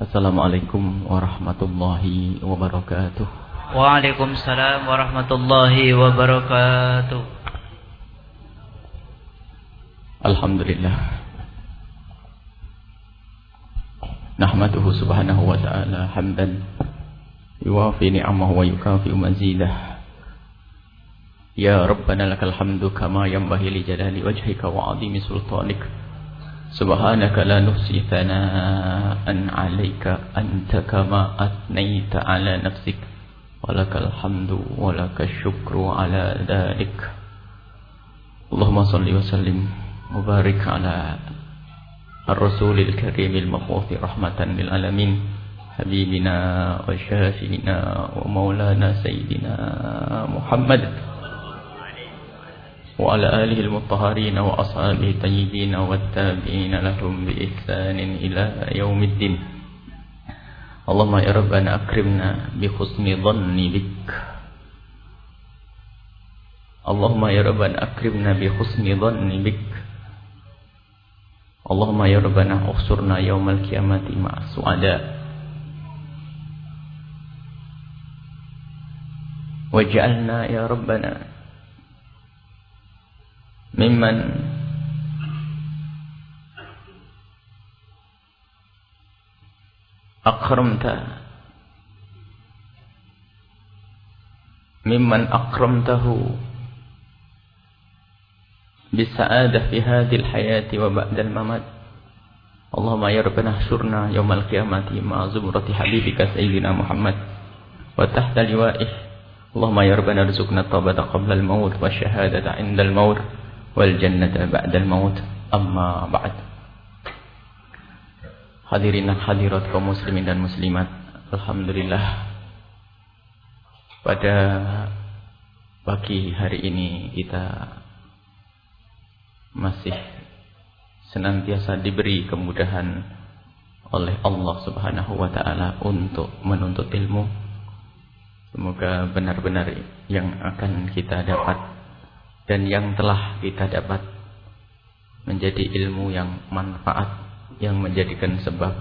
Assalamualaikum warahmatullahi wabarakatuh. Waalaikumsalam warahmatullahi wabarakatuh. Alhamdulillah. Nahmaduhu subhanahu wa ta'ala hamdan yuwafi ni'amahu wa yukafi mazidah. Ya Rabbana lakal hamdu kama yanbahi li jalali wajhika wa azimi sultanika. سبحانك لا نحصي ثناء عليك أنت كما أثنيت على نفسك. ولك الحمد ولك الشكر على ذلك. اللهم صل وسلم وبارك على الرسول الكريم المبعوث رحمة للعالمين حبيبنا وشافينا ومولانا سيدنا محمد. وعلى آله المطهرين وأصحابه الطيبين والتابعين لهم بإحسان إلى يوم الدين. اللهم يا ربنا أكرمنا بحسن ظن بك. اللهم يا ربنا أكرمنا بحسن ظن بك. اللهم يا ربنا احشرنا يوم القيامة مع السعداء واجعلنا يا ربنا ممن؟ أكرمت. ممن أكرمته بالسعادة في هذه الحياة وبعد الممات. اللهم يا ربنا احشرنا يوم القيامة مع زمرة حبيبك سيدنا محمد وتحت لوائه اللهم يا ربنا ارزقنا التوبة قبل الموت والشهادة عند الموت. Wal jannata ba'dal maut amma ba'd hadirin dan hadirat kaum muslimin dan muslimat alhamdulillah pada pagi hari ini kita masih senantiasa diberi kemudahan oleh Allah Subhanahu wa taala untuk menuntut ilmu. Semoga benar-benar yang akan kita dapat dan yang telah kita dapat menjadi ilmu yang manfaat yang menjadikan sebab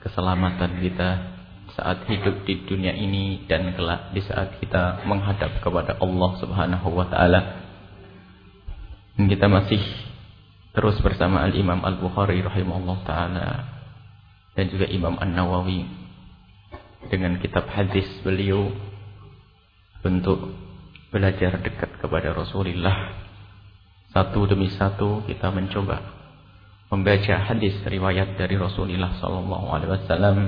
keselamatan kita saat hidup di dunia ini dan kelak di saat kita menghadap kepada Allah Subhanahu wa taala. Kita masih terus bersama Al-Imam Al-Bukhari rahimahullah taala dan juga Imam An-Nawawi dengan kitab hadis beliau untuk belajar dekat kepada Rasulullah. Satu demi satu kita mencoba membaca hadis riwayat dari Rasulullah sallallahu alaihi wasallam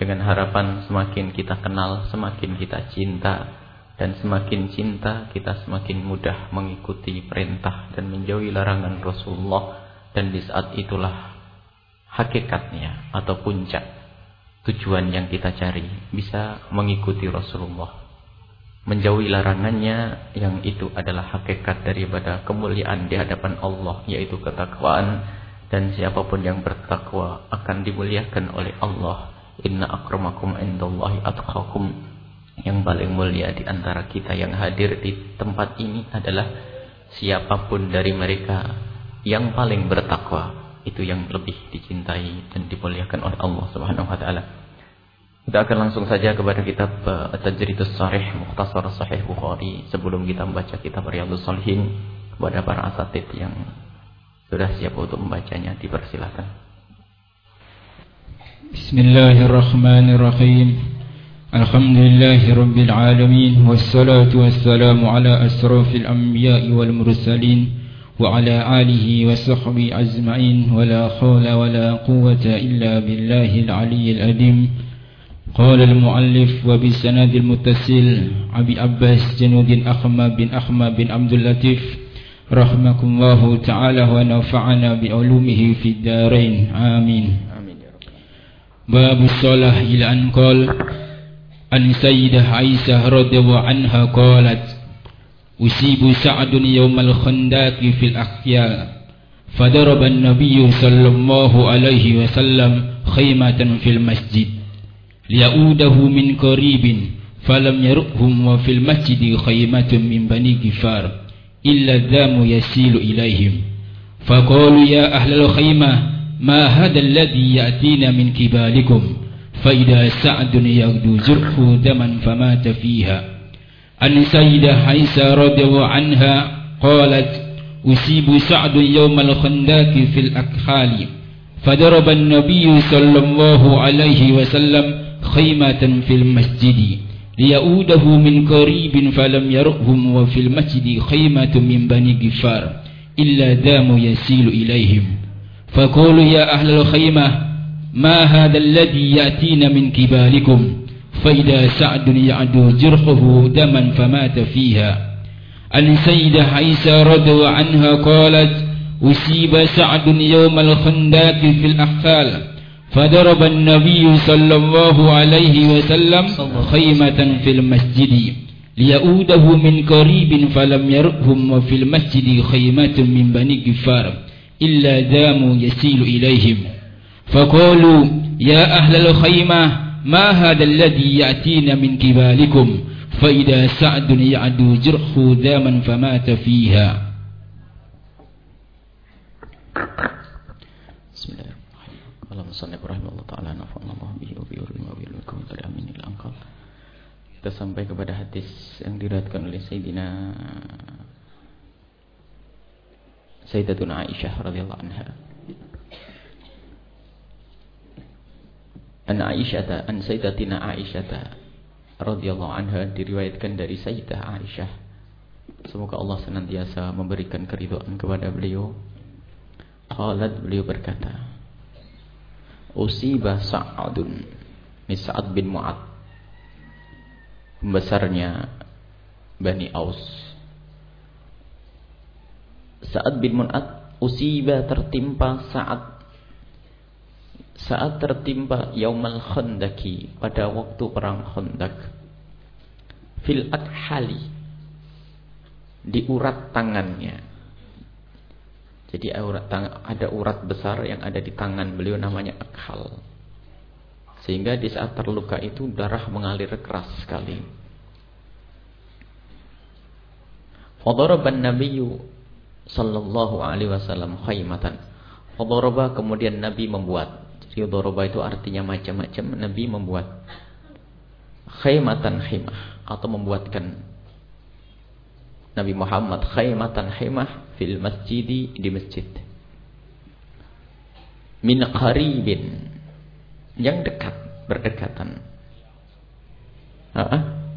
dengan harapan semakin kita kenal, semakin kita cinta dan semakin cinta kita semakin mudah mengikuti perintah dan menjauhi larangan Rasulullah dan di saat itulah hakikatnya atau puncak tujuan yang kita cari bisa mengikuti Rasulullah menjauhi larangannya yang itu adalah hakikat daripada kemuliaan di hadapan Allah yaitu ketakwaan. Dan siapa pun yang bertakwa akan dimuliakan oleh Allah. Inna akramakum indallahi atqakum. Yang paling mulia di antara kita yang hadir di tempat ini adalah siapa pun dari mereka yang paling bertakwa. Itu yang lebih dicintai dan dimuliakan oleh Allah Subhanahu wa taala kita akan langsung saja kepada kitab uh, Tajridus Sahih Mukhtasar Sahih Bukhari sebelum kita membaca kitab Riyadhus Shalihin kepada para asatid yang sudah siap untuk membacanya dipersilakan. Bismillahirrahmanirrahim. Alhamdulillahi rabbil alamin wassalatu wassalamu ala asrafil anbiya'i wal mursalin wa ala alihi wa sahbihi ajma'in wa la hawla wa la quwwata illa billahil aliyyil adim. قال المؤلف وبسند المتصل أبي عباس جنود أحمد بن أحمد بن عبد اللطيف رحمكم الله تعالى ونفعنا بعلومه في الدارين. آمين. باب الصلاة إلى أن قال عن سيدة عيسى رضي الله عنها قالت أصيب سعد يوم الخندق في الأحياء فضرب النبي صلى الله عليه وسلم خيمة في المسجد. ليعوده من قريب فلم يرقهم وفي المسجد خيمة من بني غفار إلا الذام يسيل إليهم. فقالوا يا أهل الخيمة ما هذا الذي يأتينا من كبالكم فإذا سعد يغدو جرحه دما فمات فيها. عن سيدة حيسى رضي الله عنها قالت أصيب سعد يوم الخنداق في الأكحال فضرب النبي صلى الله عليه وسلم خيمة في المسجد. ليؤوده من قريب فلم يرهم وفي المسجد خيمة من بني غفار إلا دام يسيل إليهم. فقولوا يا أهل الخيمة ما هذا الذي يأتينا من كباركم؟ فإذا سعد يعدو جرحه دما فمات فيها. عن سيدة عيسى رضي عنها قالت أصيب سعد يوم الخنداق في الأحفال. فضرب النبي صلى الله عليه وسلم خيمة في المسجد ليؤوده من قريب فلم يرهم وفي المسجد خيمة من بني غفار إلا داموا يسيل إليهم. فقالوا يا أهل الخيمة ما هذا الذي يأتينا من كبالكم فإذا سعد يعدو جرحه داما فمات فيها. بسم الله. قال مصنف رحمه الله تعالى nafa'ana Allah bihi wa bihi wa bihi wa bihi amin ila angkal kita sampai kepada hadis yang diriwayatkan oleh Sayyidina Sayyidatuna Aisyah radhiyallahu anha An Aisyah an Sayyidatina Aisyah radhiyallahu anha diriwayatkan dari Sayyidah Aisyah semoga Allah senantiasa memberikan keridhaan kepada beliau Qalat beliau berkata Usibah Sa'adun. Ini Sa'ad bin Mu'ad. Pembesarnya Bani Aus. Sa'ad bin Mu'ad Usibah tertimpa saat Saat tertimpa Yaumal Khandaki Pada waktu perang Khandak. Fil Akhali Di urat tangannya jadi ada urat besar yang ada di tangan beliau namanya akhal. Sehingga di saat terluka itu darah mengalir keras sekali. Fadaraban Nabiyyu sallallahu alaihi wasallam khaymatan. Fadaraba kemudian Nabi membuat. Jadi daraba itu artinya macam-macam. Nabi membuat khaymatan khimah atau membuatkan Nabi Muhammad khaymatan khimah fil masjidi di masjid. Min qaribin yang dekat, berdekatan.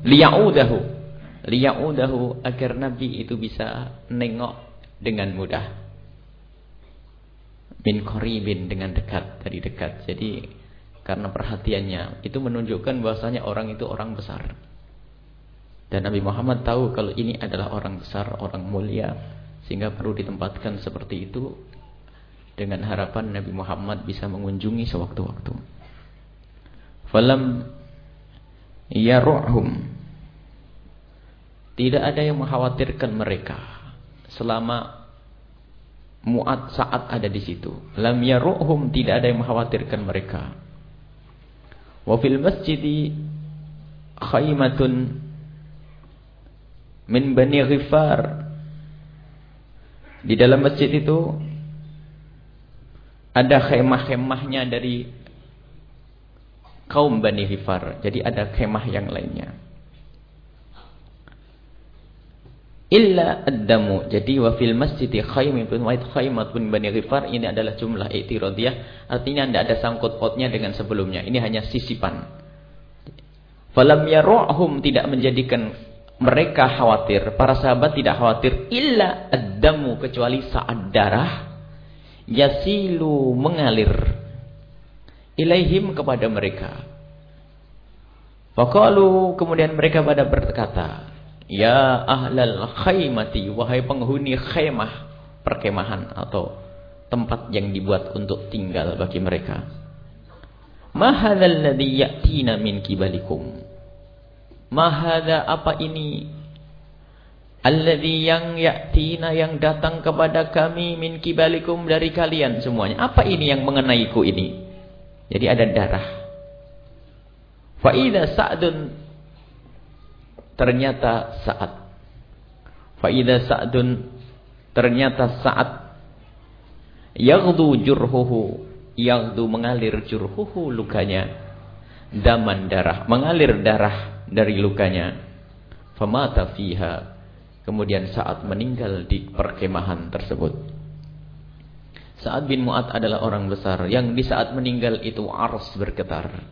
Liya'udahu. Liya'udahu agar Nabi itu bisa nengok dengan mudah. Min qaribin dengan dekat, dari dekat. Jadi karena perhatiannya itu menunjukkan bahwasanya orang itu orang besar. Dan Nabi Muhammad tahu kalau ini adalah orang besar, orang mulia. Sehingga perlu ditempatkan seperti itu. Dengan harapan Nabi Muhammad bisa mengunjungi sewaktu-waktu. Falam yaru'hum. Tidak ada yang mengkhawatirkan mereka. Selama Mu'ad saat ada di situ. Lam yaru'hum tidak ada yang mengkhawatirkan mereka. Wa fil masjidi khaymatun min Bani Ghifar. Di dalam masjid itu ada khemah-khemahnya dari kaum Bani Ghifar. Jadi ada khemah yang lainnya. Illa ad-damu. Jadi wa fil masjid khaymatun wa khaymatun Bani Ghifar ini adalah jumlah i'tiradiyah. Artinya tidak ada sangkut pautnya dengan sebelumnya. Ini hanya sisipan. Falam yaru'hum tidak menjadikan mereka khawatir, para sahabat tidak khawatir illa ad-damu kecuali saat darah yasilu mengalir ilaihim kepada mereka. Faqalu kemudian mereka pada berkata, "Ya ahlal khaymati wahai penghuni khaymah, perkemahan atau tempat yang dibuat untuk tinggal bagi mereka. Ma hadzal ladzi ya'tina min kibalikum?" Mahada apa ini? Alladhi yang yaktina yang datang kepada kami min kibalikum dari kalian semuanya. Apa ini yang mengenaiku ini? Jadi ada darah. Fa'idha sa'dun ternyata saat. Fa'idha sa'dun ternyata saat. Yaghdu jurhuhu yang tu mengalir jurhuhu lukanya daman darah mengalir darah dari lukanya. Famata fiha. Kemudian saat meninggal di perkemahan tersebut. Sa'ad bin Mu'ad adalah orang besar yang di saat meninggal itu ars bergetar.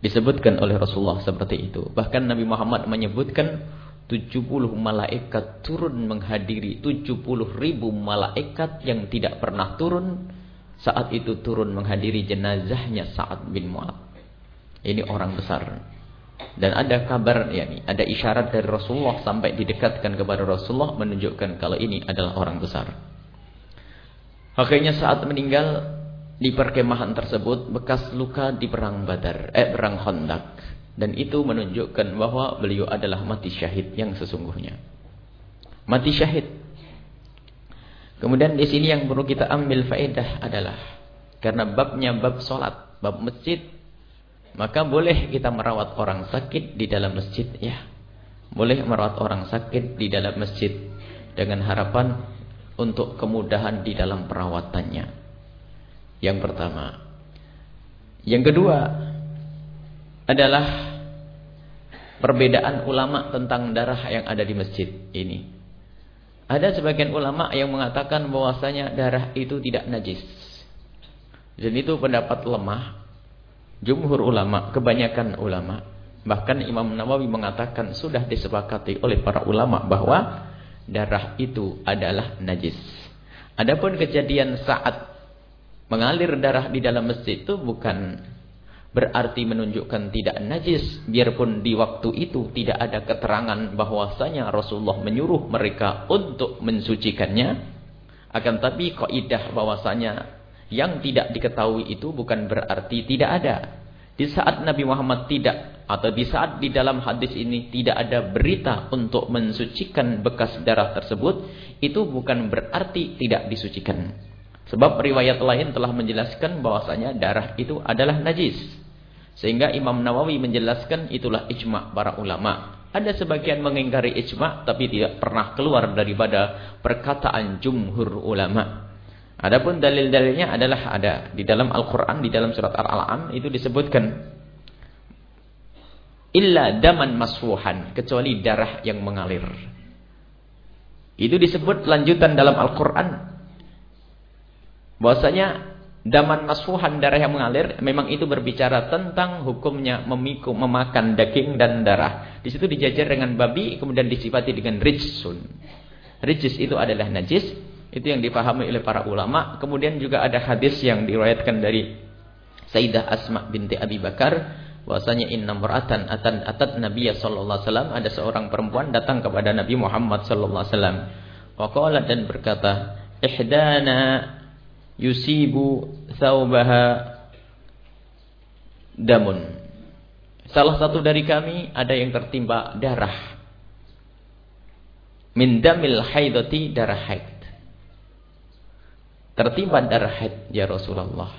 Disebutkan oleh Rasulullah seperti itu. Bahkan Nabi Muhammad menyebutkan 70 malaikat turun menghadiri 70 ribu malaikat yang tidak pernah turun. Saat itu turun menghadiri jenazahnya Sa'ad bin Mu'ad. Ini orang besar. Dan ada kabar, yakni ada isyarat dari Rasulullah sampai didekatkan kepada Rasulullah menunjukkan kalau ini adalah orang besar. Akhirnya saat meninggal di perkemahan tersebut bekas luka di perang Badar, eh perang Khandaq. Dan itu menunjukkan bahwa beliau adalah mati syahid yang sesungguhnya. Mati syahid. Kemudian di sini yang perlu kita ambil faedah adalah karena babnya bab solat, bab masjid, maka boleh kita merawat orang sakit di dalam masjid ya. Boleh merawat orang sakit di dalam masjid dengan harapan untuk kemudahan di dalam perawatannya. Yang pertama. Yang kedua, adalah perbedaan ulama tentang darah yang ada di masjid ini. Ada sebagian ulama yang mengatakan bahwasanya darah itu tidak najis. Dan itu pendapat lemah. Jumhur ulama, kebanyakan ulama. Bahkan Imam Nawawi mengatakan sudah disepakati oleh para ulama bahwa darah itu adalah najis. Adapun kejadian saat mengalir darah di dalam masjid itu bukan berarti menunjukkan tidak najis biarpun di waktu itu tidak ada keterangan bahwasanya Rasulullah menyuruh mereka untuk mensucikannya akan tapi kaidah bahwasanya yang tidak diketahui itu bukan berarti tidak ada di saat Nabi Muhammad tidak atau di saat di dalam hadis ini tidak ada berita untuk mensucikan bekas darah tersebut itu bukan berarti tidak disucikan sebab riwayat lain telah menjelaskan bahwasanya darah itu adalah najis sehingga Imam Nawawi menjelaskan itulah ijma' para ulama. Ada sebagian mengingkari ijma' tapi tidak pernah keluar daripada perkataan jumhur ulama. Adapun dalil-dalilnya adalah ada di dalam Al-Qur'an di dalam surat Al-An'am itu disebutkan illa daman masfuhan kecuali darah yang mengalir. Itu disebut lanjutan dalam Al-Qur'an bahwasanya Daman masfuhan darah yang mengalir memang itu berbicara tentang hukumnya memikul memakan daging dan darah. Di situ dijajar dengan babi kemudian disifati dengan rijsun. Rijis itu adalah najis, itu yang dipahami oleh para ulama. Kemudian juga ada hadis yang diriwayatkan dari Sayyidah Asma binti Abi Bakar bahwasanya inna mar'atan atan atat Nabi sallallahu alaihi wasallam ada seorang perempuan datang kepada Nabi Muhammad sallallahu alaihi wasallam. Waqala dan berkata, "Ihdana yusibu thawbaha damun. Salah satu dari kami ada yang tertimpa darah. Min damil haidati darah haid. Tertimpa darah haid ya Rasulullah.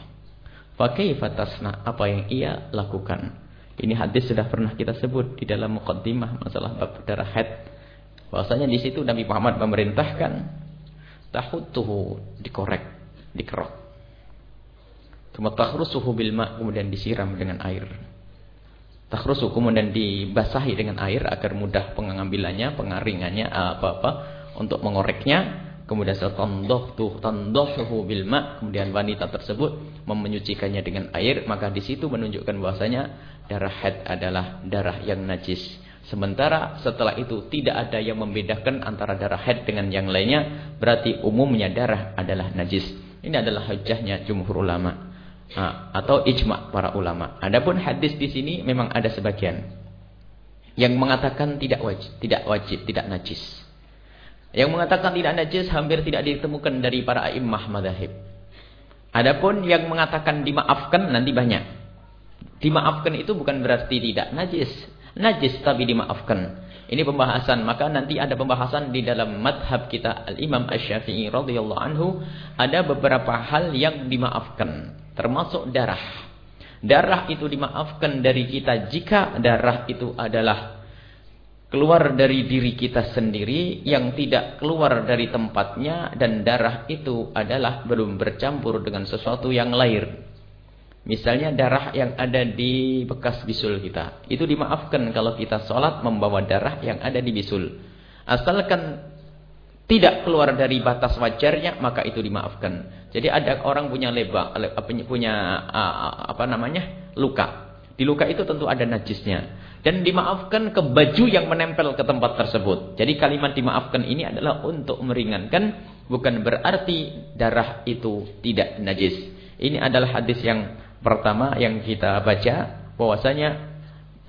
Fakaifa tasna apa yang ia lakukan? Ini hadis sudah pernah kita sebut di dalam muqaddimah masalah bab darah haid. Bahwasanya di situ Nabi Muhammad memerintahkan tahutuhu dikorek dikerok. Takhrusuhu bil ma' kemudian disiram dengan air. Takhrusu kemudian dibasahi dengan air agar mudah pengambilannya, pengaringannya apa-apa untuk mengoreknya. Kemudian setandoh tuh bil ma' kemudian wanita tersebut menyucikannya dengan air, maka di situ menunjukkan bahwasanya darah haid adalah darah yang najis. Sementara setelah itu tidak ada yang membedakan antara darah haid dengan yang lainnya, berarti umumnya darah adalah najis. Ini adalah hujahnya jumhur ulama atau ijma para ulama. Adapun hadis di sini memang ada sebagian yang mengatakan tidak wajib, tidak wajib, tidak najis. Yang mengatakan tidak najis hampir tidak ditemukan dari para imam madhab. Adapun yang mengatakan dimaafkan nanti banyak. Dimaafkan itu bukan berarti tidak najis. Najis tapi dimaafkan. Ini pembahasan, maka nanti ada pembahasan di dalam madhab kita Al-Imam Ash-Syafi'i radhiyallahu anhu ada beberapa hal yang dimaafkan, termasuk darah. Darah itu dimaafkan dari kita jika darah itu adalah keluar dari diri kita sendiri yang tidak keluar dari tempatnya dan darah itu adalah belum bercampur dengan sesuatu yang lain. Misalnya darah yang ada di bekas bisul kita. Itu dimaafkan kalau kita sholat membawa darah yang ada di bisul. Asalkan tidak keluar dari batas wajarnya, maka itu dimaafkan. Jadi ada orang punya leba, punya apa namanya luka. Di luka itu tentu ada najisnya. Dan dimaafkan ke baju yang menempel ke tempat tersebut. Jadi kalimat dimaafkan ini adalah untuk meringankan. Bukan berarti darah itu tidak najis. Ini adalah hadis yang pertama yang kita baca bahwasanya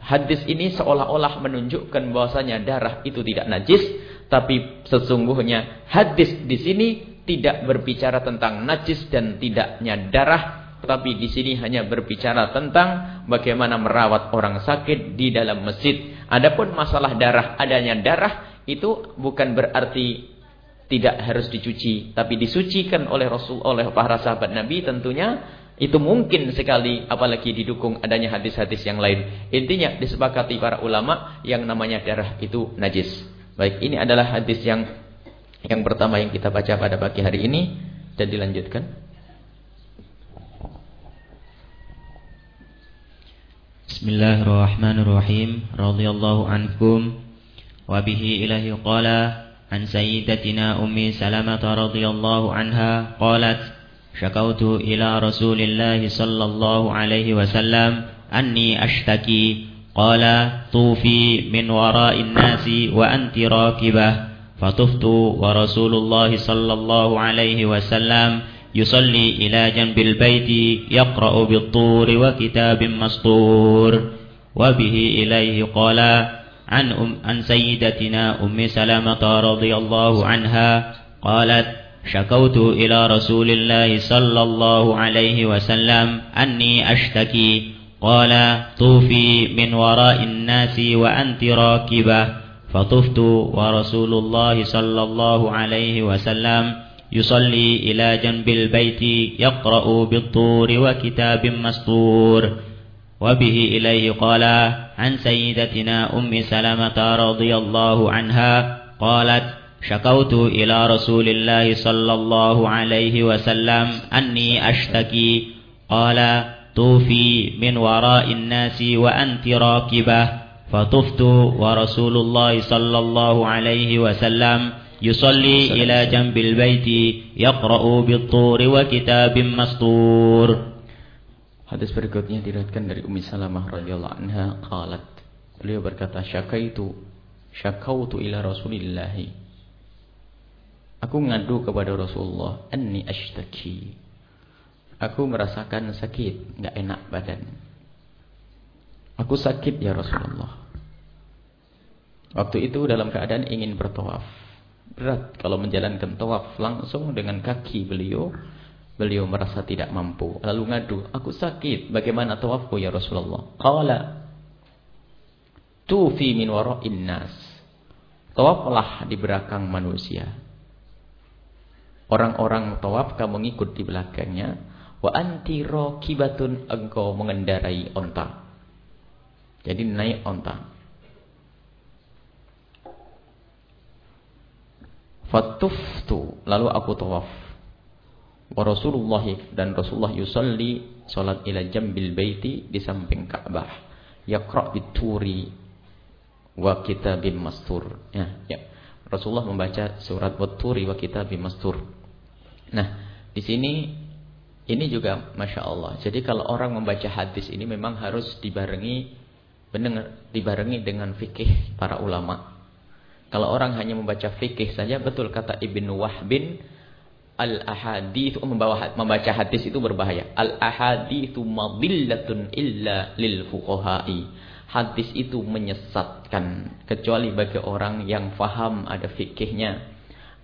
hadis ini seolah-olah menunjukkan bahwasanya darah itu tidak najis tapi sesungguhnya hadis di sini tidak berbicara tentang najis dan tidaknya darah tapi di sini hanya berbicara tentang bagaimana merawat orang sakit di dalam masjid adapun masalah darah adanya darah itu bukan berarti tidak harus dicuci tapi disucikan oleh Rasul oleh para sahabat Nabi tentunya itu mungkin sekali apalagi didukung adanya hadis-hadis yang lain. Intinya disepakati para ulama yang namanya darah itu najis. Baik, ini adalah hadis yang yang pertama yang kita baca pada pagi hari ini dan dilanjutkan. Bismillahirrahmanirrahim. Radhiyallahu ankum wa bihi ilahi qala an sayyidatina ummi salamah radhiyallahu anha qalat شكوت إلى رسول الله صلى الله عليه وسلم أني أشتكي قال طوفي من وراء الناس وأنت راكبة فطفت ورسول الله صلى الله عليه وسلم يصلي إلى جنب البيت يقرأ بالطور وكتاب مسطور. وبه إليه قال عن, أم عن سيدتنا أم سلمة رضي الله عنها قالت شكوت إلى رسول الله صلى الله عليه وسلم أني أشتكي. قال طوفي من وراء الناس وأنت راكبة. فطفت ورسول الله صلى الله عليه وسلم يصلي إلى جنب البيت يقرأ بالطور وكتاب مسطور وبه إليه قال عن سيدتنا أم سلمة رضي الله عنها قالت شكوت إلى رسول الله صلى الله عليه وسلم أني أشتكي. قال طوفي من وراء الناس وأنت راكبة. فطفت ورسول الله صلى الله عليه وسلم يصلي إلى جنب البيت يقرأ بالطور وكتاب مسطور Hadis berikutnya diriwayatkan dari Ummi Salamah radhiyallahu anha qalat beliau berkata syakaitu syakautu ila Rasulillah Aku ngadu kepada Rasulullah, "Anni ashtaki." Aku merasakan sakit, enggak enak badan. Aku sakit ya Rasulullah. Waktu itu dalam keadaan ingin bertawaf. Berat kalau menjalankan tawaf langsung dengan kaki beliau. Beliau merasa tidak mampu. Lalu ngadu, aku sakit. Bagaimana tawafku ya Rasulullah? Qala. Tufi min wara'in nas. Tawaflah di belakang manusia. Orang-orang tawaf kamu ngikut di belakangnya. Wa anti rakibatun engkau mengendarai onta. Jadi naik onta. Fatuftu. Lalu aku tawaf. Wa Rasulullah dan Rasulullah yusalli salat ila jambil baiti di samping Ka'bah. Yaqra bituri wa kitabim mastur. Ya, ya. Rasulullah membaca surat Wat-Turi wa kitabim mastur. Nah, di sini ini juga masya Allah. Jadi kalau orang membaca hadis ini memang harus dibarengi dibarengi dengan fikih para ulama. Kalau orang hanya membaca fikih saja betul kata Ibnu Wahbin al ahadits membawa membaca hadis itu berbahaya. Al ahaditsu madillatun illa lil fuqaha'i. Hadis itu menyesatkan kecuali bagi orang yang faham ada fikihnya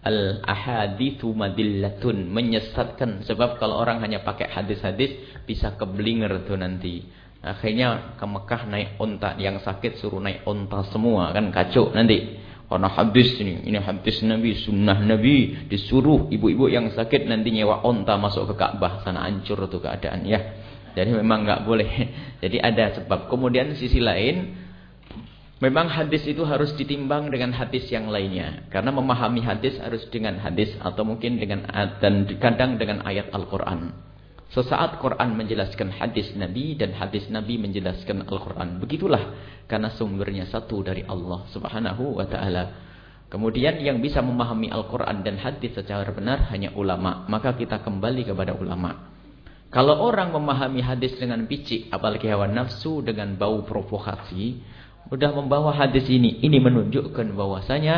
al ahadithu madillatun menyesatkan sebab kalau orang hanya pakai hadis-hadis bisa keblinger tuh nanti akhirnya ke Mekah naik onta yang sakit suruh naik onta semua kan kacau nanti karena hadis ini ini hadis Nabi sunnah Nabi disuruh ibu-ibu yang sakit nanti nyewa onta masuk ke Ka'bah sana hancur tuh keadaan ya jadi memang nggak boleh jadi ada sebab kemudian sisi lain Memang hadis itu harus ditimbang dengan hadis yang lainnya. Karena memahami hadis harus dengan hadis atau mungkin dengan dan kadang dengan ayat Al-Quran. Sesaat Quran menjelaskan hadis Nabi dan hadis Nabi menjelaskan Al-Quran. Begitulah karena sumbernya satu dari Allah subhanahu wa ta'ala. Kemudian yang bisa memahami Al-Quran dan hadis secara benar hanya ulama. Maka kita kembali kepada ulama. Kalau orang memahami hadis dengan picik, apalagi hawa nafsu dengan bau provokasi, sudah membawa hadis ini. Ini menunjukkan bahwasanya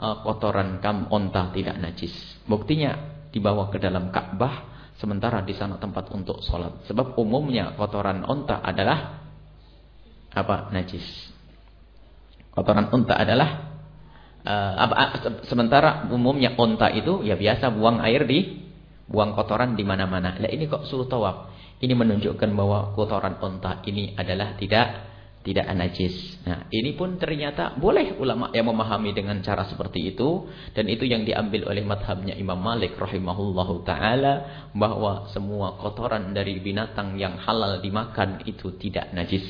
uh, kotoran kam onta tidak najis. Buktinya dibawa ke dalam Ka'bah sementara di sana tempat untuk sholat. Sebab umumnya kotoran onta adalah apa? Najis. Kotoran onta adalah uh, apa, sementara umumnya onta itu ya biasa buang air di buang kotoran di mana-mana. Lah ini kok suruh tawaf. Ini menunjukkan bahwa kotoran onta ini adalah tidak tidak najis. Nah, ini pun ternyata boleh ulama yang memahami dengan cara seperti itu dan itu yang diambil oleh madhabnya Imam Malik rahimahullahu taala bahwa semua kotoran dari binatang yang halal dimakan itu tidak najis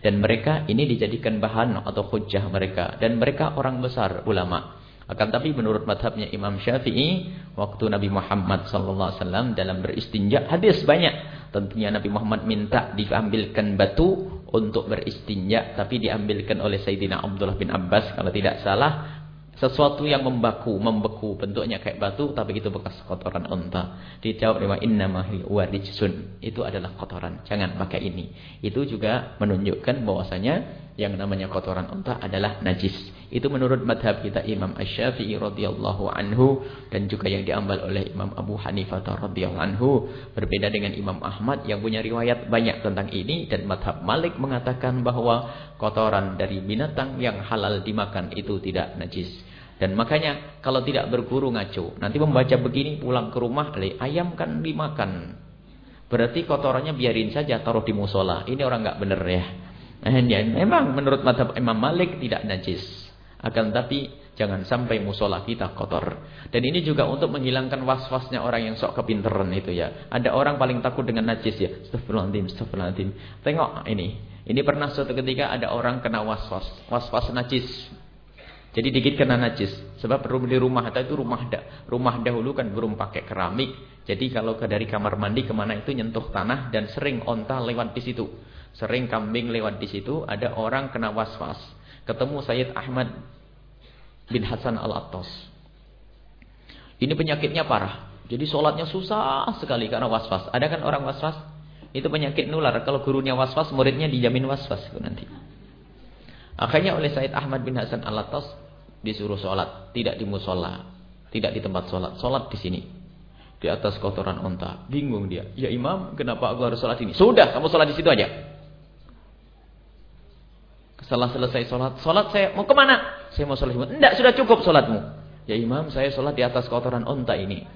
dan mereka ini dijadikan bahan atau hujah mereka dan mereka orang besar ulama. Akan tapi menurut madhabnya Imam Syafi'i waktu Nabi Muhammad wasallam dalam beristinja hadis banyak tentunya Nabi Muhammad minta diambilkan batu untuk beristinja tapi diambilkan oleh Sayyidina Abdullah bin Abbas kalau tidak salah sesuatu yang membaku, membeku bentuknya kayak batu tapi itu bekas kotoran unta. Dijawab dengan inna mahi warijsun. Itu adalah kotoran. Jangan pakai ini. Itu juga menunjukkan bahwasanya yang namanya kotoran unta adalah najis. Itu menurut madhab kita Imam Ash-Syafi'i radhiyallahu anhu dan juga yang diambil oleh Imam Abu Hanifah radhiyallahu anhu. Berbeda dengan Imam Ahmad yang punya riwayat banyak tentang ini dan madhab Malik mengatakan bahwa kotoran dari binatang yang halal dimakan itu tidak najis. Dan makanya kalau tidak berguru ngaco, nanti membaca begini pulang ke rumah, ayam kan dimakan. Berarti kotorannya biarin saja taruh di musola. Ini orang nggak benar ya. Ya, memang menurut madhab Imam Malik tidak najis. Akan tapi jangan sampai musola kita kotor. Dan ini juga untuk menghilangkan was-wasnya orang yang sok kepinteran itu ya. Ada orang paling takut dengan najis ya. Astagfirullahaladzim, astagfirullahaladzim. Tengok ini. Ini pernah suatu ketika ada orang kena was-was. Was-was najis. Jadi dikit kena najis. Sebab di rumah atau itu rumah da, rumah dahulu kan belum pakai keramik. Jadi kalau dari kamar mandi ke mana itu nyentuh tanah dan sering onta lewat di situ. Sering kambing lewat di situ, ada orang kena was-was. Ketemu Sayyid Ahmad bin Hasan Al-Attas. Ini penyakitnya parah. Jadi sholatnya susah sekali karena was-was. Ada kan orang was-was? Itu penyakit nular. Kalau gurunya was-was, muridnya dijamin was-was nanti. Akhirnya oleh Sayyid Ahmad bin Hasan Al-Attas disuruh sholat. Tidak di musola. Tidak di tempat sholat. Sholat di sini. Di atas kotoran onta. Bingung dia. Ya imam, kenapa aku harus sholat ini? Sudah, kamu sholat di situ aja. Setelah selesai sholat, sholat saya mau ke mana? Saya mau sholat. Tidak, sudah cukup sholatmu. Ya imam, saya sholat di atas kotoran onta ini.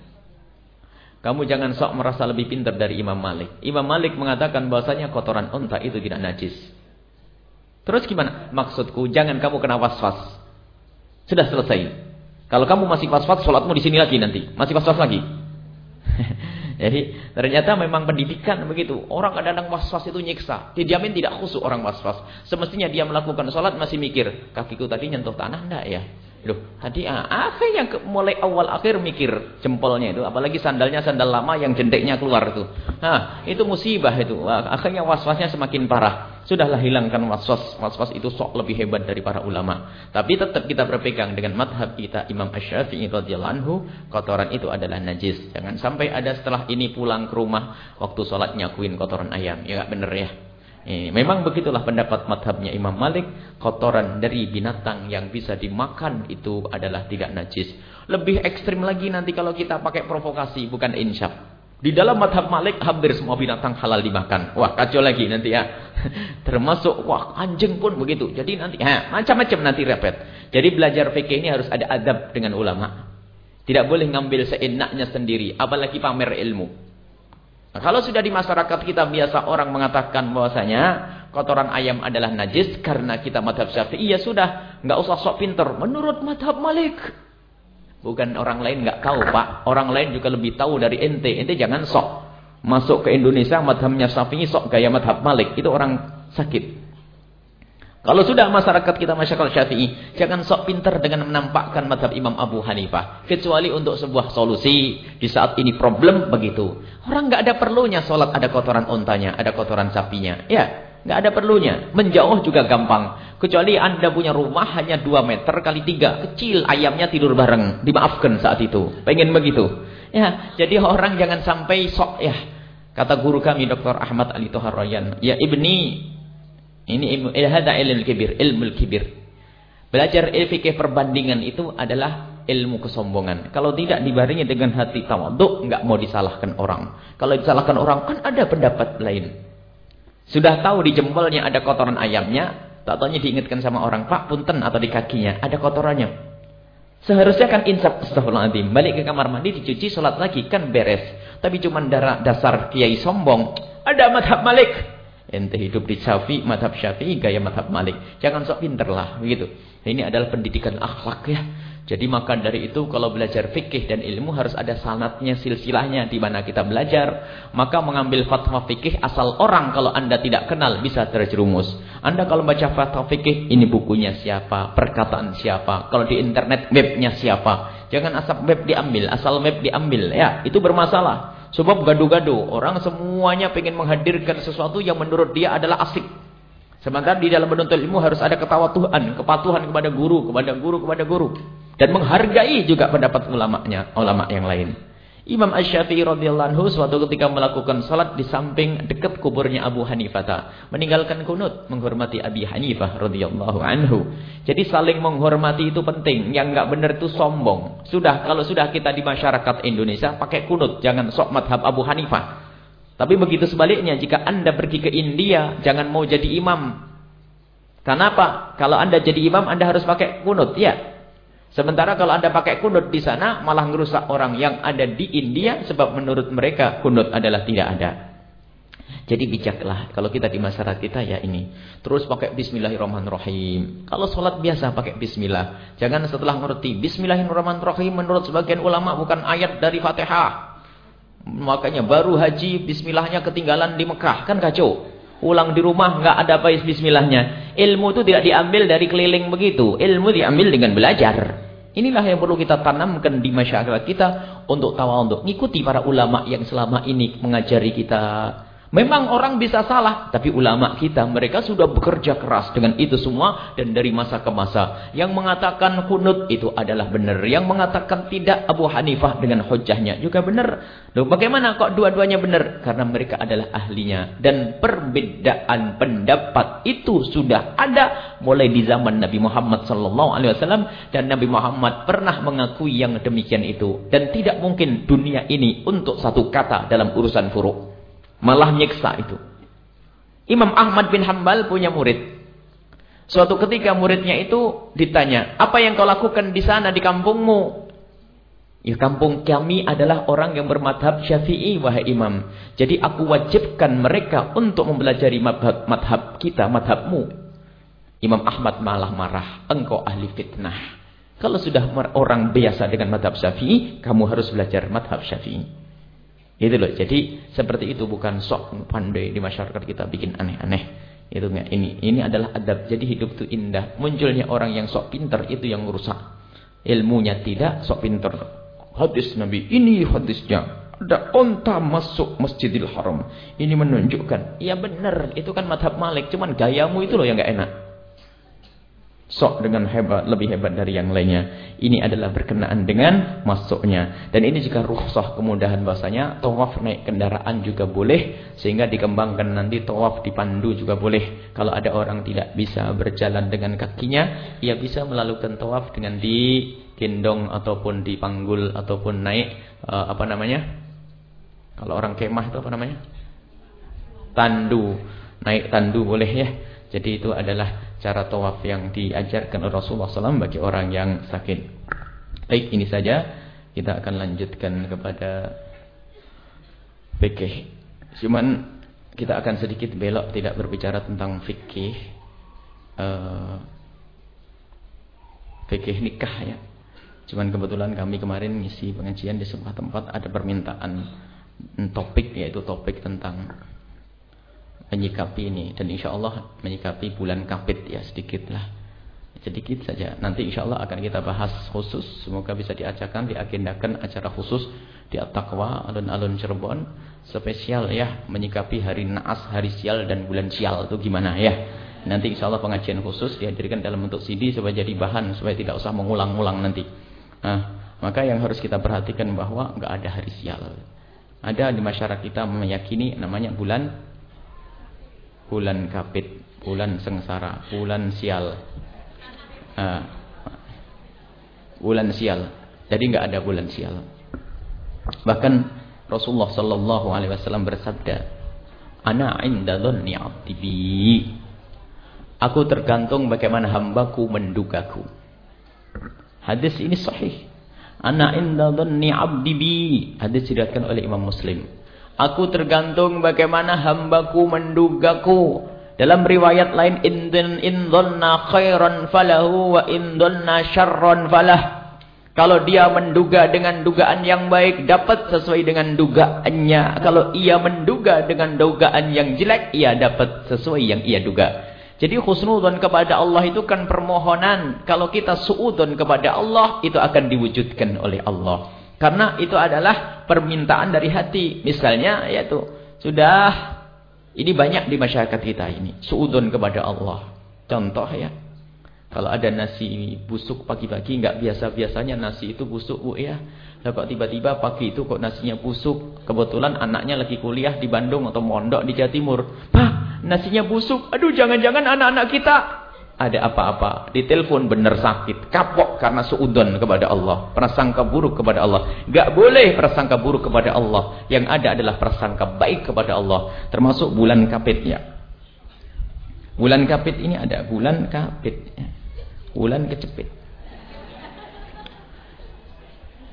Kamu jangan sok merasa lebih pintar dari Imam Malik. Imam Malik mengatakan bahwasanya kotoran onta itu tidak najis. Terus gimana? Maksudku, jangan kamu kena was-was. Sudah selesai. Kalau kamu masih was-was, sholatmu di sini lagi nanti. Masih was-was lagi. Jadi ternyata memang pendidikan begitu. Orang kadang-kadang was-was itu nyiksa. Dijamin tidak khusyuk orang was-was. Semestinya dia melakukan sholat masih mikir. Kakiku tadi nyentuh tanah enggak ya? Loh, tadi ah, yang mulai awal akhir mikir jempolnya itu, apalagi sandalnya sandal lama yang jendeknya keluar itu. Nah, itu musibah itu. Akhirnya was-wasnya semakin parah. Sudahlah hilangkan was-was. Was-was itu sok lebih hebat dari para ulama. Tapi tetap kita berpegang dengan madhab kita Imam Ash-Syafi'i radhiyallahu anhu, kotoran itu adalah najis. Jangan sampai ada setelah ini pulang ke rumah waktu sholat nyakuin kotoran ayam. Ya bener ya. Memang begitulah pendapat madhabnya Imam Malik. Kotoran dari binatang yang bisa dimakan itu adalah tidak najis. Lebih ekstrim lagi nanti kalau kita pakai provokasi, bukan insyaf. Di dalam madhab Malik hampir semua binatang halal dimakan. Wah kacau lagi nanti ya. Termasuk wah anjing pun begitu. Jadi nanti macam-macam nanti repet. Jadi belajar fikih ini harus ada adab dengan ulama. Tidak boleh ngambil seenaknya sendiri. Apalagi pamer ilmu. Nah, kalau sudah di masyarakat kita biasa orang mengatakan bahwasanya kotoran ayam adalah najis karena kita madhab syafi'i, ya sudah, nggak usah sok pinter. Menurut madhab malik. Bukan orang lain nggak tahu pak, orang lain juga lebih tahu dari ente. Ente jangan sok masuk ke Indonesia madhabnya syafi'i sok gaya madhab malik. Itu orang sakit. Kalau sudah masyarakat kita masyarakat Syafi'i, jangan sok pinter dengan menampakkan madhab Imam Abu Hanifah. Kecuali untuk sebuah solusi. Di saat ini problem begitu. Orang nggak ada perlunya sholat ada kotoran ontanya, ada kotoran sapinya. Ya, nggak ada perlunya. Menjauh juga gampang. Kecuali anda punya rumah hanya 2 meter kali 3. Kecil, ayamnya tidur bareng. Dimaafkan saat itu. Pengen begitu. Ya, jadi orang jangan sampai sok ya. Kata guru kami Dr. Ahmad Ali Tohar Royan. Ya ibni ini ilmu hada ilmu kibir, ilmu kibir. Belajar fikih perbandingan itu adalah ilmu kesombongan. Kalau tidak dibarengi dengan hati tawaduk, enggak mau disalahkan orang. Kalau disalahkan orang kan ada pendapat lain. Sudah tahu di jempolnya ada kotoran ayamnya, tak tanya diingatkan sama orang, Pak punten atau di kakinya ada kotorannya. Seharusnya kan insaf astagfirullahaladzim. Balik ke kamar mandi dicuci sholat lagi kan beres. Tapi cuma dasar kiai sombong. Ada madhab malik. Ente hidup di Syafi'i, madhab Syafi'i, gaya madhab Malik. Jangan sok pinter lah, begitu. Ini adalah pendidikan akhlak ya. Jadi maka dari itu kalau belajar fikih dan ilmu harus ada sanatnya, silsilahnya di mana kita belajar. Maka mengambil fatwa fikih asal orang kalau anda tidak kenal bisa terjerumus. Anda kalau baca fatwa fikih ini bukunya siapa, perkataan siapa. Kalau di internet webnya siapa. Jangan asal web diambil, asal web diambil ya. Itu bermasalah. Sebab gaduh-gaduh. Orang semuanya ingin menghadirkan sesuatu yang menurut dia adalah asik. Sementara di dalam menuntut ilmu harus ada ketawa Tuhan, kepatuhan kepada guru, kepada guru, kepada guru. Dan menghargai juga pendapat ulamanya, ulama yang lain. Imam Ash-Syafi'i radhiyallahu anhu suatu ketika melakukan salat di samping dekat kuburnya Abu Hanifah, meninggalkan kunut menghormati Abi Hanifah radhiyallahu anhu. Jadi saling menghormati itu penting. Yang enggak benar itu sombong. Sudah kalau sudah kita di masyarakat Indonesia pakai kunut, jangan sok madhab Abu Hanifah. Tapi begitu sebaliknya, jika Anda pergi ke India, jangan mau jadi imam. Kenapa? Kalau Anda jadi imam, Anda harus pakai kunut, ya. Sementara kalau anda pakai kunut di sana, malah ngerusak orang yang ada di India, sebab menurut mereka kunut adalah tidak ada. Jadi bijaklah, kalau kita di masyarakat kita ya ini. Terus pakai bismillahirrahmanirrahim. Kalau sholat biasa pakai bismillah. Jangan setelah ngerti, bismillahirrahmanirrahim menurut sebagian ulama bukan ayat dari fatihah. Makanya baru haji bismillahnya ketinggalan di Mekah. Kan kacau. Ulang di rumah nggak ada apa bismillahnya. Ilmu itu tidak diambil dari keliling begitu. Ilmu diambil dengan belajar. Inilah yang perlu kita tanamkan di masyarakat kita untuk tawadhu. Ngikuti para ulama yang selama ini mengajari kita Memang orang bisa salah, tapi ulama kita mereka sudah bekerja keras dengan itu semua dan dari masa ke masa. Yang mengatakan kunut itu adalah benar, yang mengatakan tidak Abu Hanifah dengan hujahnya juga benar. Loh, bagaimana kok dua-duanya benar? Karena mereka adalah ahlinya dan perbedaan pendapat itu sudah ada mulai di zaman Nabi Muhammad sallallahu alaihi wasallam dan Nabi Muhammad pernah mengakui yang demikian itu dan tidak mungkin dunia ini untuk satu kata dalam urusan furu'. Malah nyiksa itu. Imam Ahmad bin Hambal punya murid. Suatu ketika muridnya itu ditanya, apa yang kau lakukan di sana di kampungmu? Ya kampung kami adalah orang yang bermadhab syafi'i wahai imam. Jadi aku wajibkan mereka untuk mempelajari madhab, madhab kita, madhabmu. Imam Ahmad malah marah. Engkau ahli fitnah. Kalau sudah orang biasa dengan madhab syafi'i, kamu harus belajar madhab syafi'i. Itu loh. Jadi seperti itu bukan sok pandai di masyarakat kita bikin aneh-aneh. Itu enggak. Ini ini adalah adab. Jadi hidup itu indah. Munculnya orang yang sok pintar itu yang merusak. Ilmunya tidak, sok pintar. Hadis Nabi ini hadisnya. Ada onta masuk Masjidil Haram. Ini menunjukkan. Ya benar, itu kan madhab Malik. Cuman gayamu itu loh yang enggak enak sok dengan hebat, lebih hebat dari yang lainnya. Ini adalah berkenaan dengan masuknya. Dan ini jika rukhsah kemudahan bahasanya, tawaf naik kendaraan juga boleh. Sehingga dikembangkan nanti tawaf dipandu juga boleh. Kalau ada orang tidak bisa berjalan dengan kakinya, ia bisa melakukan tawaf dengan digendong ataupun dipanggul ataupun naik, uh, apa namanya? Kalau orang kemah itu apa namanya? Tandu. Naik tandu boleh ya. Jadi itu adalah cara tawaf yang diajarkan oleh Rasulullah SAW bagi orang yang sakit. Baik, ini saja. Kita akan lanjutkan kepada fikih. Cuman kita akan sedikit belok tidak berbicara tentang fikih. Uh, fikih nikah ya. Cuman kebetulan kami kemarin ngisi pengajian di sebuah tempat ada permintaan topik yaitu topik tentang menyikapi ini. Dan insya Allah menyikapi bulan kapit ya sedikit lah sedikit saja. Nanti insya Allah akan kita bahas khusus. Semoga bisa diajarkan diagendakan acara khusus di At-Taqwa alun-alun Cirebon. Spesial ya menyikapi hari naas hari sial dan bulan sial itu gimana ya. Nanti insya Allah pengajian khusus dihadirkan dalam bentuk CD supaya jadi bahan supaya tidak usah mengulang-ulang nanti. Nah, maka yang harus kita perhatikan bahwa nggak ada hari sial. Ada di masyarakat kita meyakini namanya bulan bulan kapit, bulan sengsara, bulan sial. Uh, bulan sial. Jadi enggak ada bulan sial. Bahkan Rasulullah sallallahu alaihi wasallam bersabda, "Ana 'inda dhanni 'abdi bi." Aku tergantung bagaimana hambaku mendugaku. Hadis ini sahih. Ana 'inda dhanni 'abdi bi. Hadis diriwayatkan oleh Imam Muslim. Aku tergantung bagaimana hambaku mendugaku. Dalam riwayat lain, indon indonna khairan falahu wa indonna syarran falah. Kalau dia menduga dengan dugaan yang baik, dapat sesuai dengan dugaannya. Kalau ia menduga dengan dugaan yang jelek, ia dapat sesuai yang ia duga. Jadi khusnudun kepada Allah itu kan permohonan. Kalau kita suudun kepada Allah, itu akan diwujudkan oleh Allah. Karena itu adalah permintaan dari hati. Misalnya, yaitu sudah ini banyak di masyarakat kita ini. Suudun kepada Allah. Contoh ya. Kalau ada nasi busuk pagi-pagi, nggak biasa-biasanya nasi itu busuk bu ya. Lah kok tiba-tiba pagi itu kok nasinya busuk. Kebetulan anaknya lagi kuliah di Bandung atau mondok di Jawa Timur. Nasinya busuk. Aduh, jangan-jangan anak-anak kita ada apa-apa, ditelepon benar sakit, kapok karena suudon kepada Allah, prasangka buruk kepada Allah. Gak boleh prasangka buruk kepada Allah. Yang ada adalah prasangka baik kepada Allah, termasuk bulan kapitnya. Bulan kapit ini ada bulan kapit, bulan kecepit.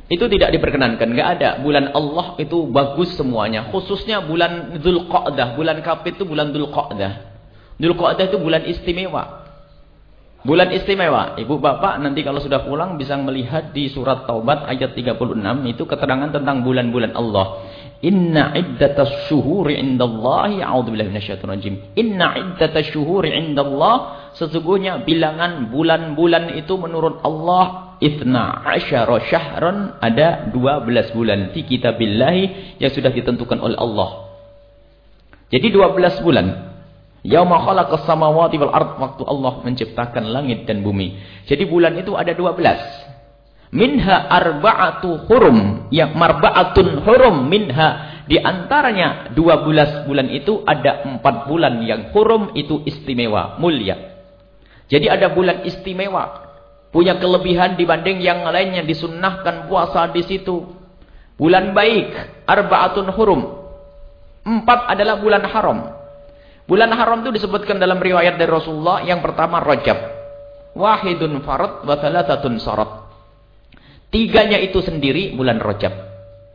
Itu tidak diperkenankan, gak ada. Bulan Allah itu bagus semuanya, khususnya bulan Dzulqa'dah. Bulan kapit itu bulan Dzulqa'dah. Dzulqa'dah itu bulan istimewa. Bulan istimewa. Ibu bapak nanti kalau sudah pulang bisa melihat di surat Taubat ayat 36 itu keterangan tentang bulan-bulan Allah. Inna iddatas syuhuri indallahi a'udzubillahi minasyaitonir rajim. Inna iddatas syuhuri indallah sesungguhnya bilangan bulan-bulan itu menurut Allah itna asyara syahran ada 12 bulan fi kitabillahi yang sudah ditentukan oleh Allah. Jadi 12 bulan. Yauma khalaqas samawati wal ard waktu Allah menciptakan langit dan bumi. Jadi bulan itu ada 12. Minha arba'atu hurum, yang marba'atun hurum minha di antaranya 12 bulan itu ada 4 bulan yang hurum itu istimewa, mulia. Jadi ada bulan istimewa, punya kelebihan dibanding yang lainnya disunnahkan puasa di situ. Bulan baik, arba'atun hurum. Empat adalah bulan haram. Bulan haram itu disebutkan dalam riwayat dari Rasulullah yang pertama Rajab. Wahidun farad wa thalathatun sarat. Tiganya itu sendiri bulan Rajab.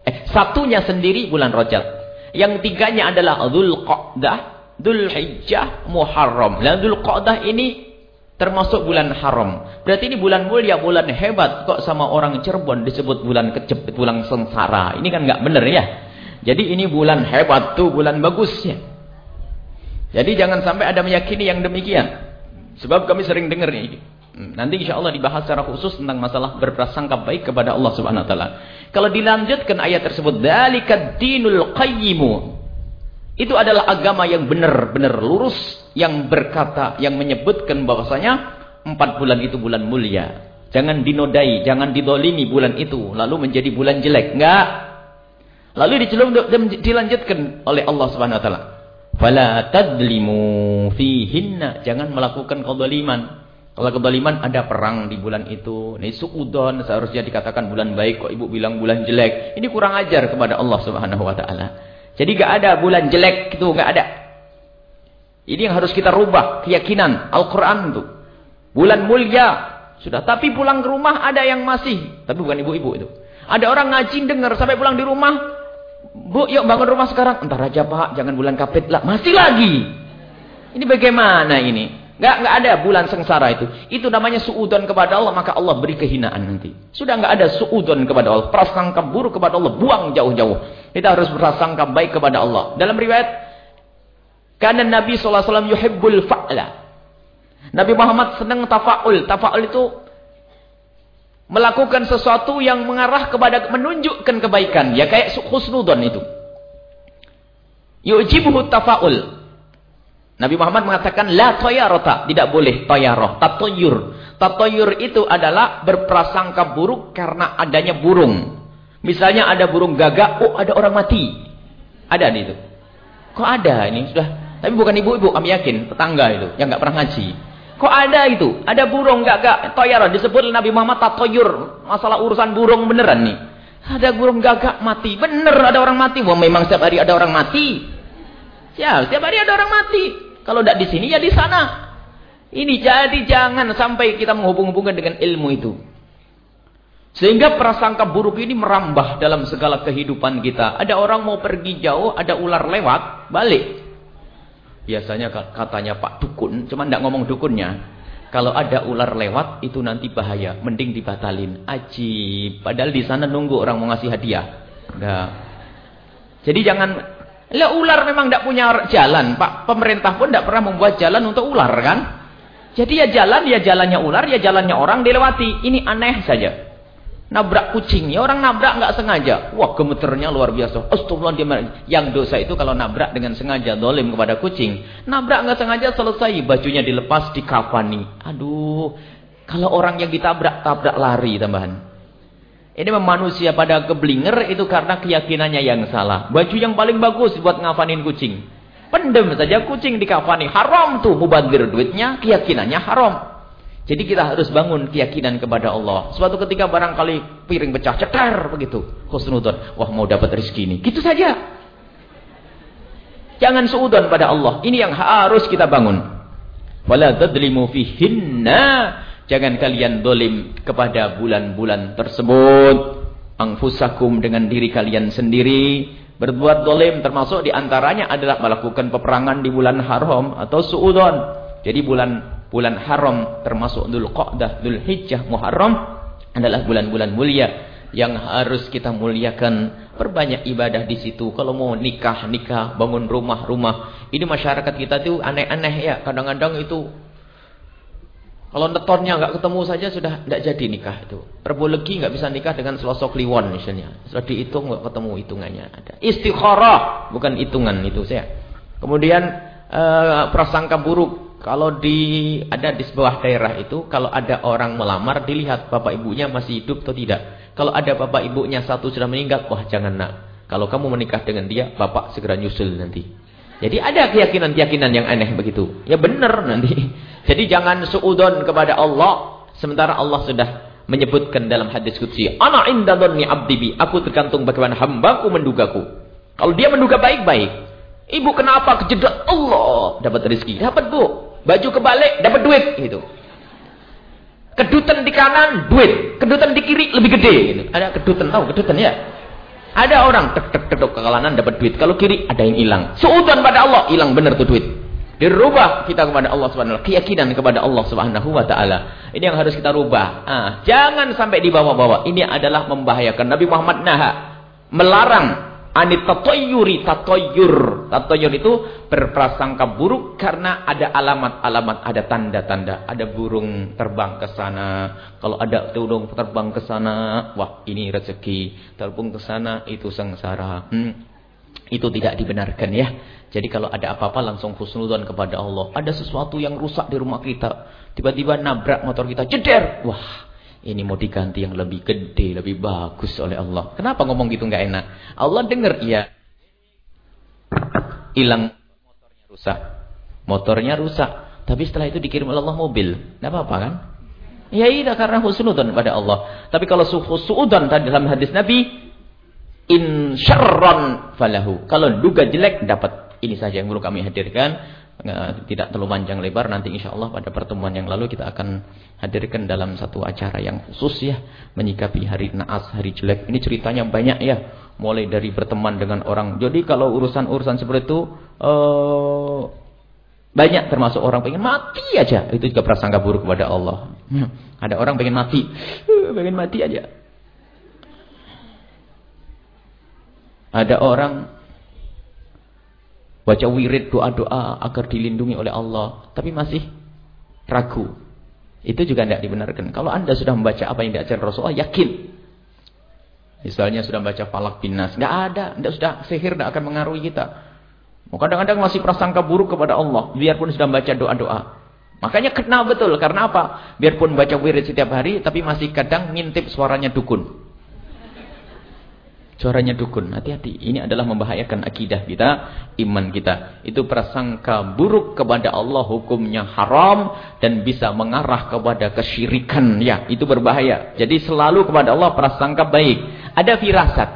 Eh, satunya sendiri bulan Rajab. Yang tiganya adalah Dzulqa'dah, Dzulhijjah, Muharram. Dan Dzulqa'dah ini termasuk bulan haram. Berarti ini bulan mulia, bulan hebat. Kok sama orang Cirebon disebut bulan kecepit, bulan sengsara. Ini kan nggak benar ya. Jadi ini bulan hebat tuh, bulan bagus ya. Jadi jangan sampai ada meyakini yang demikian. Sebab kami sering dengar ini. Nanti insya Allah dibahas secara khusus tentang masalah berprasangka baik kepada Allah Subhanahu Wa Taala. Kalau dilanjutkan ayat tersebut, dalika dinul qayyimu. Itu adalah agama yang benar-benar lurus, yang berkata, yang menyebutkan bahwasanya empat bulan itu bulan mulia. Jangan dinodai, jangan didolimi bulan itu, lalu menjadi bulan jelek. Enggak. Lalu dilanjutkan oleh Allah Subhanahu Wa Taala. Fala tadlimu fihinna. Jangan melakukan kezaliman. Kalau kezaliman ada perang di bulan itu. Ini suudon seharusnya dikatakan bulan baik kok ibu bilang bulan jelek. Ini kurang ajar kepada Allah Subhanahu wa taala. Jadi gak ada bulan jelek itu gak ada. Ini yang harus kita rubah keyakinan Al-Qur'an itu. Bulan mulia sudah, tapi pulang ke rumah ada yang masih, tapi bukan ibu-ibu itu. Ada orang ngaji dengar sampai pulang di rumah Bu, yuk bangun rumah sekarang. Entar aja pak, jangan bulan kapit lah. Masih lagi. Ini bagaimana ini? Enggak enggak ada bulan sengsara itu. Itu namanya suudon kepada Allah, maka Allah beri kehinaan nanti. Sudah enggak ada suudon kepada Allah. Prasangka buruk kepada Allah, buang jauh-jauh. Kita harus berprasangka baik kepada Allah. Dalam riwayat Karena Nabi SAW yuhibbul fa'la. Nabi Muhammad senang tafa'ul. Tafa'ul itu melakukan sesuatu yang mengarah kepada menunjukkan kebaikan. Ya kayak khusnudon itu. Yujibuhu tafa'ul. Nabi Muhammad mengatakan la toyarota. Tidak boleh toyaroh. Tatoyur. Tatoyur itu adalah berprasangka buruk karena adanya burung. Misalnya ada burung gagak, oh ada orang mati. Ada nih itu. Kok ada ini? Sudah tapi bukan ibu-ibu, kami yakin, tetangga itu yang nggak pernah ngaji. Kok ada itu? Ada burung gagak toyar disebut Nabi Muhammad tatoyur. Masalah urusan burung beneran nih. Ada burung gagak mati. Bener ada orang mati. Wah, memang setiap hari ada orang mati. Ya, setiap hari ada orang mati. Kalau tidak di sini ya di sana. Ini jadi jangan sampai kita menghubung-hubungkan dengan ilmu itu. Sehingga prasangka buruk ini merambah dalam segala kehidupan kita. Ada orang mau pergi jauh, ada ular lewat, balik. Biasanya katanya Pak Dukun, cuma tidak ngomong dukunnya. Kalau ada ular lewat, itu nanti bahaya. Mending dibatalin. Ajib. Padahal di sana nunggu orang mau ngasih hadiah. Nah. Jadi jangan... Lah ular memang tidak punya jalan. Pak Pemerintah pun tidak pernah membuat jalan untuk ular kan. Jadi ya jalan, ya jalannya ular, ya jalannya orang dilewati. Ini aneh saja nabrak kucing. Ya orang nabrak nggak sengaja. Wah gemeternya luar biasa. Astagfirullah Yang dosa itu kalau nabrak dengan sengaja dolim kepada kucing. Nabrak nggak sengaja selesai. Bajunya dilepas di kafani. Aduh. Kalau orang yang ditabrak, tabrak lari tambahan. Ini manusia pada keblinger itu karena keyakinannya yang salah. Baju yang paling bagus buat ngafanin kucing. Pendem saja kucing di kafani. Haram tuh mubadir duitnya, keyakinannya haram. Jadi kita harus bangun keyakinan kepada Allah. Suatu ketika barangkali piring pecah, cetar begitu. Khusnudon, wah mau dapat rezeki ini. Gitu saja. Jangan suudon pada Allah. Ini yang harus kita bangun. Wala tadlimu fihinna. Jangan kalian dolim kepada bulan-bulan tersebut. Angfusakum dengan diri kalian sendiri. Berbuat dolim termasuk di antaranya adalah melakukan peperangan di bulan haram atau suudon. Jadi bulan bulan haram termasuk Dhul Qa'dah, Dhul Hijjah, Muharram adalah bulan-bulan mulia yang harus kita muliakan. Perbanyak ibadah di situ. Kalau mau nikah, nikah, bangun rumah, rumah. Ini masyarakat kita tuh aneh-aneh ya. Kadang-kadang itu kalau netonnya nggak ketemu saja sudah tidak jadi nikah itu. Perbolegi nggak bisa nikah dengan selosok kliwon misalnya. Sudah dihitung nggak ketemu hitungannya ada. Istikharah bukan hitungan itu saya. Kemudian uh, prasangka buruk kalau di ada di sebuah daerah itu, kalau ada orang melamar, dilihat bapak ibunya masih hidup atau tidak. Kalau ada bapak ibunya satu sudah meninggal, wah jangan nak. Kalau kamu menikah dengan dia, bapak segera nyusul nanti. Jadi ada keyakinan-keyakinan yang aneh begitu. Ya benar nanti. Jadi jangan suudon kepada Allah. Sementara Allah sudah menyebutkan dalam hadis kudsi. Ana inda dhanni abdi bi. Aku tergantung bagaimana hambaku mendugaku. Kalau dia menduga baik-baik. Ibu kenapa kejedot Allah dapat rezeki? Dapat bu. Baju kebalik dapat duit gitu. Kedutan di kanan duit, kedutan di kiri lebih gede gitu. Ada kedutan tahu kedutan ya? Ada orang tek tek tek ke kanan dapat duit, kalau kiri ada yang hilang. Suudan pada Allah, hilang benar tuh duit. Dirubah kita kepada Allah Subhanahu wa keyakinan kepada Allah Subhanahu wa taala. Ini yang harus kita rubah. Ah, jangan sampai dibawa-bawa. Ini adalah membahayakan. Nabi Muhammad naha melarang Anit tatoyuri tatoyur. Tatoyur itu berprasangka buruk karena ada alamat-alamat, ada tanda-tanda. Ada burung terbang ke sana. Kalau ada burung terbang ke sana, wah ini rezeki. Terbang ke sana itu sengsara. Hmm. Itu tidak dibenarkan ya. Jadi kalau ada apa-apa langsung husnudzon kepada Allah. Ada sesuatu yang rusak di rumah kita. Tiba-tiba nabrak motor kita, jeder. Wah, ini mau diganti yang lebih gede, lebih bagus oleh Allah. Kenapa ngomong gitu nggak enak? Allah dengar iya. Hilang motornya rusak. Motornya rusak. Tapi setelah itu dikirim oleh Allah mobil. Tidak apa-apa kan? Ya iya karena husnudan pada Allah. Tapi kalau husnudan tadi dalam hadis Nabi, in falahu. Kalau duga jelek dapat. Ini saja yang perlu kami hadirkan tidak terlalu panjang lebar. Nanti insya Allah pada pertemuan yang lalu kita akan hadirkan dalam satu acara yang khusus ya menyikapi hari naas hari jelek. Ini ceritanya banyak ya mulai dari berteman dengan orang. Jadi kalau urusan-urusan seperti itu uh, banyak termasuk orang pengen mati aja. Itu juga prasangka buruk kepada Allah. Ada orang pengen mati. Pengen mati aja. Ada orang baca wirid doa-doa agar dilindungi oleh Allah, tapi masih ragu. Itu juga tidak dibenarkan. Kalau anda sudah membaca apa yang diajarkan Rasulullah, yakin. Misalnya sudah membaca falak binas, nggak ada, tidak sudah sihir tidak akan mengaruhi kita. Kadang-kadang masih prasangka buruk kepada Allah, biarpun sudah membaca doa-doa. Makanya kena betul, karena apa? Biarpun baca wirid setiap hari, tapi masih kadang ngintip suaranya dukun. Suaranya dukun. Hati-hati. Ini adalah membahayakan akidah kita, iman kita. Itu prasangka buruk kepada Allah, hukumnya haram dan bisa mengarah kepada kesyirikan. Ya, itu berbahaya. Jadi selalu kepada Allah prasangka baik. Ada firasat.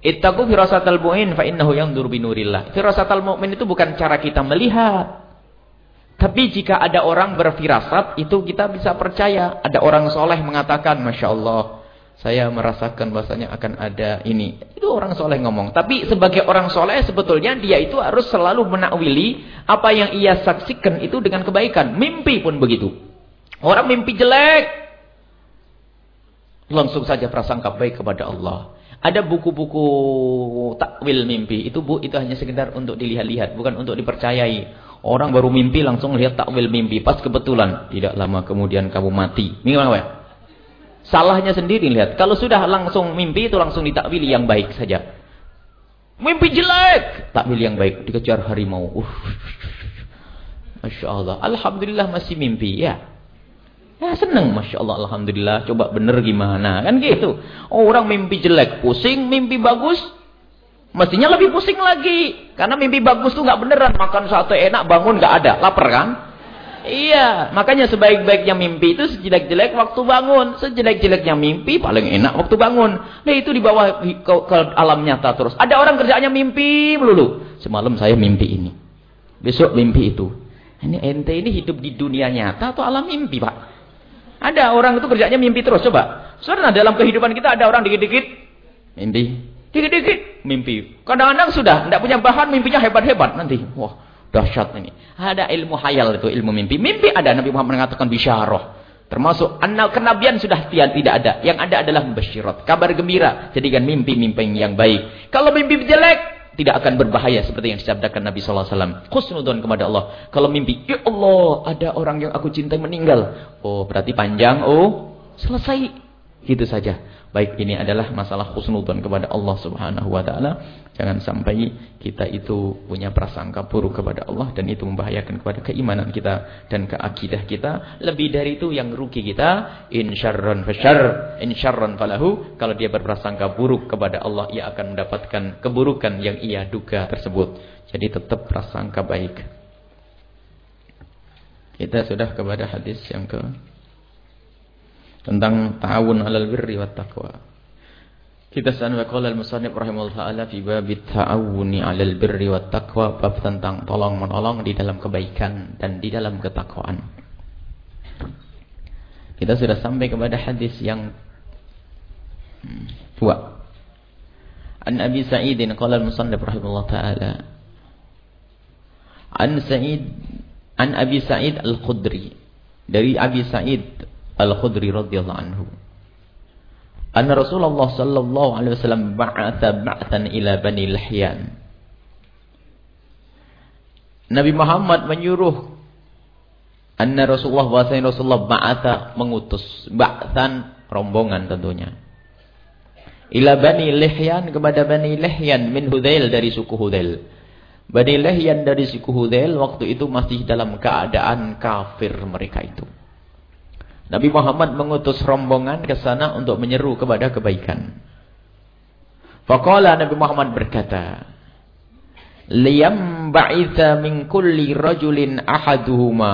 Ittaqu firasatal mu'min fa innahu yanzur binurillah. Firasatal mu'min itu bukan cara kita melihat. Tapi jika ada orang berfirasat, itu kita bisa percaya. Ada orang soleh mengatakan, Masya Allah, saya merasakan bahasanya akan ada ini. Itu orang soleh ngomong. Tapi sebagai orang soleh sebetulnya dia itu harus selalu menakwili apa yang ia saksikan itu dengan kebaikan. Mimpi pun begitu. Orang mimpi jelek. Langsung saja prasangka baik kepada Allah. Ada buku-buku takwil mimpi. Itu bu, itu hanya sekedar untuk dilihat-lihat. Bukan untuk dipercayai. Orang baru mimpi langsung lihat takwil mimpi. Pas kebetulan. Tidak lama kemudian kamu mati. Ini apa Salahnya sendiri lihat. Kalau sudah langsung mimpi itu langsung ditakwili yang baik saja. Mimpi jelek, takwil yang baik dikejar harimau. Uh. Masya Allah. Alhamdulillah masih mimpi ya. Ya seneng Masya Allah Alhamdulillah Coba bener gimana Kan gitu Orang mimpi jelek Pusing Mimpi bagus Mestinya lebih pusing lagi Karena mimpi bagus tuh nggak beneran Makan satu enak bangun nggak ada Lapar kan Iya, makanya sebaik-baiknya mimpi itu sejelek-jelek waktu bangun. Sejelek-jeleknya mimpi paling enak waktu bangun. Nah itu di bawah ke, ke alam nyata terus. Ada orang kerjanya mimpi melulu. Semalam saya mimpi ini. Besok mimpi itu. Ini ente ini hidup di dunia nyata atau alam mimpi pak? Ada orang itu kerjanya mimpi terus. Coba. Sebenarnya dalam kehidupan kita ada orang dikit-dikit mimpi. Dikit-dikit mimpi. Kadang-kadang sudah tidak punya bahan mimpinya hebat-hebat nanti. Wah Dahsyat ini. Ada ilmu hayal itu, ilmu mimpi. Mimpi ada. Nabi Muhammad mengatakan bisyarah. Termasuk kenabian sudah tidak ada. Yang ada adalah membesyirat. Kabar gembira. Jadikan mimpi-mimpi yang baik. Kalau mimpi jelek, tidak akan berbahaya seperti yang disabdakan Nabi SAW. Khusnudun kepada Allah. Kalau mimpi, ya Allah, ada orang yang aku cintai meninggal. Oh, berarti panjang. Oh, selesai. Gitu saja. Baik ini adalah masalah khusnudan kepada Allah Subhanahu wa taala. Jangan sampai kita itu punya prasangka buruk kepada Allah dan itu membahayakan kepada keimanan kita dan keakidah kita. Lebih dari itu yang rugi kita insyarran fasyarr, insyarran falahu. Kalau dia berprasangka buruk kepada Allah, ia akan mendapatkan keburukan yang ia duga tersebut. Jadi tetap prasangka baik. Kita sudah kepada hadis yang ke tentang ta'awun 'alal birri wat taqwa. Kita sekarang qala al-musannif rahimahullah taala fi bab ta'awuni 'alal birri wat taqwa bab tentang tolong menolong di dalam kebaikan dan di dalam ketakwaan. Kita sudah sampai kepada hadis yang dua. An Abi Sa'id qala al-musannif rahimahullah taala An Sa'id An Abi Sa'id Al-Khudri dari Abi Sa'id Al-Khudri radhiyallahu anhu. Anna Rasulullah sallallahu alaihi wasallam ba'atha ba'tan ila Bani Lahyan. Nabi Muhammad menyuruh anna Rasulullah bahasanya Rasulullah ba'atha mengutus ba'tan rombongan tentunya. Ila Bani Lihyan kepada Bani Lihyan min Hudail dari suku Hudail. Bani Lihyan dari suku Hudail waktu itu masih dalam keadaan kafir mereka itu. Nabi Muhammad mengutus rombongan ke sana untuk menyeru kepada kebaikan. Faqala Nabi Muhammad berkata, "Liyam ba'itha min kulli rajulin ahaduhuma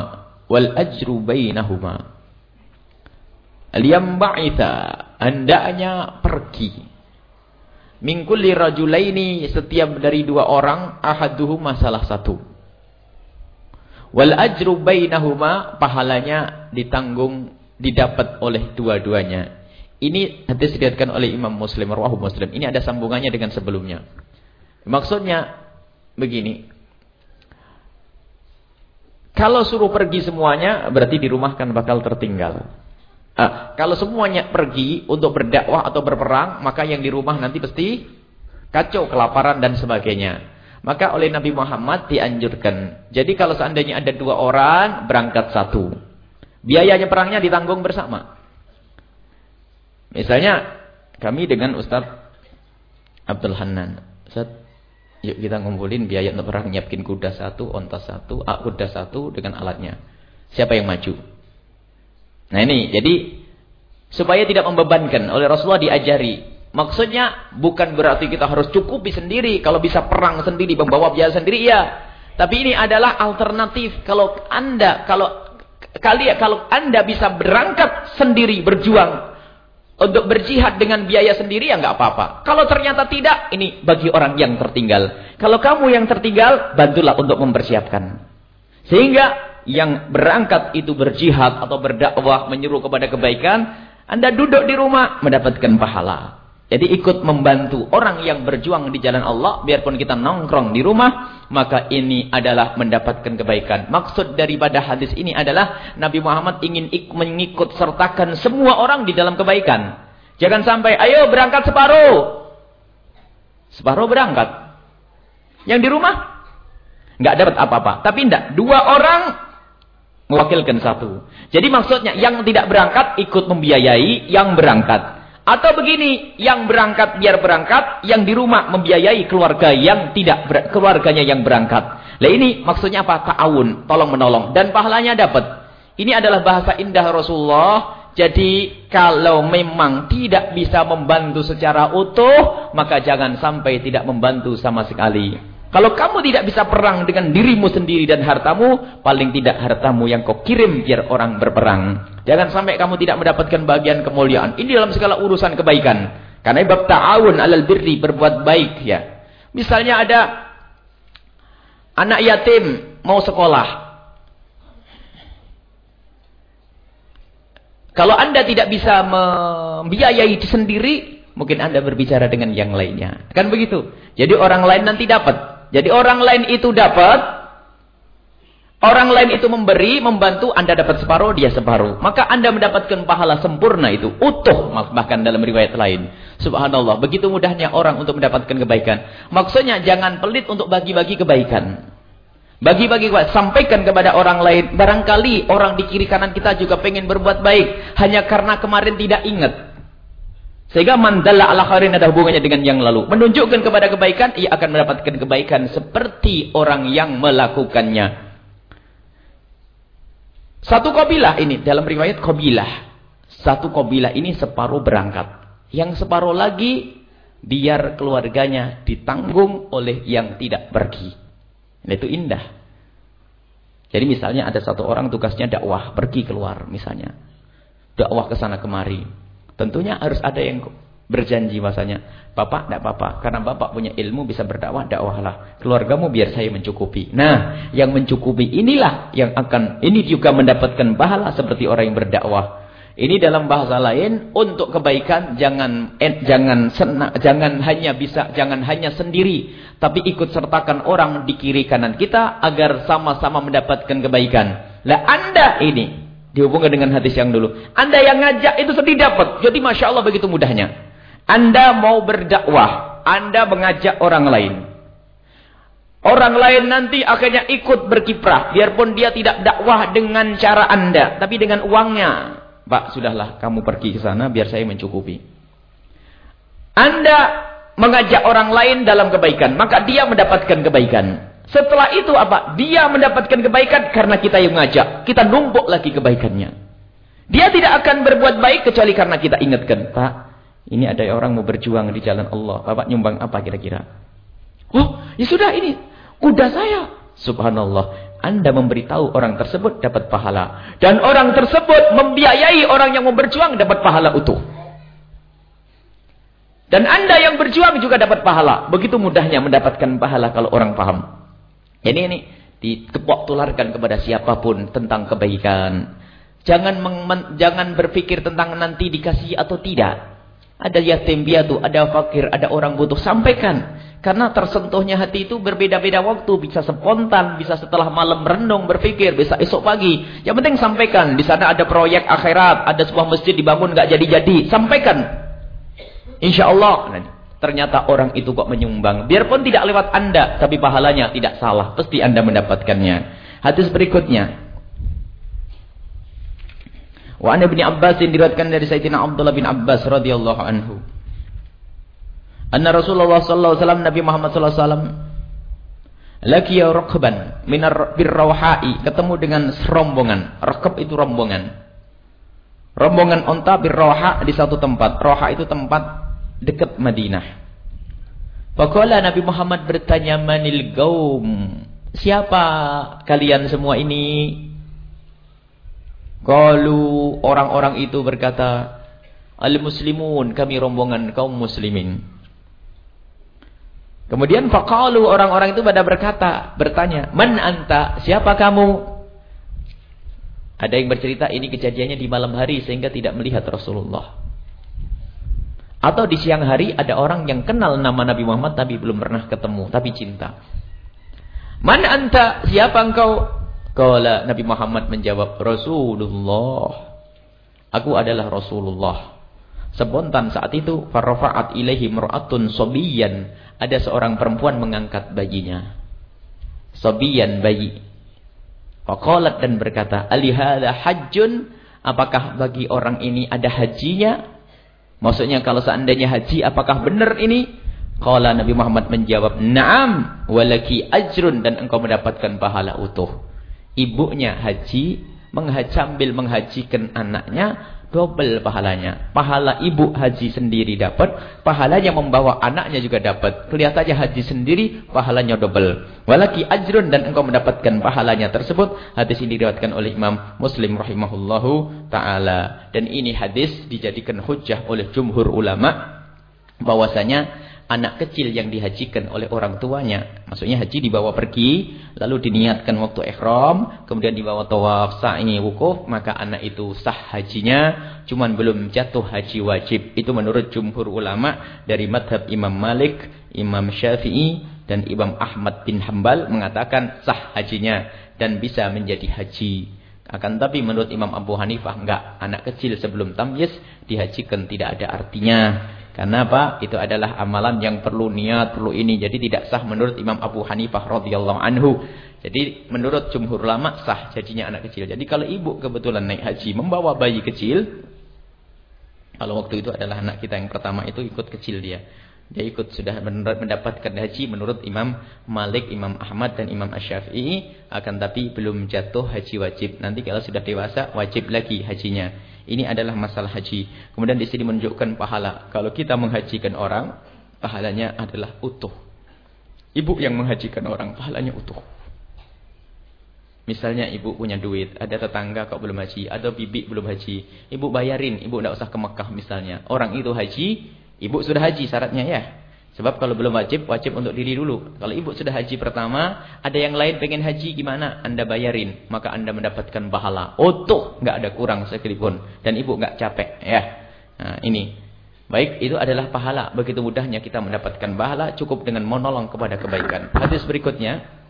wal ajru bainahuma." Liyam ba'itha, hendaknya pergi. Min kulli rajulaini setiap dari dua orang ahaduhuma salah satu. Wal ajru bainahuma pahalanya ditanggung didapat oleh dua-duanya. Ini hadis diriwayatkan oleh Imam Muslim, rawahu Muslim. Ini ada sambungannya dengan sebelumnya. Maksudnya begini. Kalau suruh pergi semuanya, berarti di rumah kan bakal tertinggal. Ah, kalau semuanya pergi untuk berdakwah atau berperang, maka yang di rumah nanti pasti kacau, kelaparan dan sebagainya. Maka oleh Nabi Muhammad dianjurkan. Jadi kalau seandainya ada dua orang, berangkat satu. Biayanya perangnya ditanggung bersama. Misalnya, kami dengan Ustaz Abdul Hanan. Ustaz, yuk kita ngumpulin biaya untuk perang. Nyiapkin kuda satu, onta satu, kuda satu dengan alatnya. Siapa yang maju? Nah ini, jadi supaya tidak membebankan. Oleh Rasulullah diajari Maksudnya bukan berarti kita harus cukupi sendiri. Kalau bisa perang sendiri, membawa biaya sendiri, ya. Tapi ini adalah alternatif. Kalau anda, kalau kalian, kalau anda bisa berangkat sendiri, berjuang untuk berjihad dengan biaya sendiri, ya nggak apa-apa. Kalau ternyata tidak, ini bagi orang yang tertinggal. Kalau kamu yang tertinggal, bantulah untuk mempersiapkan. Sehingga yang berangkat itu berjihad atau berdakwah menyuruh kepada kebaikan, anda duduk di rumah mendapatkan pahala. Jadi ikut membantu orang yang berjuang di jalan Allah. Biarpun kita nongkrong di rumah. Maka ini adalah mendapatkan kebaikan. Maksud daripada hadis ini adalah. Nabi Muhammad ingin mengikut sertakan semua orang di dalam kebaikan. Jangan sampai, ayo berangkat separuh. Separuh berangkat. Yang di rumah. nggak dapat apa-apa. Tapi tidak. Dua orang mewakilkan satu. Jadi maksudnya yang tidak berangkat ikut membiayai yang berangkat. Atau begini, yang berangkat biar berangkat, yang di rumah membiayai keluarga yang tidak keluarganya yang berangkat. Nah ini maksudnya apa? Ta'awun, tolong menolong dan pahalanya dapat. Ini adalah bahasa indah Rasulullah. Jadi kalau memang tidak bisa membantu secara utuh, maka jangan sampai tidak membantu sama sekali. Kalau kamu tidak bisa perang dengan dirimu sendiri dan hartamu, paling tidak hartamu yang kau kirim biar orang berperang. Jangan sampai kamu tidak mendapatkan bagian kemuliaan. Ini dalam segala urusan kebaikan. Karena bab ta'awun alal birri, berbuat baik ya. Misalnya ada anak yatim mau sekolah. Kalau anda tidak bisa membiayai sendiri, mungkin anda berbicara dengan yang lainnya. Kan begitu. Jadi orang lain nanti dapat. Jadi orang lain itu dapat, orang lain itu memberi, membantu, Anda dapat separuh, dia separuh. Maka Anda mendapatkan pahala sempurna itu, utuh bahkan dalam riwayat lain. Subhanallah, begitu mudahnya orang untuk mendapatkan kebaikan. Maksudnya jangan pelit untuk bagi-bagi kebaikan. Bagi-bagi sampaikan kepada orang lain. Barangkali orang di kiri kanan kita juga pengen berbuat baik. Hanya karena kemarin tidak ingat. Sehingga mandala ala khairin ada hubungannya dengan yang lalu. Menunjukkan kepada kebaikan, ia akan mendapatkan kebaikan seperti orang yang melakukannya. Satu kabilah ini, dalam riwayat kabilah. Satu kabilah ini separuh berangkat. Yang separuh lagi, biar keluarganya ditanggung oleh yang tidak pergi. Itu indah. Jadi misalnya ada satu orang tugasnya dakwah, pergi keluar misalnya. Dakwah ke sana kemari. Tentunya harus ada yang berjanji masanya. Bapak tidak apa-apa. Karena bapak punya ilmu bisa berdakwah, dakwahlah. Keluargamu biar saya mencukupi. Nah, yang mencukupi inilah yang akan, ini juga mendapatkan pahala seperti orang yang berdakwah. Ini dalam bahasa lain untuk kebaikan jangan eh, jangan senang, jangan hanya bisa jangan hanya sendiri tapi ikut sertakan orang di kiri kanan kita agar sama-sama mendapatkan kebaikan. Lah Anda ini Dihubungkan dengan hadis yang dulu. Anda yang ngajak itu sedih dapat. Jadi Masya Allah begitu mudahnya. Anda mau berdakwah. Anda mengajak orang lain. Orang lain nanti akhirnya ikut berkiprah. Biarpun dia tidak dakwah dengan cara Anda. Tapi dengan uangnya. Pak, sudahlah kamu pergi ke sana biar saya mencukupi. Anda mengajak orang lain dalam kebaikan. Maka dia mendapatkan kebaikan. Setelah itu apa? Dia mendapatkan kebaikan karena kita yang mengajak. Kita numpuk lagi kebaikannya. Dia tidak akan berbuat baik kecuali karena kita ingatkan. Pak, ini ada orang mau berjuang di jalan Allah. Bapak nyumbang apa kira-kira? Oh, ya sudah ini. Kuda saya. Subhanallah. Anda memberitahu orang tersebut dapat pahala. Dan orang tersebut membiayai orang yang mau berjuang dapat pahala utuh. Dan anda yang berjuang juga dapat pahala. Begitu mudahnya mendapatkan pahala kalau orang paham. Jadi ini ditepok tularkan kepada siapa pun tentang kebaikan. Jangan jangan berpikir tentang nanti dikasih atau tidak. Ada yatim piatu, ada fakir, ada orang butuh. Sampaikan. Karena tersentuhnya hati itu berbeda-beda waktu. Bisa spontan, bisa setelah malam renung berpikir, bisa esok pagi. Yang penting sampaikan. Di sana ada proyek akhirat, ada sebuah masjid dibangun nggak jadi-jadi. Sampaikan. Insya Allah. Ternyata orang itu kok menyumbang. Biarpun tidak lewat anda, tapi pahalanya tidak salah. Pasti anda mendapatkannya. Hadis berikutnya. Wa an Ibnu Abbas diriwayatkan dari Sayyidina Abdullah bin Abbas radhiyallahu anhu. Anna Rasulullah sallallahu alaihi Nabi Muhammad sallallahu alaihi wasallam laqiya raqban minar birrawha'i ketemu dengan rombongan. Raqab itu rombongan. Rombongan onta birrawha di satu tempat. Rawha itu tempat dekat Madinah. Faqala Nabi Muhammad bertanya manil gaum. Siapa kalian semua ini? Kalau orang-orang itu berkata, Al-muslimun, kami rombongan kaum muslimin. Kemudian faqalu orang-orang itu pada berkata, bertanya, "Man anta? Siapa kamu?" Ada yang bercerita ini kejadiannya di malam hari sehingga tidak melihat Rasulullah. Atau di siang hari ada orang yang kenal nama Nabi Muhammad tapi belum pernah ketemu, tapi cinta. Mana anta? Siapa engkau? Kala Nabi Muhammad menjawab, Rasulullah. Aku adalah Rasulullah. Spontan saat itu, farrafa'at ilaihi mur'atun sobiyan. Ada seorang perempuan mengangkat bayinya. Sobiyan bayi. Faqalat dan berkata, Alihada hajjun. Apakah bagi orang ini ada hajinya? Maksudnya kalau seandainya haji apakah benar ini? Qala Nabi Muhammad menjawab, "Na'am, walaki ajrun dan engkau mendapatkan pahala utuh." Ibunya haji, sambil menghajikan anaknya, double pahalanya. Pahala ibu haji sendiri dapat, pahalanya membawa anaknya juga dapat. Kelihatannya haji sendiri, pahalanya double. Walaki ajrun dan engkau mendapatkan pahalanya tersebut. Hadis ini diriwayatkan oleh Imam Muslim rahimahullahu taala. Dan ini hadis dijadikan hujjah oleh jumhur ulama bahwasanya anak kecil yang dihajikan oleh orang tuanya. Maksudnya haji dibawa pergi, lalu diniatkan waktu ikhram, kemudian dibawa tawaf, sa'i, wukuf, maka anak itu sah hajinya, cuman belum jatuh haji wajib. Itu menurut jumhur ulama dari madhab Imam Malik, Imam Syafi'i, dan Imam Ahmad bin Hambal mengatakan sah hajinya dan bisa menjadi haji. Akan tapi menurut Imam Abu Hanifah enggak, anak kecil sebelum tamyiz dihajikan tidak ada artinya. Karena apa? Itu adalah amalan yang perlu niat, perlu ini. Jadi tidak sah menurut Imam Abu Hanifah radhiyallahu anhu. Jadi menurut jumhur ulama sah jadinya anak kecil. Jadi kalau ibu kebetulan naik haji membawa bayi kecil, kalau waktu itu adalah anak kita yang pertama itu ikut kecil dia. Dia ikut sudah mendapatkan haji menurut Imam Malik, Imam Ahmad dan Imam Asy-Syafi'i akan tapi belum jatuh haji wajib. Nanti kalau sudah dewasa wajib lagi hajinya. Ini adalah masalah haji. Kemudian di sini menunjukkan pahala. Kalau kita menghajikan orang, pahalanya adalah utuh. Ibu yang menghajikan orang, pahalanya utuh. Misalnya ibu punya duit, ada tetangga kok belum haji, ada bibi belum haji. Ibu bayarin, ibu tidak usah ke Mekah misalnya. Orang itu haji, Ibu sudah haji syaratnya ya. Sebab kalau belum wajib, wajib untuk diri dulu. Kalau ibu sudah haji pertama, ada yang lain pengen haji gimana? Anda bayarin, maka Anda mendapatkan pahala. Utuh, nggak ada kurang sekalipun. Dan ibu nggak capek ya. Nah, ini. Baik, itu adalah pahala. Begitu mudahnya kita mendapatkan pahala cukup dengan menolong kepada kebaikan. Hadis berikutnya.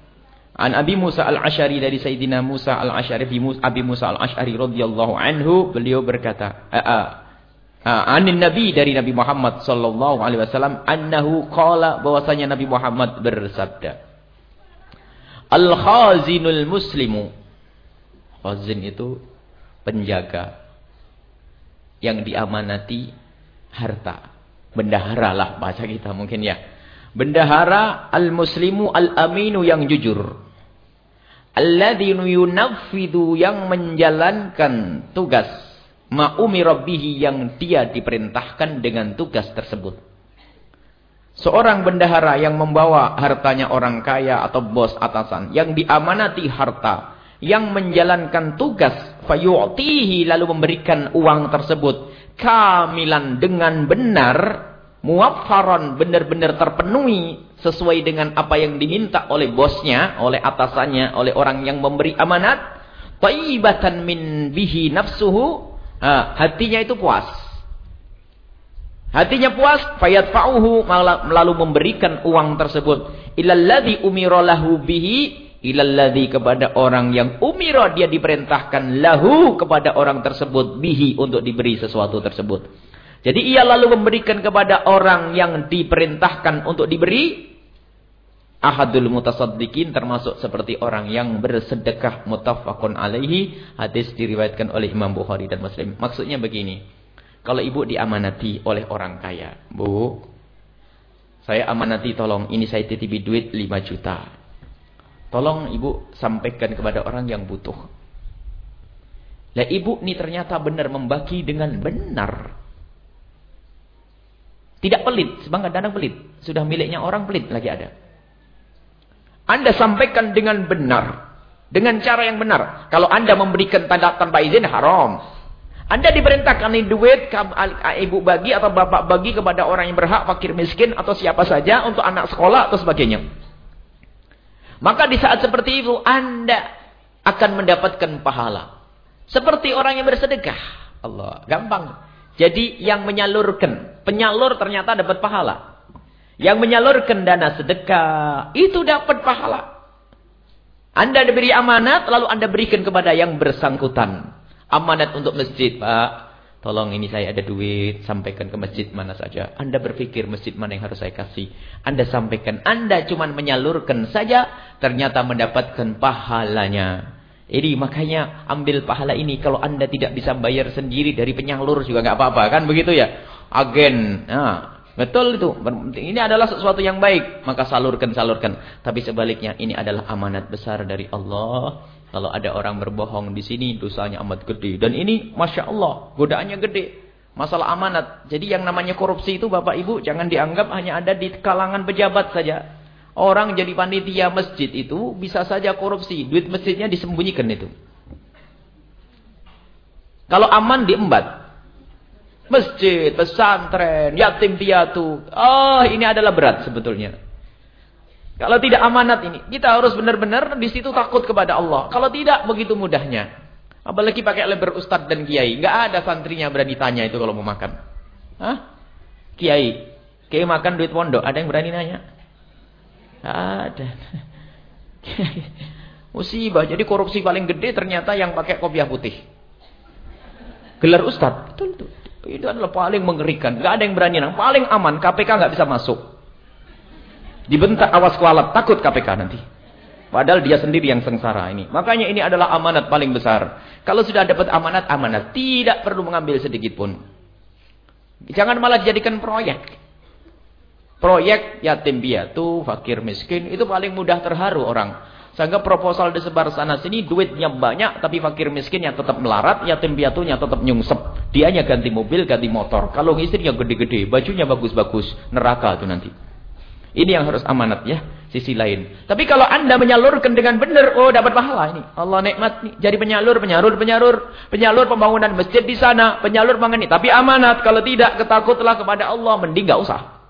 An Abi Musa al-Ash'ari dari Sayyidina Musa al-Ash'ari Abi Musa al-Ash'ari radhiyallahu anhu beliau berkata, Ah, anin Nabi dari Nabi Muhammad sallallahu alaihi wasallam annahu qala bahwasanya Nabi Muhammad bersabda Al khazinul muslimu. Khazin itu penjaga yang diamanati harta. Bendahara lah bahasa kita mungkin ya. Bendahara al muslimu al aminu yang jujur. Alladzi yunaffidu yang menjalankan tugas ma'umi rabbihi yang dia diperintahkan dengan tugas tersebut. Seorang bendahara yang membawa hartanya orang kaya atau bos atasan yang diamanati harta yang menjalankan tugas fayu'tihi lalu memberikan uang tersebut kamilan dengan benar muwaffaran benar-benar terpenuhi sesuai dengan apa yang diminta oleh bosnya, oleh atasannya, oleh orang yang memberi amanat taibatan min bihi nafsuhu Ha, hatinya itu puas. Hatinya puas, fayadfa'uhu lalu memberikan uang tersebut ilalladzi umira lahu bihi ilalladzi kepada orang yang umira dia diperintahkan lahu kepada orang tersebut bihi untuk diberi sesuatu tersebut. Jadi ia lalu memberikan kepada orang yang diperintahkan untuk diberi. Ahadul mutasaddiqin termasuk seperti orang yang bersedekah mutafakun alaihi. Hadis diriwayatkan oleh Imam Bukhari dan Muslim. Maksudnya begini. Kalau ibu diamanati oleh orang kaya. Bu, saya amanati tolong ini saya titipi duit 5 juta. Tolong ibu sampaikan kepada orang yang butuh. Lah ibu ini ternyata benar membagi dengan benar. Tidak pelit, sebab dana pelit. Sudah miliknya orang pelit lagi ada. Anda sampaikan dengan benar. Dengan cara yang benar. Kalau Anda memberikan tanda tanpa izin, haram. Anda diperintahkan ini duit, ibu bagi atau bapak bagi kepada orang yang berhak, fakir miskin, atau siapa saja, untuk anak sekolah atau sebagainya. Maka di saat seperti itu, Anda akan mendapatkan pahala. Seperti orang yang bersedekah. Allah, gampang. Jadi yang menyalurkan, penyalur ternyata dapat pahala. Yang menyalurkan dana sedekah, itu dapat pahala. Anda diberi amanat, lalu Anda berikan kepada yang bersangkutan. Amanat untuk masjid, Pak. Tolong ini saya ada duit, sampaikan ke masjid mana saja. Anda berpikir masjid mana yang harus saya kasih. Anda sampaikan, Anda cuma menyalurkan saja, ternyata mendapatkan pahalanya. Jadi makanya ambil pahala ini kalau anda tidak bisa bayar sendiri dari penyalur juga nggak apa-apa kan begitu ya agen nah, betul itu. Ini adalah sesuatu yang baik. Maka salurkan salurkan. Tapi sebaliknya ini adalah amanat besar dari Allah. Kalau ada orang berbohong di sini dosanya amat gede. Dan ini masya Allah godaannya gede. Masalah amanat. Jadi yang namanya korupsi itu bapak ibu jangan dianggap hanya ada di kalangan pejabat saja. Orang jadi panitia masjid itu bisa saja korupsi. Duit masjidnya disembunyikan itu. Kalau aman diembat. Masjid, pesantren, yatim piatu. Oh ini adalah berat sebetulnya. Kalau tidak amanat ini. Kita harus benar-benar di situ takut kepada Allah. Kalau tidak begitu mudahnya. Apalagi pakai lebar ustadz dan kiai. Nggak ada santrinya berani tanya itu kalau mau makan. Hah? Kiai. Kiai makan duit pondok. Ada yang berani nanya? Ada. Musibah. Jadi korupsi paling gede ternyata yang pakai kopiah putih. Gelar ustad. Betul, betul. Itu adalah paling mengerikan. Gak ada yang berani. Yang paling aman. KPK gak bisa masuk. Dibentak awas kualat. Takut KPK nanti. Padahal dia sendiri yang sengsara ini. Makanya ini adalah amanat paling besar. Kalau sudah dapat amanat, amanat. Tidak perlu mengambil sedikit pun. Jangan malah dijadikan proyek. Proyek yatim piatu, fakir miskin, itu paling mudah terharu orang. Sehingga proposal disebar sana sini, duitnya banyak, tapi fakir miskin yang tetap melarat, yatim piatunya tetap nyungsep. Dianya ganti mobil, ganti motor. Kalau istrinya gede-gede, bajunya bagus-bagus, neraka itu nanti. Ini yang harus amanat ya, sisi lain. Tapi kalau anda menyalurkan dengan benar, oh dapat pahala ini. Allah nikmat nih. Jadi penyalur, penyalur, penyalur. Penyalur pembangunan masjid di sana, penyalur ini. Tapi amanat, kalau tidak ketakutlah kepada Allah, mending gak usah.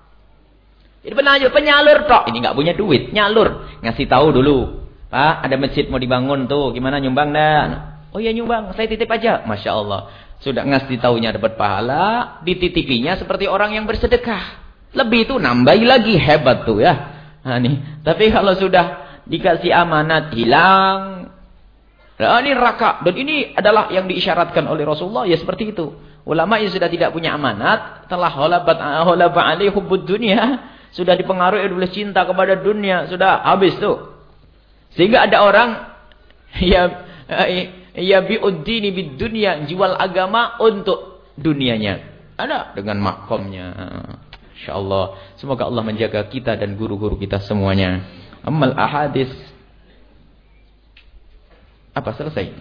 Jadi penyalur, penyalur tok. Ini nggak punya duit, nyalur. Ngasih tahu dulu. Pak, ada masjid mau dibangun tuh. Gimana nyumbang dan? Oh ya nyumbang, saya titip aja. Masya Allah. Sudah ngasih tahunya dapat pahala, dititipinya seperti orang yang bersedekah. Lebih itu nambah lagi hebat tuh ya. Nah, nih. Tapi kalau sudah dikasih amanat hilang, nah, ini raka. Dan ini adalah yang diisyaratkan oleh Rasulullah ya seperti itu. Ulama yang sudah tidak punya amanat telah holabat holabat alaihi hubbud dunia sudah dipengaruhi oleh cinta kepada dunia, sudah habis tuh. Sehingga ada orang ya ya biuddini bid dunia, jual agama untuk dunianya. Ada dengan makomnya. Insyaallah semoga Allah menjaga kita dan guru-guru kita semuanya. Amal ahadis apa selesai?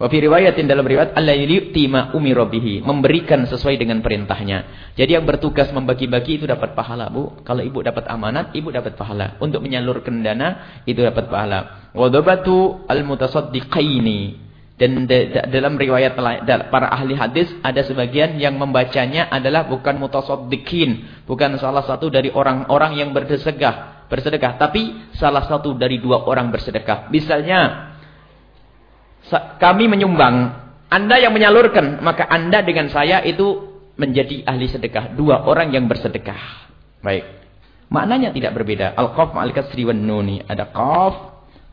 Wa fi riwayatin dalam riwayat Allah yu'ti ma umira bihi, memberikan sesuai dengan perintahnya. Jadi yang bertugas membagi-bagi itu dapat pahala, Bu. Kalau ibu dapat amanat, ibu dapat pahala. Untuk menyalurkan dana itu dapat pahala. Wa dabatu al-mutasaddiqaini. Dan dalam riwayat para ahli hadis ada sebagian yang membacanya adalah bukan mutasaddiqin, bukan salah satu dari orang-orang yang bersedekah, bersedekah, tapi salah satu dari dua orang bersedekah. Misalnya kami menyumbang, Anda yang menyalurkan, maka Anda dengan saya itu menjadi ahli sedekah. Dua orang yang bersedekah. Baik. Maknanya tidak berbeda. Al-qaf ma'al kasri wan nuni. Ada qaf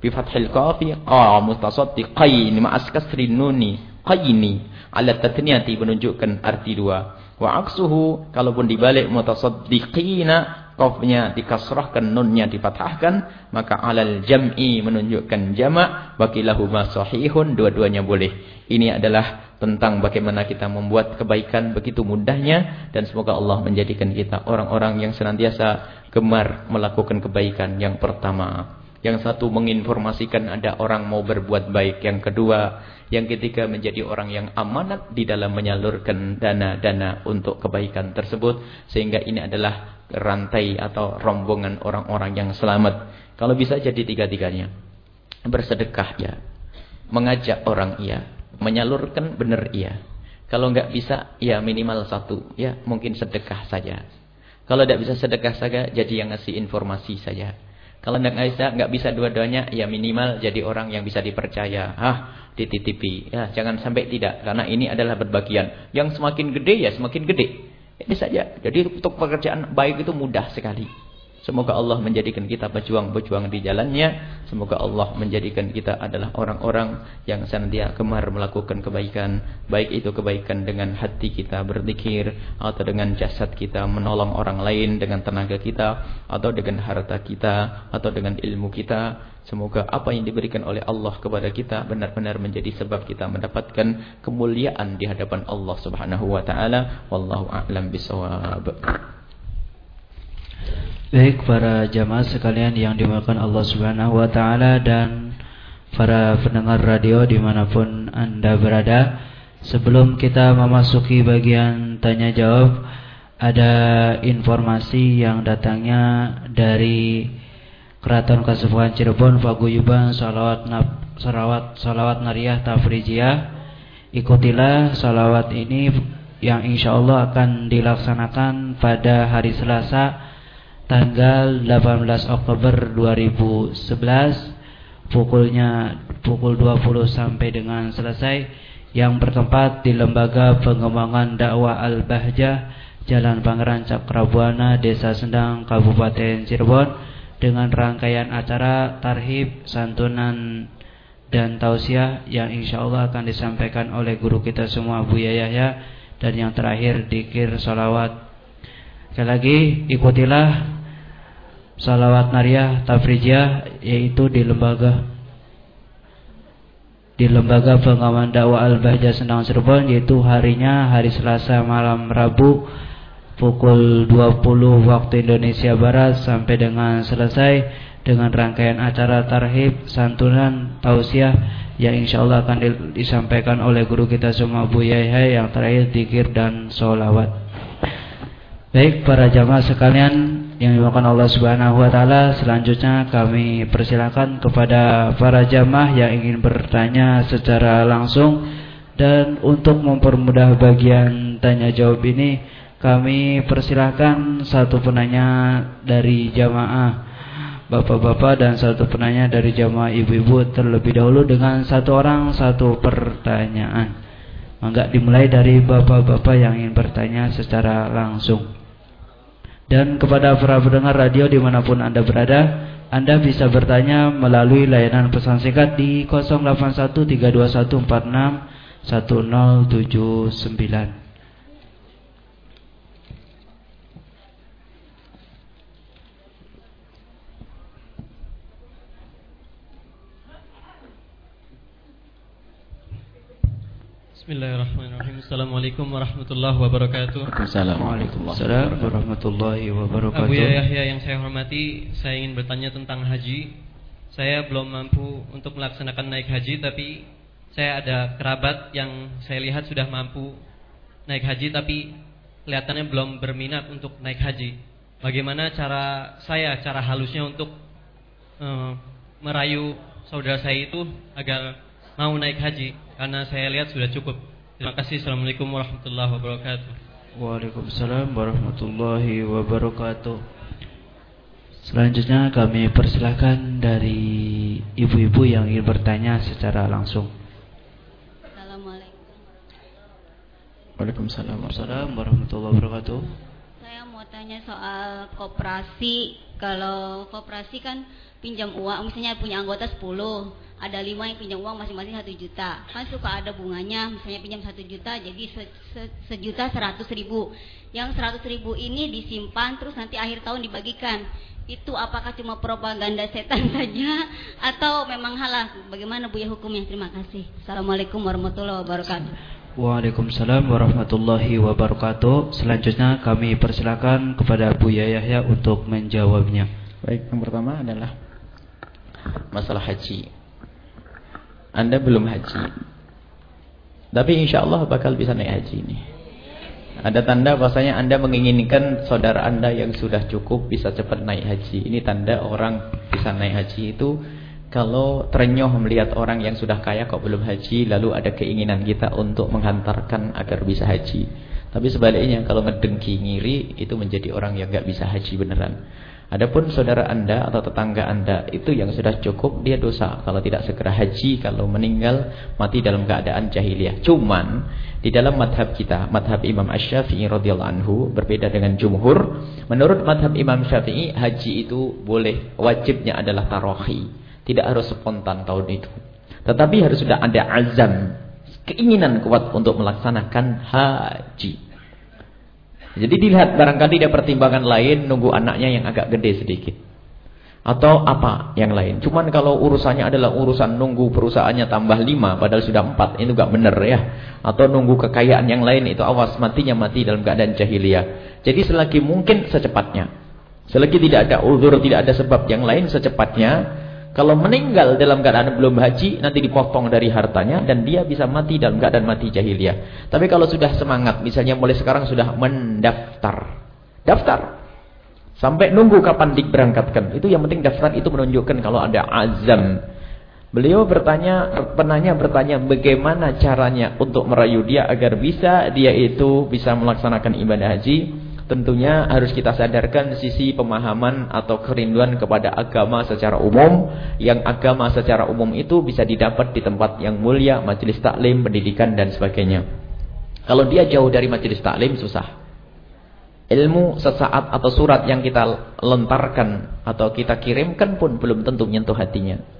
bi fathil qafi qa mutasaddiqain ma'as kasri nuni. mutasaddiqaini ala tatniyati menunjukkan arti dua wa aksuhu kalaupun dibalik mutasaddiqina qafnya dikasrahkan nunnya dipatahkan maka alal jam'i menunjukkan jamak bakilahu sahihun dua-duanya boleh. Ini adalah tentang bagaimana kita membuat kebaikan begitu mudahnya dan semoga Allah menjadikan kita orang-orang yang senantiasa gemar melakukan kebaikan yang pertama yang satu menginformasikan ada orang mau berbuat baik yang kedua yang ketiga menjadi orang yang amanat di dalam menyalurkan dana-dana untuk kebaikan tersebut sehingga ini adalah rantai atau rombongan orang-orang yang selamat. Kalau bisa jadi tiga-tiganya. Bersedekah ya. Mengajak orang iya. Menyalurkan benar iya. Kalau nggak bisa ya minimal satu. Ya mungkin sedekah saja. Kalau tidak bisa sedekah saja jadi yang ngasih informasi saja. Kalau nggak bisa nggak bisa dua-duanya ya minimal jadi orang yang bisa dipercaya. Ah dititipi. Ya jangan sampai tidak karena ini adalah berbagian. Yang semakin gede ya semakin gede. Ini saja. Jadi untuk pekerjaan baik itu mudah sekali. Semoga Allah menjadikan kita berjuang-berjuang di jalannya. Semoga Allah menjadikan kita adalah orang-orang yang senantiasa gemar melakukan kebaikan. Baik itu kebaikan dengan hati kita berzikir atau dengan jasad kita menolong orang lain dengan tenaga kita atau dengan harta kita atau dengan ilmu kita. Semoga apa yang diberikan oleh Allah kepada kita benar-benar menjadi sebab kita mendapatkan kemuliaan di hadapan Allah Subhanahu wa taala. Wallahu a'lam bisawab. Baik para jamaah sekalian yang dimakan Allah Subhanahu wa taala dan para pendengar radio di mana pun Anda berada. Sebelum kita memasuki bagian tanya jawab, ada informasi yang datangnya dari Keraton Kasepuhan Cirebon Paguyuban Salawat Salawat Salawat Nariyah Tafrijiyah. Ikutilah salawat ini yang insya Allah akan dilaksanakan pada hari Selasa tanggal 18 Oktober 2011 pukulnya pukul 20 sampai dengan selesai yang bertempat di Lembaga Pengembangan Dakwah Al-Bahjah Jalan Pangeran Cakrabuana Desa Sendang Kabupaten Cirebon dengan rangkaian acara tarhib santunan dan tausiah yang insya Allah akan disampaikan oleh guru kita semua Buya Yahya dan yang terakhir dikir salawat sekali lagi ikutilah salawat nariyah tafrijiyah yaitu di lembaga di lembaga pengaman dakwah Al-Bahjah Senang Cirebon yaitu harinya hari Selasa malam Rabu pukul 20 waktu Indonesia Barat sampai dengan selesai dengan rangkaian acara tarhib santunan tausiah yang insya Allah akan disampaikan oleh guru kita semua Bu Yahya yang terakhir dikir dan solawat. Baik para jamaah sekalian yang dimakan Allah Subhanahu wa taala. Selanjutnya kami persilakan kepada para jamaah yang ingin bertanya secara langsung dan untuk mempermudah bagian tanya jawab ini kami persilakan satu penanya dari jamaah bapak-bapak dan satu penanya dari jamaah ibu-ibu terlebih dahulu dengan satu orang satu pertanyaan. Mangga dimulai dari bapak-bapak yang ingin bertanya secara langsung. Dan kepada para pendengar radio di mana pun Anda berada, Anda bisa bertanya melalui layanan pesan singkat di 081321461079. Bismillahirrahmanirrahim. Assalamualaikum warahmatullahi wabarakatuh. Assalamualaikum warahmatullahi wabarakatuh. Abu Yahya yang saya hormati, saya ingin bertanya tentang haji. Saya belum mampu untuk melaksanakan naik haji, tapi saya ada kerabat yang saya lihat sudah mampu naik haji, tapi kelihatannya belum berminat untuk naik haji. Bagaimana cara saya, cara halusnya untuk uh, merayu saudara saya itu agar mau naik haji? Karena saya lihat sudah cukup. Terima kasih. Assalamualaikum warahmatullahi wabarakatuh. Waalaikumsalam warahmatullahi wabarakatuh. Selanjutnya kami persilahkan dari ibu-ibu yang ingin bertanya secara langsung. Assalamualaikum. Waalaikumsalam warahmatullahi wabarakatuh. Saya mau tanya soal koperasi. Kalau koperasi kan pinjam uang, misalnya punya anggota 10 ada lima yang pinjam uang masing-masing satu juta. Kan suka ada bunganya misalnya pinjam satu juta jadi se, se, sejuta seratus ribu. Yang seratus ribu ini disimpan terus nanti akhir tahun dibagikan. Itu apakah cuma propaganda setan saja atau memang halah bagaimana bu ya hukumnya? Terima kasih. Assalamualaikum warahmatullahi wabarakatuh. Waalaikumsalam warahmatullahi wabarakatuh. Selanjutnya kami persilakan kepada Bu Yahya untuk menjawabnya. Baik, yang pertama adalah masalah haji. Anda belum haji. Tapi insya Allah bakal bisa naik haji ini. Ada tanda bahasanya Anda menginginkan saudara Anda yang sudah cukup bisa cepat naik haji. Ini tanda orang bisa naik haji itu kalau terenyuh melihat orang yang sudah kaya kok belum haji lalu ada keinginan kita untuk menghantarkan agar bisa haji. Tapi sebaliknya kalau ngedengki ngiri itu menjadi orang yang gak bisa haji beneran. Adapun saudara anda atau tetangga anda itu yang sudah cukup dia dosa kalau tidak segera haji kalau meninggal mati dalam keadaan jahiliyah. Cuman di dalam madhab kita, madhab Imam Ash-Syafi'i radhiyallahu anhu berbeda dengan jumhur. Menurut madhab Imam Syafi'i haji itu boleh wajibnya adalah tarohi, tidak harus spontan tahun itu. Tetapi harus sudah ada azam, keinginan kuat untuk melaksanakan haji. Jadi dilihat barangkali ada pertimbangan lain nunggu anaknya yang agak gede sedikit. Atau apa yang lain. Cuman kalau urusannya adalah urusan nunggu perusahaannya tambah lima padahal sudah empat. Itu gak benar ya. Atau nunggu kekayaan yang lain itu awas matinya mati dalam keadaan jahiliyah. Jadi selagi mungkin secepatnya. Selagi tidak ada uzur, tidak ada sebab yang lain secepatnya kalau meninggal dalam keadaan belum haji, nanti dipotong dari hartanya dan dia bisa mati dalam keadaan mati jahiliyah. Tapi kalau sudah semangat, misalnya mulai sekarang sudah mendaftar. Daftar. Sampai nunggu kapan diberangkatkan. Itu yang penting daftar itu menunjukkan kalau ada azam. Beliau bertanya, penanya bertanya bagaimana caranya untuk merayu dia agar bisa dia itu bisa melaksanakan ibadah haji. Tentunya harus kita sadarkan sisi pemahaman atau kerinduan kepada agama secara umum. Yang agama secara umum itu bisa didapat di tempat yang mulia, majelis taklim, pendidikan dan sebagainya. Kalau dia jauh dari majelis taklim susah. Ilmu sesaat atau surat yang kita lentarkan atau kita kirimkan pun belum tentu menyentuh hatinya.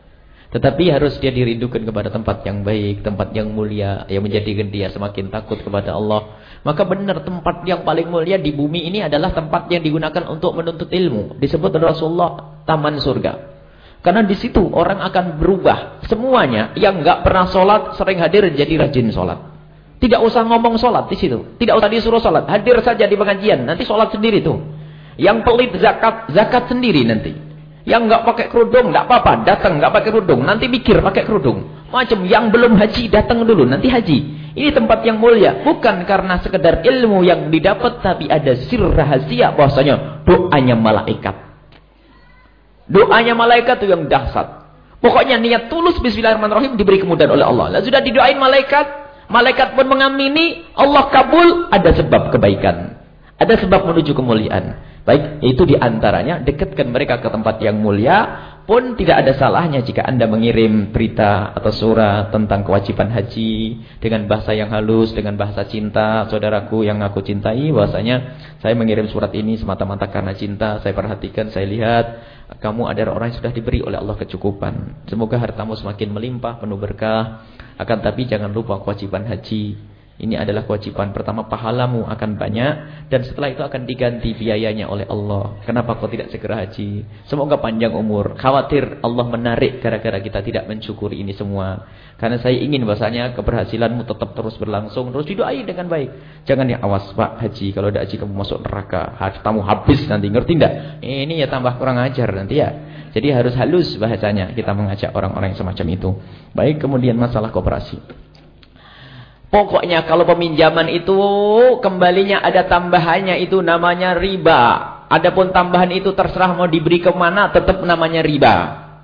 Tetapi harus dia dirindukan kepada tempat yang baik, tempat yang mulia, yang menjadikan dia semakin takut kepada Allah. Maka benar tempat yang paling mulia di bumi ini adalah tempat yang digunakan untuk menuntut ilmu. Disebut Rasulullah taman surga. Karena di situ orang akan berubah. Semuanya yang nggak pernah sholat sering hadir jadi rajin sholat. Tidak usah ngomong sholat di situ. Tidak usah disuruh sholat. Hadir saja di pengajian. Nanti sholat sendiri tuh. Yang pelit zakat, zakat sendiri nanti. Yang nggak pakai kerudung, nggak apa-apa, datang nggak pakai kerudung, nanti mikir pakai kerudung. Macam yang belum haji datang dulu, nanti haji. Ini tempat yang mulia, bukan karena sekedar ilmu yang didapat, tapi ada sir rahasia bahwasanya doanya malaikat. Doanya malaikat itu yang dahsyat. Pokoknya niat tulus bismillahirrahmanirrahim diberi kemudahan oleh Allah. Sudah didoain malaikat, malaikat pun mengamini, Allah kabul, ada sebab kebaikan. Ada sebab menuju kemuliaan. Baik, itu di antaranya dekatkan mereka ke tempat yang mulia. Pun tidak ada salahnya jika anda mengirim berita atau surat tentang kewajiban haji. Dengan bahasa yang halus, dengan bahasa cinta. Saudaraku yang aku cintai, bahasanya saya mengirim surat ini semata-mata karena cinta. Saya perhatikan, saya lihat. Kamu adalah orang yang sudah diberi oleh Allah kecukupan. Semoga hartamu semakin melimpah, penuh berkah. Akan tapi jangan lupa kewajiban haji. Ini adalah kewajiban pertama pahalamu akan banyak dan setelah itu akan diganti biayanya oleh Allah. Kenapa kau tidak segera haji? Semoga panjang umur. Khawatir Allah menarik gara-gara kita tidak mensyukuri ini semua. Karena saya ingin bahasanya keberhasilanmu tetap terus berlangsung, terus didoai dengan baik. Jangan ya awas Pak haji, kalau tidak haji kamu masuk neraka, hartamu habis nanti. Ngerti tidak? Ini ya tambah kurang ajar nanti ya. Jadi harus halus bahasanya kita mengajak orang-orang yang semacam itu. Baik, kemudian masalah kooperasi. Pokoknya kalau peminjaman itu kembalinya ada tambahannya itu namanya riba. Adapun tambahan itu terserah mau diberi ke mana tetap namanya riba.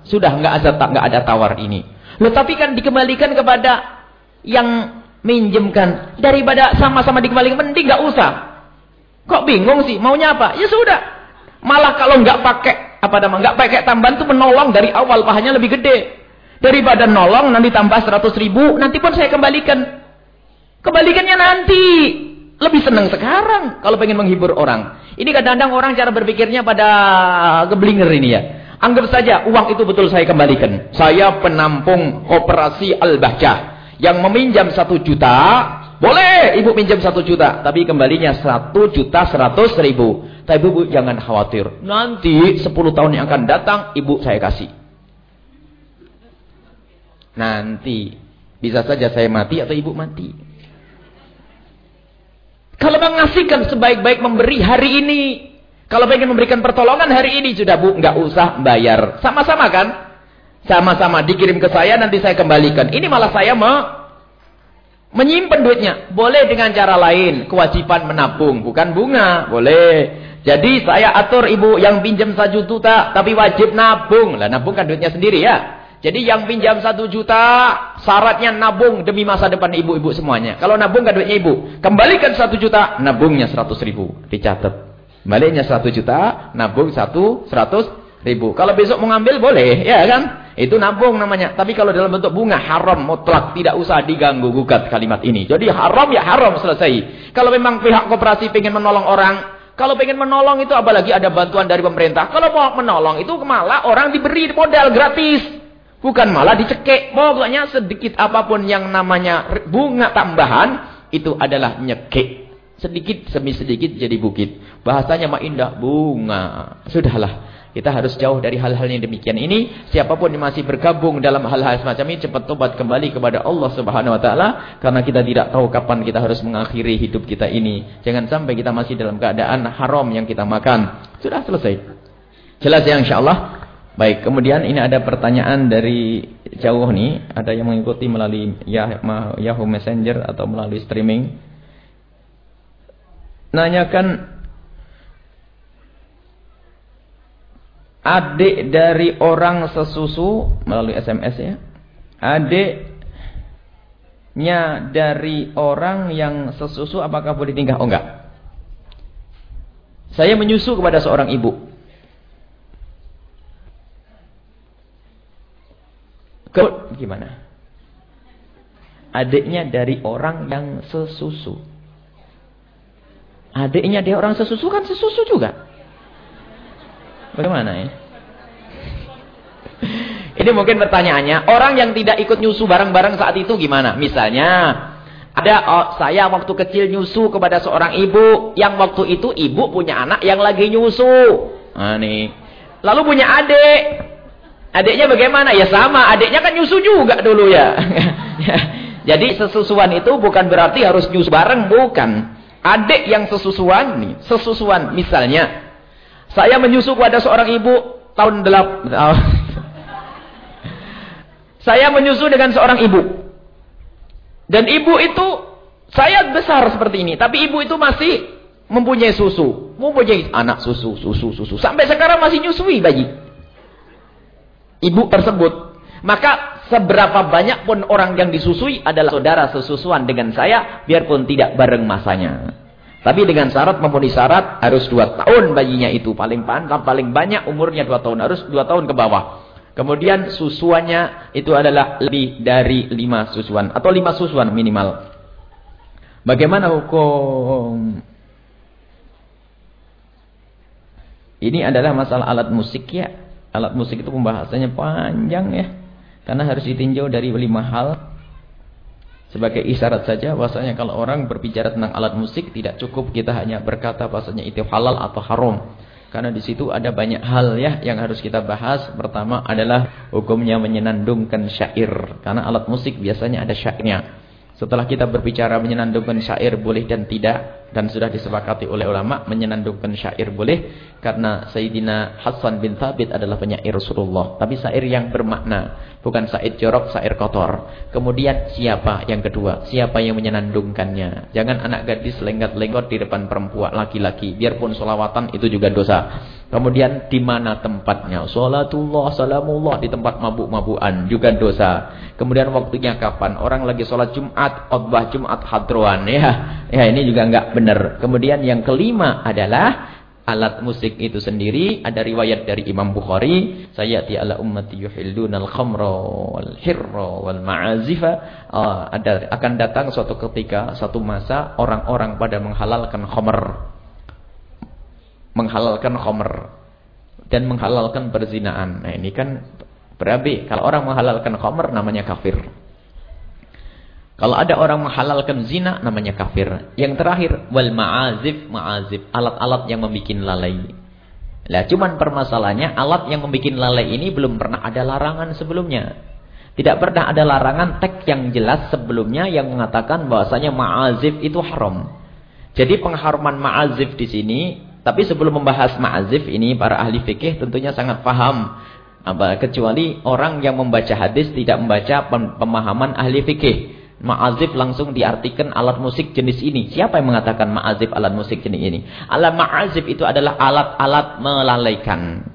Sudah nggak ada nggak ada tawar ini. Loh tapi kan dikembalikan kepada yang minjemkan daripada sama-sama dikembalikan mending nggak usah. Kok bingung sih maunya apa? Ya sudah. Malah kalau nggak pakai apa nama nggak pakai tambahan itu menolong dari awal pahanya lebih gede. Daripada nolong nanti tambah 100 ribu nanti pun saya kembalikan Kebalikannya nanti. Lebih senang sekarang kalau pengen menghibur orang. Ini kadang-kadang orang cara berpikirnya pada geblinger ini ya. Anggap saja uang itu betul saya kembalikan. Saya penampung koperasi Al-Bahjah. Yang meminjam satu juta, boleh ibu minjam satu juta. Tapi kembalinya satu juta seratus ribu. Tapi ibu jangan khawatir. Nanti sepuluh tahun yang akan datang, ibu saya kasih. Nanti. Bisa saja saya mati atau ibu mati. Kalau mengasihkan sebaik-baik memberi hari ini. Kalau ingin memberikan pertolongan hari ini sudah bu, nggak usah bayar. Sama-sama kan? Sama-sama dikirim ke saya nanti saya kembalikan. Ini malah saya mau menyimpan duitnya. Boleh dengan cara lain, kewajiban menabung, bukan bunga, boleh. Jadi saya atur ibu yang pinjam satu juta, tapi wajib nabung. Lah nabung kan duitnya sendiri ya. Jadi yang pinjam satu juta, syaratnya nabung demi masa depan ibu-ibu semuanya. Kalau nabung kan duitnya ibu. Kembalikan satu juta, nabungnya seratus ribu. Dicatat. Baliknya satu juta, nabung satu, seratus ribu. Kalau besok mau ngambil boleh, ya kan? Itu nabung namanya. Tapi kalau dalam bentuk bunga, haram mutlak. Tidak usah diganggu gugat kalimat ini. Jadi haram ya haram selesai. Kalau memang pihak koperasi ingin menolong orang, kalau ingin menolong itu apalagi ada bantuan dari pemerintah. Kalau mau menolong itu malah orang diberi modal gratis. Bukan malah dicekik. Pokoknya sedikit apa pun yang namanya bunga tambahan, itu adalah nyekik. Sedikit demi sedikit jadi bukit. Bahasanya mah indah, bunga. Sudahlah. Kita harus jauh dari hal-hal yang demikian ini. Siapa pun yang masih bergabung dalam hal-hal semacam ini cepat tobat kembali kepada Allah Subhanahu wa taala karena kita tidak tahu kapan kita harus mengakhiri hidup kita ini. Jangan sampai kita masih dalam keadaan haram yang kita makan. Sudah selesai. Jelas ya insyaallah. Baik, kemudian ini ada pertanyaan dari jauh nih, ada yang mengikuti melalui Yahoo Messenger atau melalui streaming nanyakan adik dari orang sesusu melalui SMS ya. Adiknya dari orang yang sesusu apakah boleh tinggal? Oh enggak. Saya menyusu kepada seorang ibu. Ke gimana? Adiknya dari orang yang sesusu. Adiknya dia orang sesusu kan sesusu juga. Bagaimana ya? Ini mungkin pertanyaannya, orang yang tidak ikut nyusu bareng-bareng saat itu gimana? Misalnya, ada oh, saya waktu kecil nyusu kepada seorang ibu, yang waktu itu ibu punya anak yang lagi nyusu. Nah, nih. Lalu punya adik. Adiknya bagaimana? Ya sama, adiknya kan nyusu juga dulu ya. Jadi sesusuan itu bukan berarti harus nyusu bareng, bukan. Adik yang sesusuan nih, sesusuan misalnya saya menyusu kepada seorang ibu tahun delap Saya menyusu dengan seorang ibu. Dan ibu itu saya besar seperti ini, tapi ibu itu masih mempunyai susu, mempunyai anak susu, susu, susu. Sampai sekarang masih nyusui bayi. Ibu tersebut. Maka seberapa banyak pun orang yang disusui adalah saudara sesusuan dengan saya, biarpun tidak bareng masanya. Tapi dengan syarat memenuhi syarat harus dua tahun bayinya itu paling pantang paling banyak umurnya dua tahun harus dua tahun ke bawah. Kemudian susuannya itu adalah lebih dari lima susuan atau lima susuan minimal. Bagaimana hukum? Ini adalah masalah alat musik ya. Alat musik itu pembahasannya panjang ya. Karena harus ditinjau dari lima hal. Sebagai isyarat saja bahasanya kalau orang berbicara tentang alat musik tidak cukup kita hanya berkata bahasanya itu halal atau haram. Karena di situ ada banyak hal ya yang harus kita bahas. Pertama adalah hukumnya menyenandungkan syair. Karena alat musik biasanya ada syairnya. Setelah kita berbicara menyenandungkan syair boleh dan tidak dan sudah disepakati oleh ulama menyenandungkan syair boleh karena Sayyidina Hasan bin Thabit adalah penyair Rasulullah tapi syair yang bermakna bukan syair jorok syair kotor kemudian siapa yang kedua siapa yang menyenandungkannya jangan anak gadis lenggat-lenggot di depan perempuan laki-laki biarpun solawatan itu juga dosa Kemudian di mana tempatnya? Salatullah, salamullah di tempat mabuk-mabukan juga dosa. Kemudian waktunya kapan? Orang lagi sholat Jumat, khutbah Jumat hadroan ya. Ya ini juga enggak benar. Kemudian yang kelima adalah alat musik itu sendiri ada riwayat dari Imam Bukhari sayati ala ummati yuhillunal khamra wal hirra wal ma'azifa uh, ada akan datang suatu ketika satu masa orang-orang pada menghalalkan khamr menghalalkan khomer. dan menghalalkan perzinaan. Nah, ini kan berabe. Kalau orang menghalalkan khamr namanya kafir. Kalau ada orang menghalalkan zina namanya kafir. Yang terakhir wal ma'azif ma'azif, alat-alat yang membuat lalai. Lah cuman permasalahannya alat yang membuat lalai ini belum pernah ada larangan sebelumnya. Tidak pernah ada larangan teks yang jelas sebelumnya yang mengatakan bahwasanya ma'azif itu haram. Jadi pengharuman ma'azif di sini, tapi sebelum membahas ma'azif ini para ahli fikih tentunya sangat paham. Kecuali orang yang membaca hadis tidak membaca pemahaman ahli fikih. Ma'azif langsung diartikan alat musik jenis ini. Siapa yang mengatakan ma'azif alat musik jenis ini? Alat ma'azif itu adalah alat-alat melalaikan.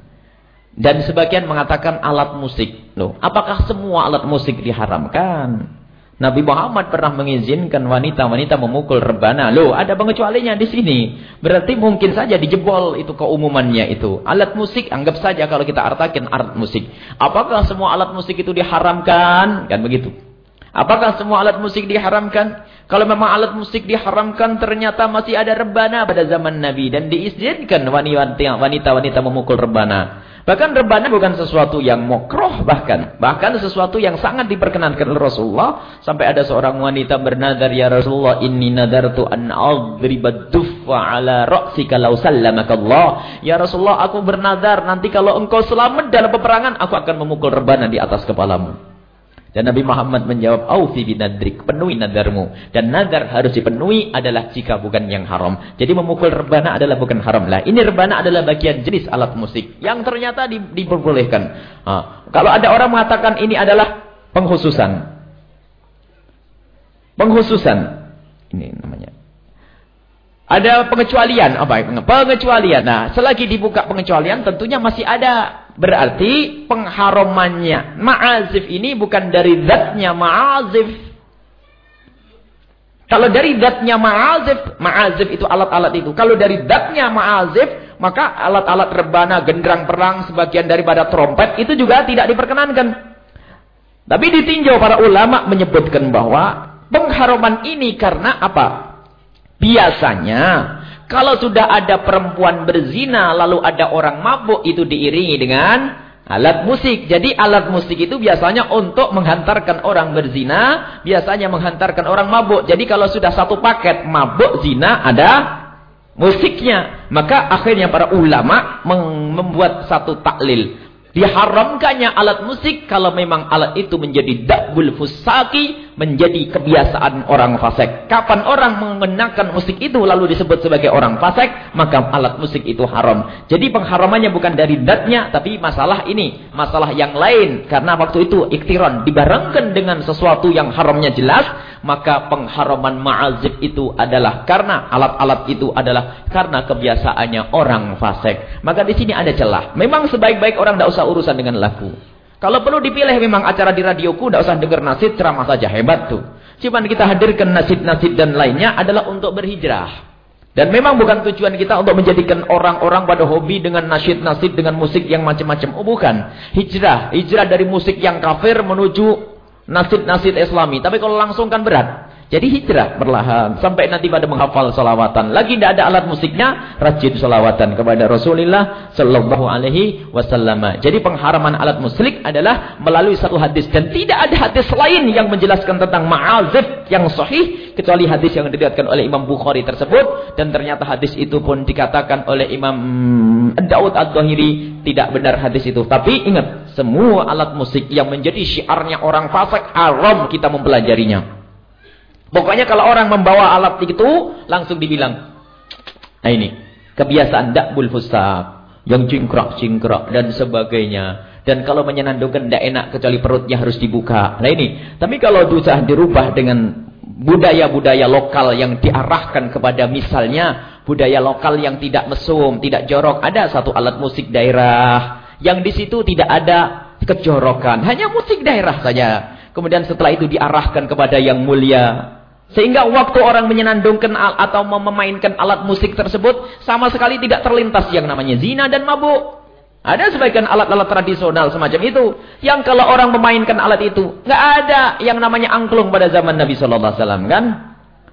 Dan sebagian mengatakan alat musik. Loh, apakah semua alat musik diharamkan? Nabi Muhammad pernah mengizinkan wanita-wanita memukul rebana. Loh, ada pengecualinya di sini. Berarti mungkin saja dijebol itu keumumannya itu. Alat musik, anggap saja kalau kita artakan alat musik. Apakah semua alat musik itu diharamkan? Kan begitu. Apakah semua alat musik diharamkan? Kalau memang alat musik diharamkan, ternyata masih ada rebana pada zaman Nabi. Dan diizinkan wanita-wanita memukul rebana. Bahkan rebana bukan sesuatu yang mokroh bahkan. Bahkan sesuatu yang sangat diperkenankan Rasulullah. Sampai ada seorang wanita bernadar, Ya Rasulullah, inni nadartu an adribad duffa ala ra'sika law sallamakallah. Ya Rasulullah, aku bernadar, nanti kalau engkau selamat dalam peperangan, aku akan memukul rebana di atas kepalamu. Dan Nabi Muhammad menjawab, Aufi binadrik, penuhi nadarmu. Dan nadar harus dipenuhi adalah jika bukan yang haram. Jadi memukul rebana adalah bukan haram. Lah, ini rebana adalah bagian jenis alat musik. Yang ternyata di, diperbolehkan. Ha. Kalau ada orang mengatakan ini adalah penghususan. Penghususan. Ini namanya. Ada pengecualian. Apa? Pengecualian. Nah, selagi dibuka pengecualian tentunya masih ada Berarti pengharamannya ma'azif ini bukan dari zatnya ma'azif. Kalau dari zatnya ma'azif, ma'azif itu alat-alat itu. Kalau dari zatnya ma'azif, maka alat-alat rebana, genderang perang, sebagian daripada trompet, itu juga tidak diperkenankan. Tapi ditinjau para ulama menyebutkan bahwa pengharaman ini karena apa? Biasanya kalau sudah ada perempuan berzina, lalu ada orang mabuk, itu diiringi dengan alat musik. Jadi alat musik itu biasanya untuk menghantarkan orang berzina, biasanya menghantarkan orang mabuk. Jadi kalau sudah satu paket mabuk, zina, ada musiknya. Maka akhirnya para ulama membuat satu taklil. Diharamkannya alat musik kalau memang alat itu menjadi dakbul fusaki, menjadi kebiasaan orang fasik. Kapan orang mengenakan musik itu lalu disebut sebagai orang fasik, maka alat musik itu haram. Jadi pengharamannya bukan dari datnya, tapi masalah ini, masalah yang lain. Karena waktu itu iktiran dibarengkan dengan sesuatu yang haramnya jelas, maka pengharaman ma'azib itu adalah karena alat-alat itu adalah karena kebiasaannya orang fasik. Maka di sini ada celah. Memang sebaik-baik orang tidak usah urusan dengan lagu. Kalau perlu dipilih memang acara di radioku, tidak usah dengar nasid, ceramah saja, hebat tuh. Cuman kita hadirkan nasid-nasid dan lainnya adalah untuk berhijrah. Dan memang bukan tujuan kita untuk menjadikan orang-orang pada hobi dengan nasid-nasid, dengan musik yang macam-macam. Oh bukan. Hijrah. Hijrah dari musik yang kafir menuju nasid-nasid islami. Tapi kalau langsung kan berat. Jadi hijrah perlahan sampai nanti pada menghafal salawatan. Lagi tidak ada alat musiknya, rajin salawatan kepada Rasulullah sallallahu alaihi wasallam. Jadi pengharaman alat musik adalah melalui satu hadis dan tidak ada hadis lain yang menjelaskan tentang ma'azif yang sahih kecuali hadis yang diriwayatkan oleh Imam Bukhari tersebut dan ternyata hadis itu pun dikatakan oleh Imam Daud Ad-Dhahiri tidak benar hadis itu. Tapi ingat, semua alat musik yang menjadi syiarnya orang fasik haram kita mempelajarinya. Pokoknya kalau orang membawa alat itu, langsung dibilang. Nah ini, kebiasaan dakbul fusak. Yang cingkrak-cingkrak dan sebagainya. Dan kalau menyenandungkan tidak enak, kecuali perutnya harus dibuka. Nah ini, tapi kalau dosa dirubah dengan budaya-budaya lokal yang diarahkan kepada misalnya, budaya lokal yang tidak mesum, tidak jorok. Ada satu alat musik daerah, yang di situ tidak ada kejorokan. Hanya musik daerah saja. Kemudian setelah itu diarahkan kepada yang mulia. Sehingga waktu orang menyenandungkan atau memainkan alat musik tersebut sama sekali tidak terlintas yang namanya zina dan mabuk. Ada sebagian alat-alat tradisional semacam itu yang kalau orang memainkan alat itu nggak ada yang namanya angklung pada zaman Nabi Wasallam kan?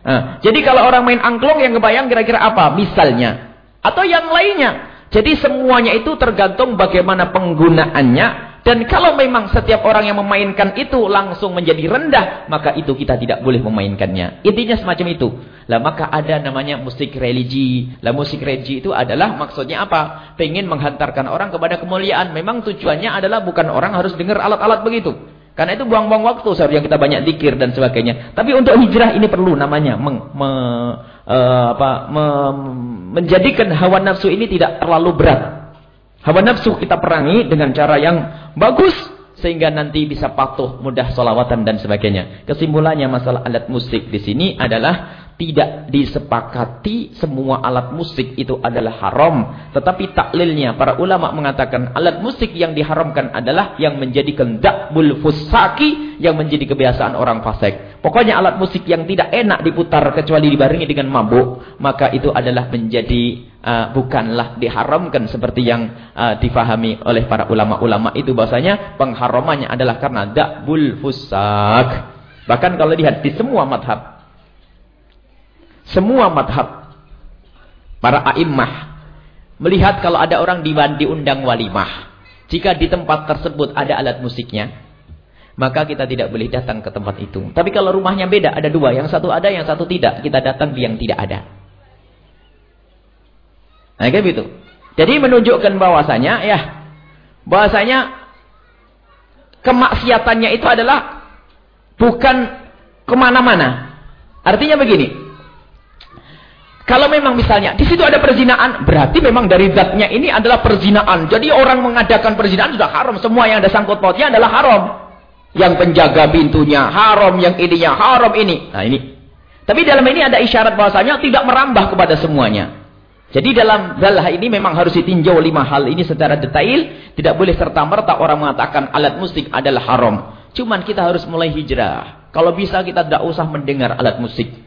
Nah, jadi kalau orang main angklung yang kebayang kira-kira apa? Misalnya atau yang lainnya. Jadi semuanya itu tergantung bagaimana penggunaannya. Dan kalau memang setiap orang yang memainkan itu langsung menjadi rendah, maka itu kita tidak boleh memainkannya. Intinya semacam itu. Lah maka ada namanya musik religi. Lah musik religi itu adalah maksudnya apa? Pengen menghantarkan orang kepada kemuliaan. Memang tujuannya adalah bukan orang harus dengar alat-alat begitu. Karena itu buang-buang waktu seharusnya kita banyak dikir dan sebagainya. Tapi untuk hijrah ini perlu namanya meng, me, uh, apa, me, menjadikan hawa nafsu ini tidak terlalu berat. Hawa nafsu kita perangi dengan cara yang bagus sehingga nanti bisa patuh, mudah solawatan dan sebagainya. Kesimpulannya masalah alat musik di sini adalah tidak disepakati semua alat musik itu adalah haram. Tetapi taklilnya para ulama mengatakan alat musik yang diharamkan adalah yang menjadikan dakbul fusaki yang menjadi kebiasaan orang fasik. Pokoknya alat musik yang tidak enak diputar kecuali dibarengi dengan mabuk, maka itu adalah menjadi uh, bukanlah diharamkan seperti yang uh, difahami oleh para ulama-ulama itu bahasanya pengharamannya adalah karena dakbul fusak. Bahkan kalau lihat di semua madhab semua madhab. Para a'immah. Melihat kalau ada orang diundang walimah. Jika di tempat tersebut ada alat musiknya. Maka kita tidak boleh datang ke tempat itu. Tapi kalau rumahnya beda, ada dua. Yang satu ada, yang satu tidak. Kita datang di yang tidak ada. Nah, kayak gitu. Jadi menunjukkan bahwasanya, ya, bahwasanya kemaksiatannya itu adalah bukan ke mana-mana. Artinya begini, kalau memang misalnya di situ ada perzinaan, berarti memang dari zatnya ini adalah perzinaan. Jadi orang mengadakan perzinaan sudah haram. Semua yang ada sangkut pautnya adalah haram. Yang penjaga pintunya haram, yang ininya haram ini. Nah ini. Tapi dalam ini ada isyarat bahwasanya tidak merambah kepada semuanya. Jadi dalam hal ini memang harus ditinjau lima hal ini secara detail. Tidak boleh serta-merta orang mengatakan alat musik adalah haram. Cuman kita harus mulai hijrah. Kalau bisa kita tidak usah mendengar alat musik.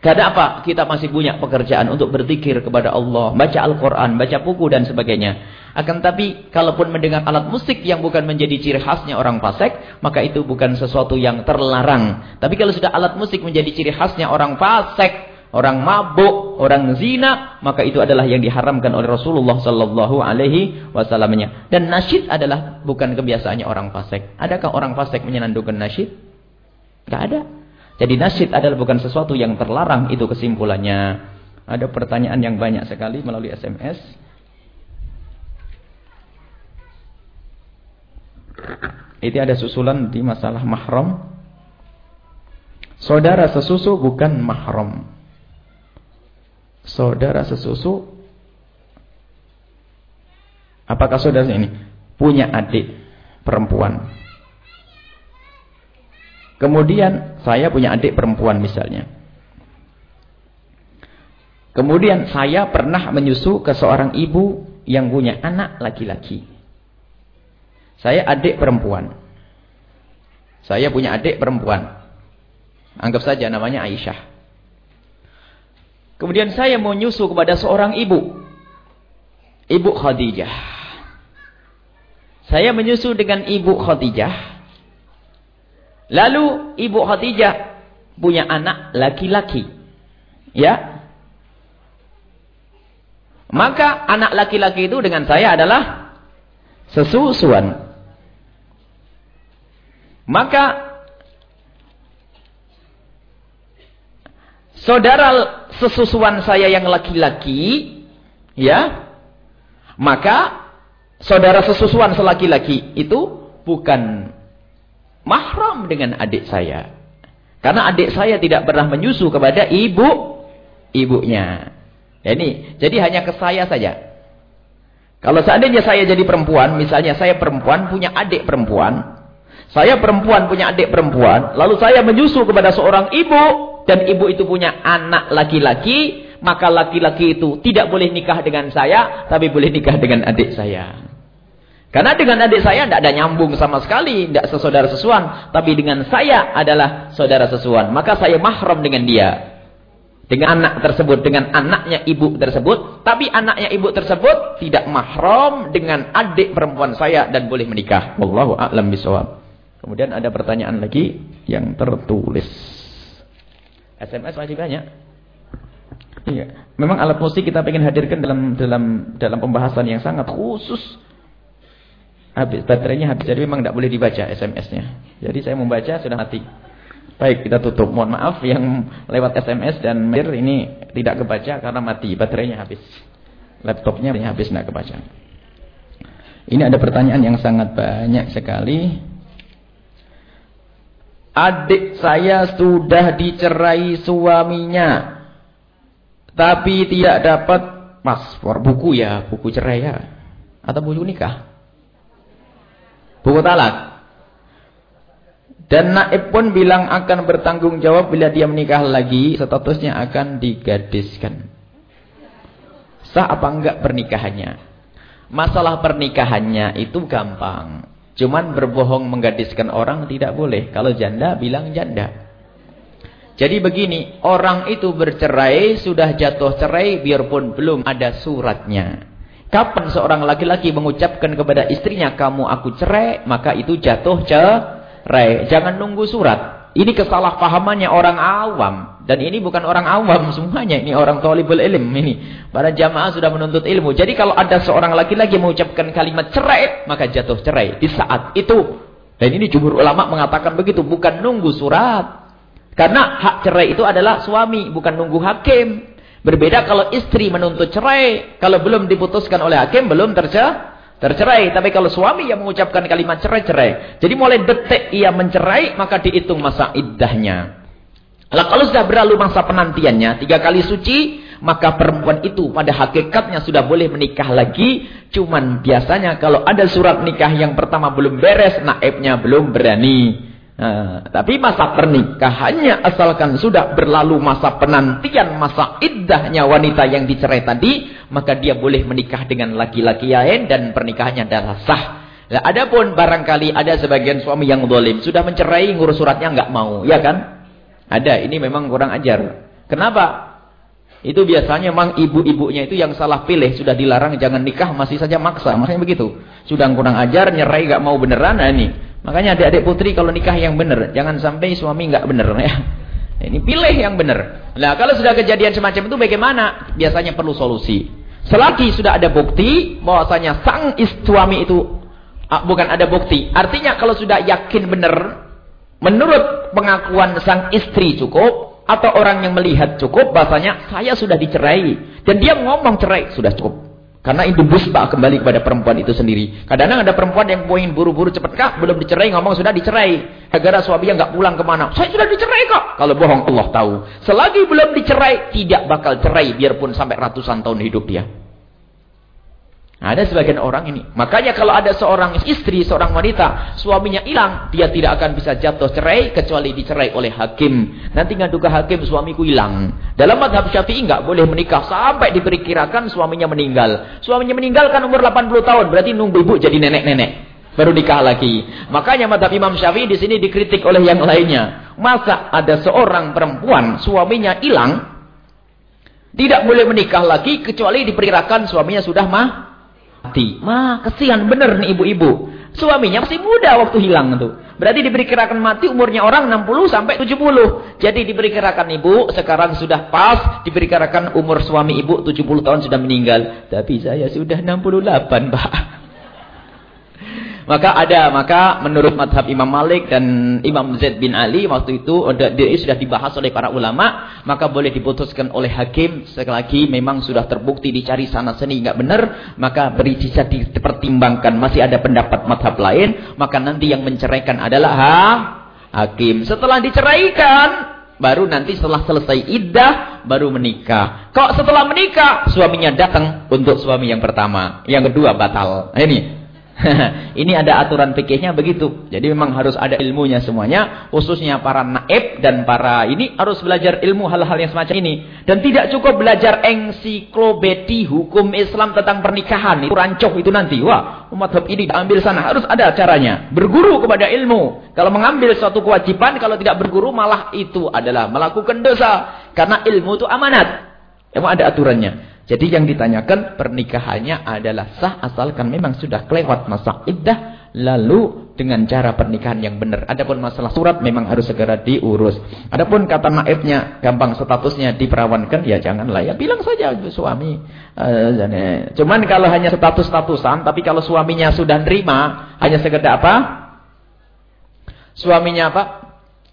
Karena apa? Kita masih punya pekerjaan untuk berzikir kepada Allah, baca Al-Quran, baca buku dan sebagainya. Akan tapi, kalaupun mendengar alat musik yang bukan menjadi ciri khasnya orang fasik, maka itu bukan sesuatu yang terlarang. Tapi kalau sudah alat musik menjadi ciri khasnya orang fasik, orang mabuk, orang zina, maka itu adalah yang diharamkan oleh Rasulullah Sallallahu Alaihi Wasallamnya. Dan nasyid adalah bukan kebiasaannya orang fasik. Adakah orang fasik menyenandungkan nasyid? Tidak ada. Jadi nasyid adalah bukan sesuatu yang terlarang itu kesimpulannya. Ada pertanyaan yang banyak sekali melalui SMS. Itu ada susulan di masalah mahram. Saudara sesusu bukan mahram. Saudara sesusu Apakah saudara ini punya adik perempuan? Kemudian saya punya adik perempuan misalnya. Kemudian saya pernah menyusu ke seorang ibu yang punya anak laki-laki. Saya adik perempuan. Saya punya adik perempuan. Anggap saja namanya Aisyah. Kemudian saya mau nyusu kepada seorang ibu. Ibu Khadijah. Saya menyusu dengan ibu Khadijah. Lalu Ibu Khadijah punya anak laki-laki. Ya. Maka anak laki-laki itu dengan saya adalah sesusuan. Maka saudara sesusuan saya yang laki-laki, ya, maka saudara sesusuan selaki-laki itu bukan mahram dengan adik saya. Karena adik saya tidak pernah menyusu kepada ibu ibunya. Ini, jadi hanya ke saya saja. Kalau seandainya saya jadi perempuan, misalnya saya perempuan punya adik perempuan, saya perempuan punya adik perempuan, lalu saya menyusu kepada seorang ibu dan ibu itu punya anak laki-laki, maka laki-laki itu tidak boleh nikah dengan saya, tapi boleh nikah dengan adik saya. Karena dengan adik saya tidak ada nyambung sama sekali, tidak sesaudara sesuan. Tapi dengan saya adalah saudara sesuan. Maka saya mahram dengan dia. Dengan anak tersebut, dengan anaknya ibu tersebut. Tapi anaknya ibu tersebut tidak mahram dengan adik perempuan saya dan boleh menikah. Wallahu a'lam bisawab. Kemudian ada pertanyaan lagi yang tertulis. SMS masih banyak. Iya. Memang alat musik kita ingin hadirkan dalam dalam dalam pembahasan yang sangat khusus. Habis baterainya habis jadi memang tidak boleh dibaca SMS-nya. Jadi saya membaca sudah mati. Baik, kita tutup. Mohon maaf yang lewat SMS dan mail ini tidak kebaca karena mati, baterainya habis. Laptopnya habis tidak kebaca. Ini ada pertanyaan yang sangat banyak sekali. Adik saya sudah dicerai suaminya. Tapi tidak dapat paspor. Buku ya, buku cerai ya. Atau buku nikah. Buku talak. Dan naib pun bilang akan bertanggung jawab bila dia menikah lagi, statusnya akan digadiskan. Sah apa enggak pernikahannya? Masalah pernikahannya itu gampang. Cuman berbohong menggadiskan orang tidak boleh. Kalau janda bilang janda. Jadi begini, orang itu bercerai, sudah jatuh cerai biarpun belum ada suratnya. Kapan seorang laki-laki mengucapkan kepada istrinya, kamu aku cerai, maka itu jatuh cerai Rai, jangan nunggu surat. Ini kesalahpahamannya orang awam. Dan ini bukan orang awam semuanya. Ini orang tolibul ilm. Ini. Para jamaah sudah menuntut ilmu. Jadi kalau ada seorang laki-laki mengucapkan kalimat cerai. Maka jatuh cerai. Di saat itu. Dan ini jumhur ulama mengatakan begitu. Bukan nunggu surat. Karena hak cerai itu adalah suami. Bukan nunggu hakim. Berbeda kalau istri menuntut cerai. Kalau belum diputuskan oleh hakim. Belum tercerai tercerai. Tapi kalau suami yang mengucapkan kalimat cerai-cerai. Jadi mulai detik ia mencerai, maka dihitung masa iddahnya. Lah kalau sudah berlalu masa penantiannya, tiga kali suci, maka perempuan itu pada hakikatnya sudah boleh menikah lagi. Cuman biasanya kalau ada surat nikah yang pertama belum beres, naibnya belum berani. Nah, tapi masa pernikahannya asalkan sudah berlalu masa penantian, masa iddahnya wanita yang dicerai tadi, maka dia boleh menikah dengan laki-laki lain dan pernikahannya adalah sah. Nah, adapun barangkali ada sebagian suami yang dolim, sudah mencerai ngurus suratnya nggak mau, ya kan? Ada, ini memang kurang ajar. Kenapa? Itu biasanya memang ibu-ibunya itu yang salah pilih, sudah dilarang jangan nikah, masih saja maksa. Maksudnya begitu. Sudah kurang ajar, nyerai nggak mau beneran, nah ini. Makanya adik-adik putri kalau nikah yang benar, jangan sampai suami enggak benar ya. Ini pilih yang benar. Nah, kalau sudah kejadian semacam itu bagaimana? Biasanya perlu solusi. Selagi sudah ada bukti bahwasanya sang suami itu ah, bukan ada bukti. Artinya kalau sudah yakin benar menurut pengakuan sang istri cukup atau orang yang melihat cukup bahasanya saya sudah dicerai dan dia ngomong cerai sudah cukup. Karena itu busbah kembali kepada perempuan itu sendiri. Kadang-kadang ada perempuan yang ingin buru-buru cepat kah, belum dicerai, ngomong sudah dicerai. Agar suaminya nggak pulang ke mana. Saya sudah dicerai kok. Kalau bohong Allah tahu. Selagi belum dicerai, tidak bakal cerai biarpun sampai ratusan tahun hidup dia. Ada sebagian orang ini. Makanya kalau ada seorang istri, seorang wanita, suaminya hilang, dia tidak akan bisa jatuh cerai kecuali dicerai oleh hakim. Nanti ngadu ke hakim suamiku hilang. Dalam madhab syafi'i nggak boleh menikah sampai diperkirakan suaminya meninggal. Suaminya meninggal kan umur 80 tahun, berarti nunggu ibu jadi nenek-nenek. Baru nikah lagi. Makanya madhab Imam Syafi'i di sini dikritik oleh yang lainnya. Masa ada seorang perempuan suaminya hilang, tidak boleh menikah lagi kecuali diperkirakan suaminya sudah mah mati. Mah, kesian bener nih ibu-ibu. Suaminya masih muda waktu hilang tuh. Berarti diperkirakan mati umurnya orang 60 sampai 70. Jadi diperkirakan ibu sekarang sudah pas. Diperkirakan umur suami ibu 70 tahun sudah meninggal. Tapi saya sudah 68 pak. Maka ada, maka menurut madhab Imam Malik dan Imam Zaid bin Ali waktu itu sudah dibahas oleh para ulama, maka boleh diputuskan oleh hakim sekali lagi memang sudah terbukti dicari sana sini nggak benar, maka beri bisa dipertimbangkan masih ada pendapat madhab lain, maka nanti yang menceraikan adalah ha, hakim. Setelah diceraikan, baru nanti setelah selesai iddah baru menikah. Kok setelah menikah suaminya datang untuk suami yang pertama, yang kedua batal. Ini ini ada aturan fikihnya begitu. Jadi memang harus ada ilmunya semuanya. Khususnya para naib dan para ini harus belajar ilmu hal-hal yang semacam ini. Dan tidak cukup belajar ensiklopedi hukum Islam tentang pernikahan. Itu rancoh itu nanti. Wah, umat ini ambil sana. Harus ada caranya. Berguru kepada ilmu. Kalau mengambil suatu kewajiban, kalau tidak berguru malah itu adalah melakukan dosa. Karena ilmu itu amanat. Emang ada aturannya. Jadi yang ditanyakan pernikahannya adalah sah asalkan memang sudah kelewat masa iddah lalu dengan cara pernikahan yang benar. Adapun masalah surat memang harus segera diurus. Adapun kata naibnya gampang statusnya diperawankan ya janganlah ya bilang saja suami. Uh, cuman kalau hanya status-statusan tapi kalau suaminya sudah nerima hanya sekedar apa? Suaminya apa?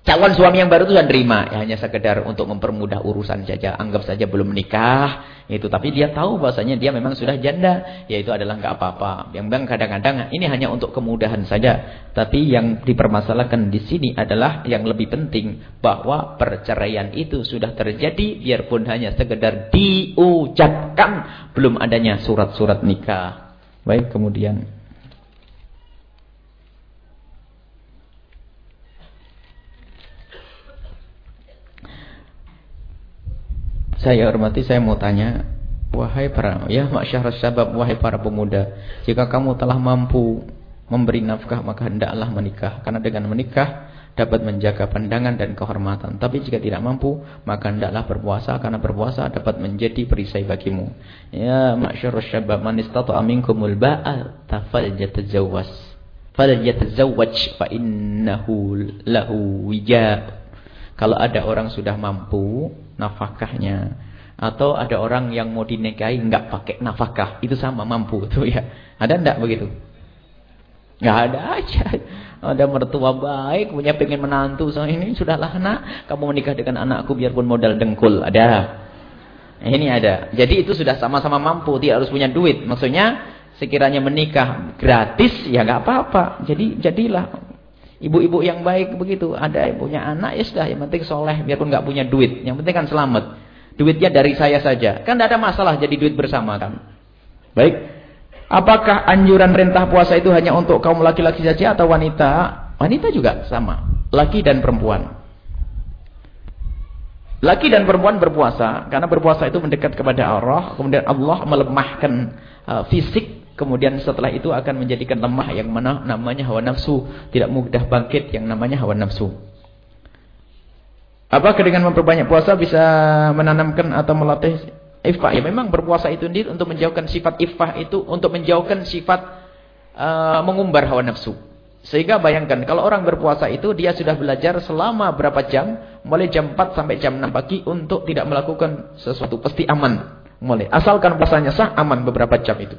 Calon suami yang baru itu sudah terima ya, hanya sekedar untuk mempermudah urusan saja. Anggap saja belum menikah itu tapi dia tahu bahasanya dia memang sudah janda. Ya itu adalah nggak apa-apa. Yang bang kadang-kadang ini hanya untuk kemudahan saja. Tapi yang dipermasalahkan di sini adalah yang lebih penting. Bahwa perceraian itu sudah terjadi biarpun hanya sekedar diucapkan belum adanya surat-surat nikah. Baik kemudian Saya hormati, saya mau tanya, wahai para ya masyarakat sabab, wahai para pemuda, jika kamu telah mampu memberi nafkah maka hendaklah menikah karena dengan menikah dapat menjaga pandangan dan kehormatan. Tapi jika tidak mampu, maka hendaklah berpuasa karena berpuasa dapat menjadi perisai bagimu. Ya masyarakat syabab man istata'a minkumul ba'a falyatazawwaj. Falyatazawwaj fa innahu lahu wija. Kalau ada orang sudah mampu nafkahnya. Atau ada orang yang mau dinikahi nggak pakai nafkah, itu sama mampu tuh ya. Ada enggak begitu? Nggak ada aja. Ada mertua baik, punya pengen menantu, so ini sudahlah nak, kamu menikah dengan anakku biarpun modal dengkul, ada. Ini ada. Jadi itu sudah sama-sama mampu, tidak harus punya duit. Maksudnya sekiranya menikah gratis ya nggak apa-apa. Jadi jadilah ibu-ibu yang baik begitu. Ada yang punya anak ya sudah, yang penting soleh biarpun nggak punya duit. Yang penting kan selamat. Duitnya dari saya saja. Kan tidak ada masalah jadi duit bersama kan. Baik. Apakah anjuran perintah puasa itu hanya untuk kaum laki-laki saja atau wanita? Wanita juga sama. Laki dan perempuan. Laki dan perempuan berpuasa. Karena berpuasa itu mendekat kepada Allah. Kemudian Allah melemahkan uh, fisik. Kemudian setelah itu akan menjadikan lemah yang mana namanya hawa nafsu. Tidak mudah bangkit yang namanya hawa nafsu. Apakah dengan memperbanyak puasa bisa menanamkan atau melatih ifah? Ya memang berpuasa itu sendiri untuk menjauhkan sifat ifah itu untuk menjauhkan sifat uh, mengumbar hawa nafsu. Sehingga bayangkan kalau orang berpuasa itu dia sudah belajar selama berapa jam, mulai jam 4 sampai jam 6 pagi untuk tidak melakukan sesuatu pasti aman. Mulai asalkan puasanya sah aman beberapa jam itu.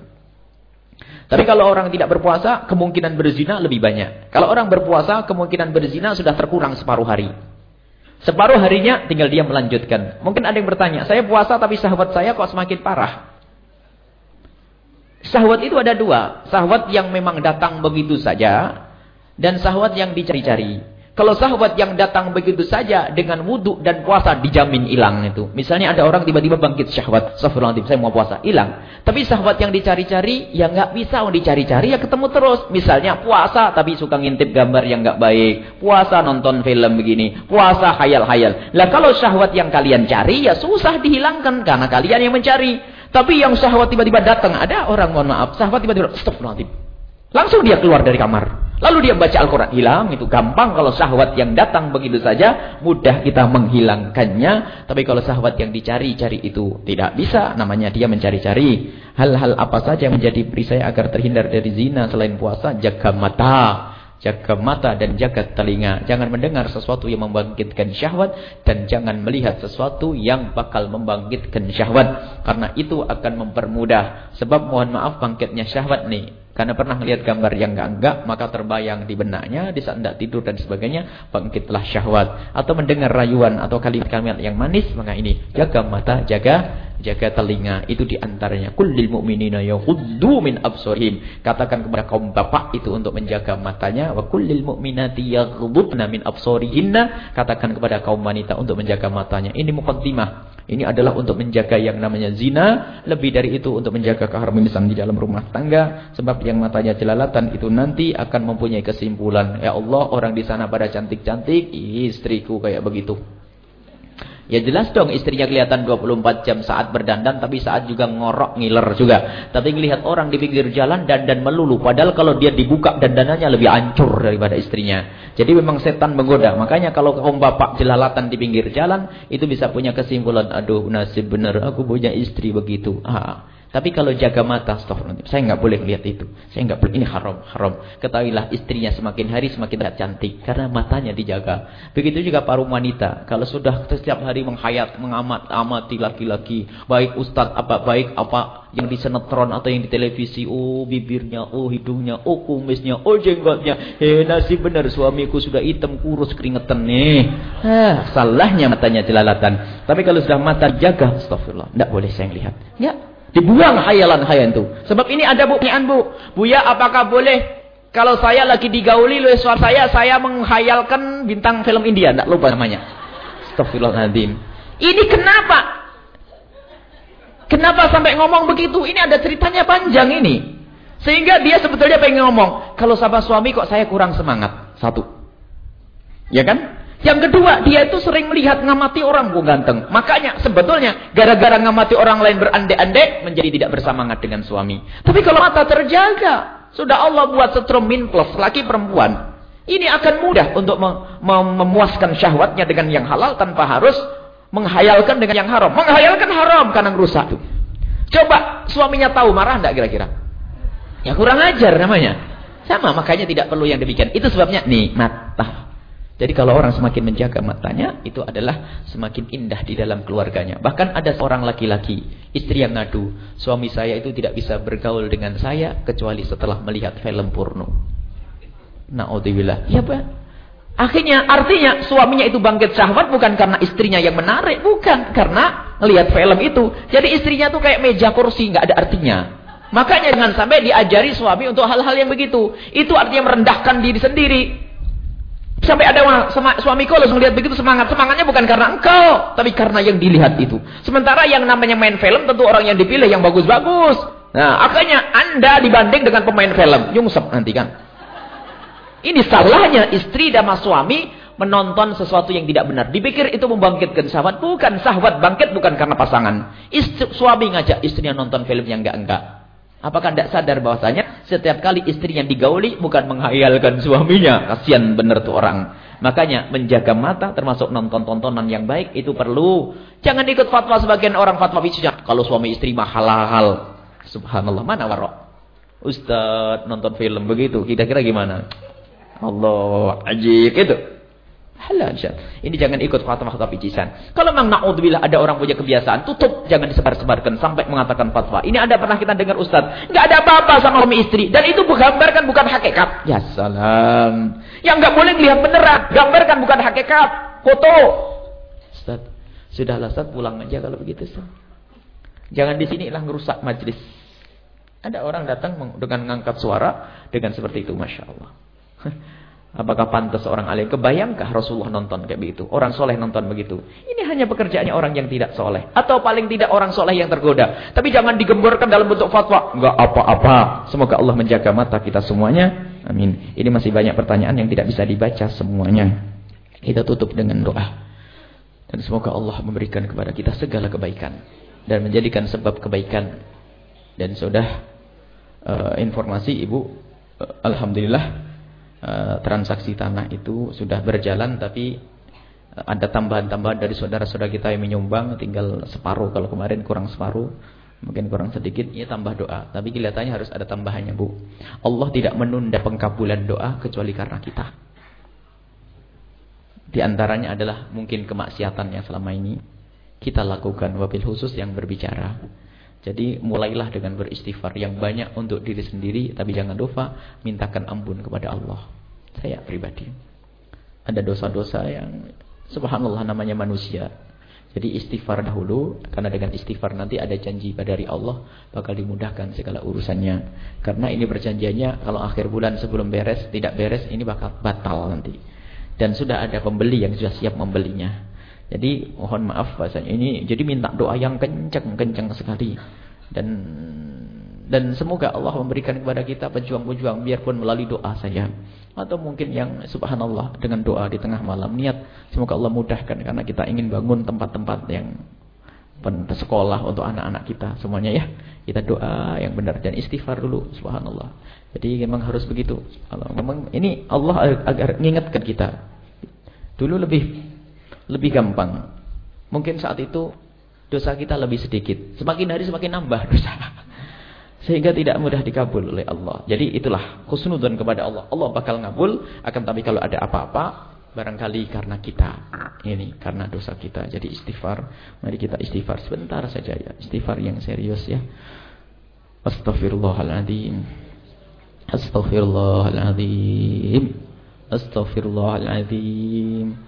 Tapi kalau orang tidak berpuasa, kemungkinan berzina lebih banyak. Kalau orang berpuasa, kemungkinan berzina sudah terkurang separuh hari. Separuh harinya tinggal dia melanjutkan. Mungkin ada yang bertanya, saya puasa tapi sahwat saya kok semakin parah. Sahwat itu ada dua. Sahwat yang memang datang begitu saja. Dan sahwat yang dicari-cari. Kalau sahabat yang datang begitu saja dengan wudhu dan puasa dijamin hilang itu. Misalnya ada orang tiba-tiba bangkit syahwat. Astagfirullahaladzim, saya mau puasa. Hilang. Tapi sahabat yang dicari-cari, ya nggak bisa dicari-cari, ya ketemu terus. Misalnya puasa tapi suka ngintip gambar yang nggak baik. Puasa nonton film begini. Puasa hayal-hayal. Lah kalau syahwat yang kalian cari, ya susah dihilangkan. Karena kalian yang mencari. Tapi yang syahwat tiba-tiba datang. Ada orang, mohon maaf. Syahwat tiba-tiba, astagfirullahaladzim. Langsung dia keluar dari kamar. Lalu dia baca Al-Quran. Hilang. Itu gampang kalau syahwat yang datang begitu saja. Mudah kita menghilangkannya. Tapi kalau syahwat yang dicari-cari itu tidak bisa. Namanya dia mencari-cari. Hal-hal apa saja yang menjadi perisai agar terhindar dari zina selain puasa. Jaga mata. Jaga mata dan jaga telinga. Jangan mendengar sesuatu yang membangkitkan syahwat. Dan jangan melihat sesuatu yang bakal membangkitkan syahwat. Karena itu akan mempermudah. Sebab mohon maaf bangkitnya syahwat nih karena pernah melihat gambar yang enggak-enggak, maka terbayang di benaknya, di saat tidak tidur dan sebagainya, bangkitlah syahwat. Atau mendengar rayuan atau kalimat-kalimat yang manis, maka ini jaga mata, jaga jaga telinga. Itu di antaranya. Kullil mu'minina yaghuddu min absorihim. Katakan kepada kaum bapak itu untuk menjaga matanya. Wa kullil mu'minati yaghdudna min absorihinna. Katakan kepada kaum wanita untuk menjaga matanya. Ini mukaddimah. Ini adalah untuk menjaga yang namanya zina. Lebih dari itu untuk menjaga keharmonisan di dalam rumah tangga. Sebab yang matanya jelalatan itu nanti akan mempunyai kesimpulan. Ya Allah orang di sana pada cantik-cantik. Istriku kayak begitu. Ya jelas dong istrinya kelihatan 24 jam saat berdandan tapi saat juga ngorok ngiler juga. Tapi ngelihat orang di pinggir jalan dandan melulu padahal kalau dia dibuka dandanannya lebih hancur daripada istrinya. Jadi memang setan menggoda. Makanya kalau kaum bapak jelalatan di pinggir jalan itu bisa punya kesimpulan aduh nasib benar aku punya istri begitu. Ah, Tapi kalau jaga mata, astagfirullah, saya nggak boleh lihat itu. Saya nggak boleh, ini haram, haram. Ketahuilah istrinya semakin hari semakin cantik. Karena matanya dijaga. Begitu juga para wanita. Kalau sudah setiap hari menghayat, mengamat, amati laki-laki. Baik ustadz, apa baik apa yang di senetron atau yang di televisi. Oh bibirnya, oh hidungnya, oh kumisnya, oh jenggotnya. Eh nasi benar suamiku sudah hitam, kurus, keringetan nih. Ah, salahnya matanya jelalatan. Tapi kalau sudah mata jaga, astagfirullah. Tidak boleh saya lihat. Ya, Dibuang hayalan-hayalan itu. Sebab ini ada bu, bu. Buya apakah boleh kalau saya lagi digauli oleh suami saya, saya menghayalkan bintang film India, tidak lupa namanya. Astagfirullahaladzim. Ini kenapa? Kenapa sampai ngomong begitu? Ini ada ceritanya panjang ini. Sehingga dia sebetulnya pengen ngomong, kalau sama suami kok saya kurang semangat. Satu. Ya kan? Yang kedua, dia itu sering melihat ngamati orang ku ganteng. Makanya sebetulnya gara-gara ngamati orang lain berandai-andai menjadi tidak bersemangat dengan suami. Tapi kalau mata terjaga, sudah Allah buat setrum min plus laki perempuan. Ini akan mudah untuk mem mem memuaskan syahwatnya dengan yang halal tanpa harus menghayalkan dengan yang haram. Menghayalkan haram karena rusak. Coba suaminya tahu marah enggak kira-kira? Ya kurang ajar namanya. Sama makanya tidak perlu yang demikian. Itu sebabnya nikmat. Jadi kalau orang semakin menjaga matanya, itu adalah semakin indah di dalam keluarganya. Bahkan ada seorang laki-laki, istri yang ngadu, suami saya itu tidak bisa bergaul dengan saya, kecuali setelah melihat film porno. Na'udzubillah. Ya Pak. Akhirnya, artinya suaminya itu bangkit syahwat bukan karena istrinya yang menarik. Bukan, karena melihat film itu. Jadi istrinya tuh kayak meja kursi, nggak ada artinya. Makanya jangan sampai diajari suami untuk hal-hal yang begitu. Itu artinya merendahkan diri sendiri. Sampai ada orang, suami kalau melihat begitu semangat. Semangatnya bukan karena engkau, tapi karena yang dilihat itu. Sementara yang namanya main film tentu orang yang dipilih yang bagus-bagus. Nah, akhirnya Anda dibanding dengan pemain film. Nyungsep nanti kan. Ini salahnya istri dan mas suami menonton sesuatu yang tidak benar. Dipikir itu membangkitkan sahabat. Bukan sahabat bangkit bukan karena pasangan. Istri, suami ngajak istrinya nonton film yang enggak-enggak. Apakah tidak sadar bahwasanya setiap kali istri yang digauli bukan menghayalkan suaminya. Kasihan benar tuh orang. Makanya menjaga mata termasuk nonton tontonan yang baik itu perlu. Jangan ikut fatwa sebagian orang fatwa bicara. Kalau suami istri mah halal. Subhanallah mana warok? Ustaz nonton film begitu. Kira-kira gimana? Allah ajib itu. Halal Ini jangan ikut fatwa-fatwa picisan. Kalau memang na'udzubillah ada orang punya kebiasaan, tutup. Jangan disebar-sebarkan sampai mengatakan fatwa. Ini ada pernah kita dengar Ustaz. Nggak ada apa-apa sama suami istri. Dan itu gambarkan bukan hakikat. Ya salam. Yang nggak boleh lihat beneran. Gambarkan bukan hakikat. Foto. Ustaz. Sudahlah Ustaz pulang aja kalau begitu Ustaz. Jangan di sini lah ngerusak majlis. Ada orang datang dengan mengangkat suara dengan seperti itu. Masya Allah. Apakah pantas orang alim? Kebayangkah Rasulullah nonton kayak begitu? Orang soleh nonton begitu. Ini hanya pekerjaannya orang yang tidak soleh. Atau paling tidak orang soleh yang tergoda. Tapi jangan digemburkan dalam bentuk fatwa. Enggak apa-apa. Semoga Allah menjaga mata kita semuanya. Amin. Ini masih banyak pertanyaan yang tidak bisa dibaca semuanya. Kita tutup dengan doa. Dan semoga Allah memberikan kepada kita segala kebaikan. Dan menjadikan sebab kebaikan. Dan sudah uh, informasi Ibu. Uh, Alhamdulillah Eh, transaksi tanah itu sudah berjalan tapi eh, ada tambahan-tambahan dari saudara-saudara kita yang menyumbang tinggal separuh. Kalau kemarin kurang separuh mungkin kurang sedikit ya tambah doa. Tapi kelihatannya harus ada tambahannya Bu. Allah tidak menunda pengkabulan doa kecuali karena kita. Di antaranya adalah mungkin kemaksiatan yang selama ini kita lakukan wabil khusus yang berbicara jadi mulailah dengan beristighfar yang banyak untuk diri sendiri tapi jangan lupa mintakan ampun kepada Allah. Saya pribadi. Ada dosa-dosa yang subhanallah namanya manusia. Jadi istighfar dahulu karena dengan istighfar nanti ada janji dari Allah bakal dimudahkan segala urusannya. Karena ini perjanjiannya kalau akhir bulan sebelum beres tidak beres ini bakal batal nanti. Dan sudah ada pembeli yang sudah siap membelinya. Jadi mohon maaf bahasanya ini jadi minta doa yang kencang-kencang sekali. Dan dan semoga Allah memberikan kepada kita pejuang-pejuang biarpun melalui doa saja atau mungkin yang subhanallah dengan doa di tengah malam niat. Semoga Allah mudahkan karena kita ingin bangun tempat-tempat yang sekolah untuk anak-anak kita semuanya ya. Kita doa yang benar dan istighfar dulu subhanallah. Jadi memang harus begitu. Kalau memang ini Allah agar mengingatkan kita. Dulu lebih lebih gampang. Mungkin saat itu dosa kita lebih sedikit. Semakin hari semakin nambah dosa. Sehingga tidak mudah dikabul oleh Allah. Jadi itulah khusnudun kepada Allah. Allah bakal ngabul, akan tapi kalau ada apa-apa, barangkali karena kita. Ini, karena dosa kita. Jadi istighfar, mari kita istighfar sebentar saja ya. Istighfar yang serius ya. Astaghfirullahaladzim. Astaghfirullahaladzim. Astaghfirullahaladzim.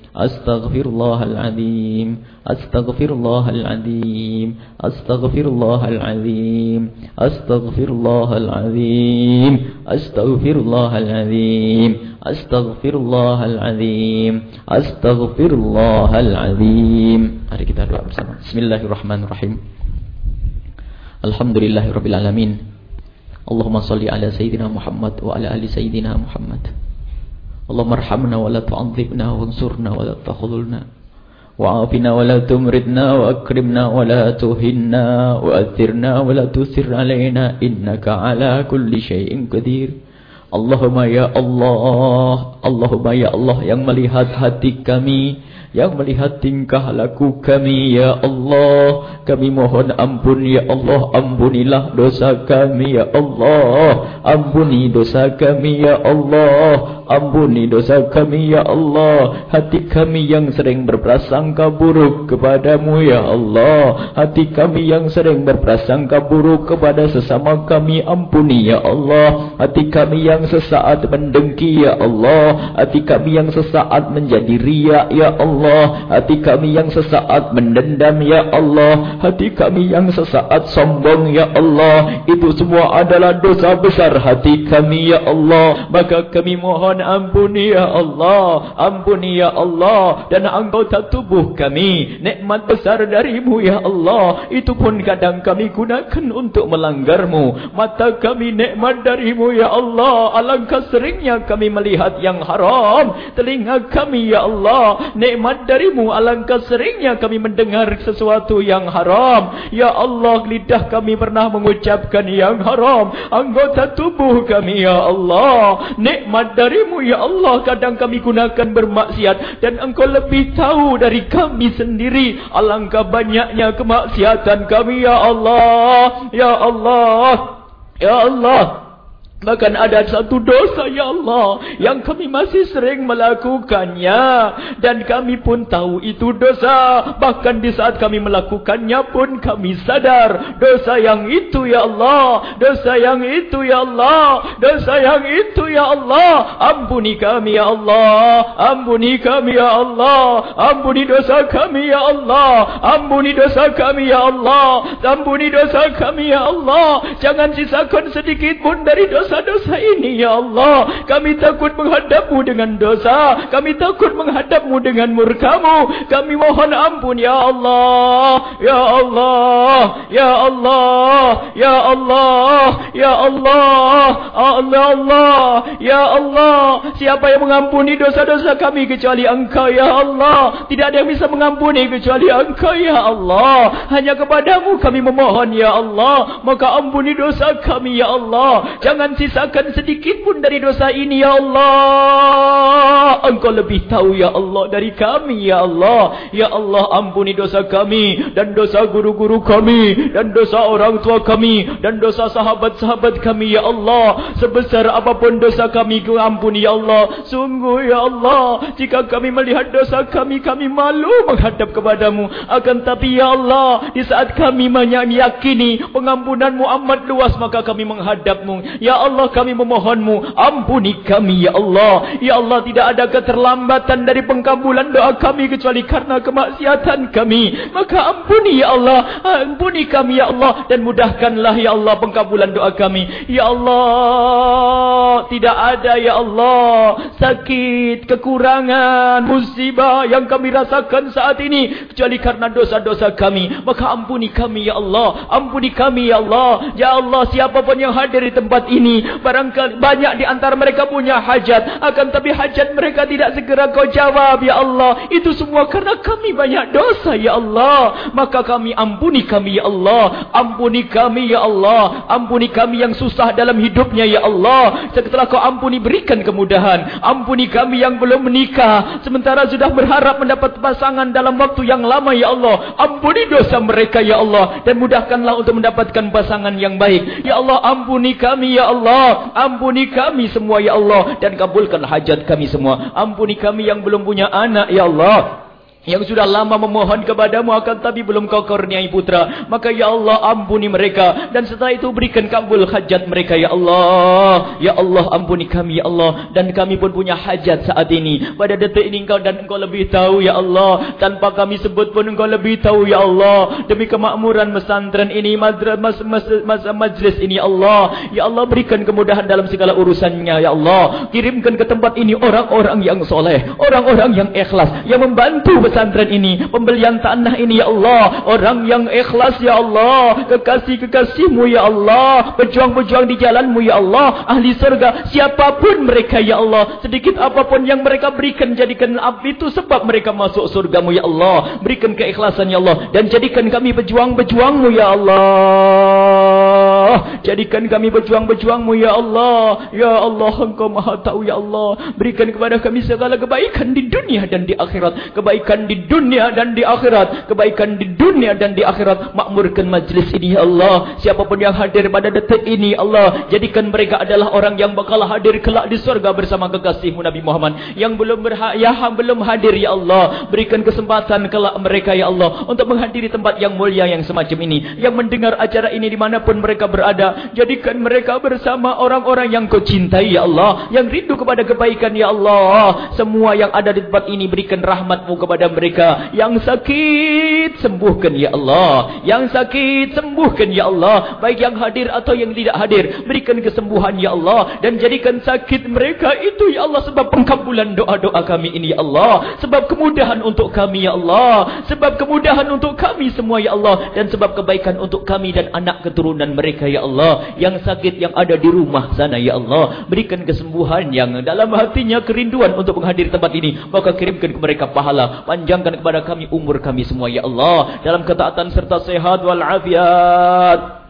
أستغفر الله العظيم أستغفر الله العظيم أستغفر الله العظيم أستغفر الله العظيم أستغفر الله العظيم أستغفر الله العظيم أستغفر الله العظيم Mari kita doa bersama Bismillahirrahmanirrahim Alhamdulillahirrabbilalamin Allahumma salli ala Sayyidina Muhammad wa ala ali Sayyidina Muhammad اللهم ارحمنا ولا تعذبنا وانصرنا ولا تخذلنا وعافنا ولا تمرضنا وأكرمنا ولا تهنا وأثرنا ولا تسر علينا إنك على كل شيء قدير Allahumma ya Allah Allahumma ya Allah yang melihat hati kami Yang melihat tingkah laku kami Ya Allah Kami mohon ampun Ya Allah Ampunilah dosa kami Ya Allah Ampuni dosa kami Ya Allah Ampuni dosa kami ya Allah. Hati kami yang sering berprasangka buruk kepadamu ya Allah. Hati kami yang sering berprasangka buruk kepada sesama kami Ampuni ya Allah. Hati kami yang sesaat mendengki ya Allah. Hati kami yang sesaat menjadi riak ya Allah. Hati kami yang sesaat mendendam ya Allah. Hati kami yang sesaat sombong ya Allah. Itu semua adalah dosa besar hati kami ya Allah. Maka kami mohon ampuni ya Allah. Ampuni ya Allah. Dan tak tubuh kami nikmat besar darimu ya Allah. Itu pun kadang kami gunakan untuk melanggarmu. Mata kami nikmat darimu ya Allah. Alangkah seringnya kami melihat yang haram. Telinga kami ya Allah nikmat darimu. Alangkah seringnya kami mendengar sesuatu yang haram. Ya Allah lidah kami pernah mengucapkan yang haram. Anggota tubuh kami ya Allah nikmat darimu ya Allah kadang kami gunakan bermaksiat dan engkau lebih tahu dari kami sendiri alangkah banyaknya kemaksiatan kami ya Allah ya Allah ya Allah Bahkan ada satu dosa ya Allah yang kami masih sering melakukannya dan kami pun tahu itu dosa. Bahkan di saat kami melakukannya pun kami sadar dosa yang itu ya Allah, dosa yang itu ya Allah, dosa yang itu ya Allah. Ampuni kami ya Allah, ampuni kami ya Allah, ampuni dosa kami ya Allah, ampuni dosa kami ya Allah, ampuni dosa kami ya Allah. Jangan sisakan sedikit pun dari dosa dosa-dosa ini ya Allah. Kami takut menghadapmu dengan dosa. Kami takut menghadapmu dengan murkamu. Kami mohon ampun ya Allah. Ya Allah. Ya Allah. Ya Allah. Ya Allah. Allah Allah. Ya Allah. Siapa yang mengampuni dosa-dosa kami kecuali engkau ya Allah. Tidak ada yang bisa mengampuni kecuali engkau ya Allah. Hanya kepadamu kami memohon ya Allah. Maka ampuni dosa kami ya Allah. Jangan sisakan sedikit pun dari dosa ini ya Allah. Engkau lebih tahu ya Allah dari kami ya Allah. Ya Allah ampuni dosa kami dan dosa guru-guru kami dan dosa orang tua kami dan dosa sahabat-sahabat kami ya Allah. Sebesar apapun dosa kami kau ampuni ya Allah. Sungguh ya Allah jika kami melihat dosa kami kami malu menghadap kepadamu. Akan tapi ya Allah di saat kami meyakini pengampunanmu amat luas maka kami menghadapmu. Ya Allah kami kami memohonmu ampuni kami ya Allah. Ya Allah tidak ada keterlambatan dari pengkabulan doa kami kecuali karena kemaksiatan kami. Maka ampuni ya Allah. Ampuni kami ya Allah. Dan mudahkanlah ya Allah pengkabulan doa kami. Ya Allah tidak ada ya Allah sakit kekurangan musibah yang kami rasakan saat ini kecuali karena dosa-dosa kami. Maka ampuni kami ya Allah. Ampuni kami ya Allah. Ya Allah siapapun yang hadir di tempat ini ini. Barangkali banyak di antara mereka punya hajat. Akan tapi hajat mereka tidak segera kau jawab ya Allah. Itu semua karena kami banyak dosa ya Allah. Maka kami ampuni kami ya Allah. Ampuni kami ya Allah. Ampuni kami yang susah dalam hidupnya ya Allah. Setelah kau ampuni berikan kemudahan. Ampuni kami yang belum menikah. Sementara sudah berharap mendapat pasangan dalam waktu yang lama ya Allah. Ampuni dosa mereka ya Allah. Dan mudahkanlah untuk mendapatkan pasangan yang baik. Ya Allah ampuni kami ya Allah. Ampuni kami semua ya Allah. Dan kabulkan hajat kami semua. Ampuni kami yang belum punya anak ya Allah yang sudah lama memohon kepadamu akan tapi belum kau kurniai putra. Maka ya Allah ampuni mereka. Dan setelah itu berikan kabul hajat mereka ya Allah. Ya Allah ampuni kami ya Allah. Dan kami pun punya hajat saat ini. Pada detik ini engkau dan engkau lebih tahu ya Allah. Tanpa kami sebut pun engkau lebih tahu ya Allah. Demi kemakmuran pesantren ini madras mas, mas, mas, majlis ini ya Allah. Ya Allah berikan kemudahan dalam segala urusannya ya Allah. Kirimkan ke tempat ini orang-orang yang soleh orang-orang yang ikhlas yang membantu pesantren ini, pembelian tanah ini ya Allah, orang yang ikhlas ya Allah, kekasih-kekasihmu ya Allah, pejuang-pejuang di jalanmu ya Allah, ahli surga, siapapun mereka ya Allah, sedikit apapun yang mereka berikan, jadikan itu sebab mereka masuk surgamu ya Allah, berikan keikhlasan ya Allah, dan jadikan kami pejuang-pejuangmu ya Allah, jadikan kami pejuang-pejuangmu ya Allah, ya Allah engkau maha tahu ya Allah, berikan kepada kami segala kebaikan di dunia dan di akhirat, kebaikan kebaikan di dunia dan di akhirat. Kebaikan di dunia dan di akhirat. Makmurkan majlis ini ya Allah. Siapapun yang hadir pada detik ini Allah. Jadikan mereka adalah orang yang bakal hadir kelak di surga bersama kekasihmu Nabi Muhammad. Yang belum ya, belum hadir ya Allah. Berikan kesempatan kelak mereka ya Allah. Untuk menghadiri tempat yang mulia yang semacam ini. Yang mendengar acara ini dimanapun mereka berada. Jadikan mereka bersama orang-orang yang kau cintai ya Allah. Yang rindu kepada kebaikan ya Allah. Semua yang ada di tempat ini berikan rahmatmu kepada mereka. Yang sakit sembuhkan ya Allah. Yang sakit sembuhkan ya Allah. Baik yang hadir atau yang tidak hadir berikan kesembuhan ya Allah. Dan jadikan sakit mereka itu ya Allah sebab pengkabulan doa-doa kami ini ya Allah. Sebab kemudahan untuk kami ya Allah. Sebab kemudahan untuk kami semua ya Allah. Dan sebab kebaikan untuk kami dan anak keturunan mereka ya Allah. Yang sakit yang ada di rumah sana ya Allah. Berikan kesembuhan yang dalam hatinya kerinduan untuk menghadiri tempat ini. Maka kirimkan kepada mereka pahala panjangkan kepada kami umur kami semua ya Allah. Dalam ketaatan serta sehat wal afiat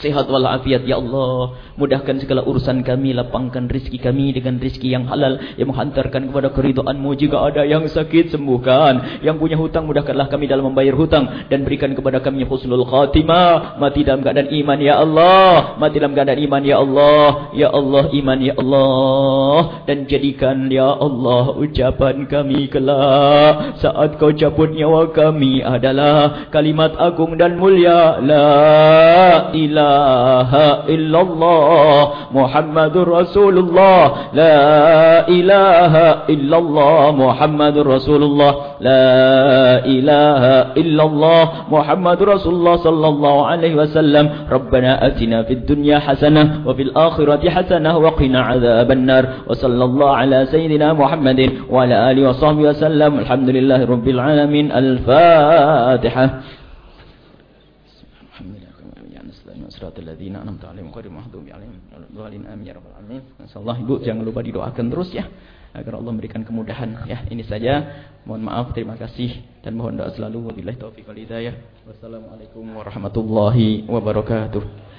sehat walafiat ya Allah. Mudahkan segala urusan kami lapangkan rezeki kami dengan rezeki yang halal yang menghantarkan kepada keridhaanmu jika ada yang sakit sembuhkan. Yang punya hutang mudahkanlah kami dalam membayar hutang. Dan berikan kepada kami husnul khatimah. Mati dalam keadaan iman ya Allah. Mati dalam keadaan iman ya Allah. Ya Allah iman ya Allah. Dan jadikan ya Allah ucapan kami kelak. Saat kau cabut nyawa kami adalah kalimat agung dan mulia. La ilaha إله إلا الله محمد رسول الله. لا إله إلا الله محمد رسول الله. لا إله إلا الله محمد رسول الله صلى الله عليه وسلم. ربنا أتنا في الدنيا حسنة وفي الآخرة حسنة وقنا عذاب النار. وصلى الله على سيدنا محمد وعلى آله وصحبه وسلم. الحمد لله رب العالمين. الفاتحة. Siratal ladzina an'amta 'alaihim ghairil maghdubi 'alaihim waladdallin amin ya rabbal alamin. Insyaallah Ibu jangan lupa didoakan terus ya agar Allah memberikan kemudahan ya. Ini saja. Mohon maaf, terima kasih dan mohon doa selalu wabillahi taufiq wal hidayah. Wassalamualaikum warahmatullahi wabarakatuh.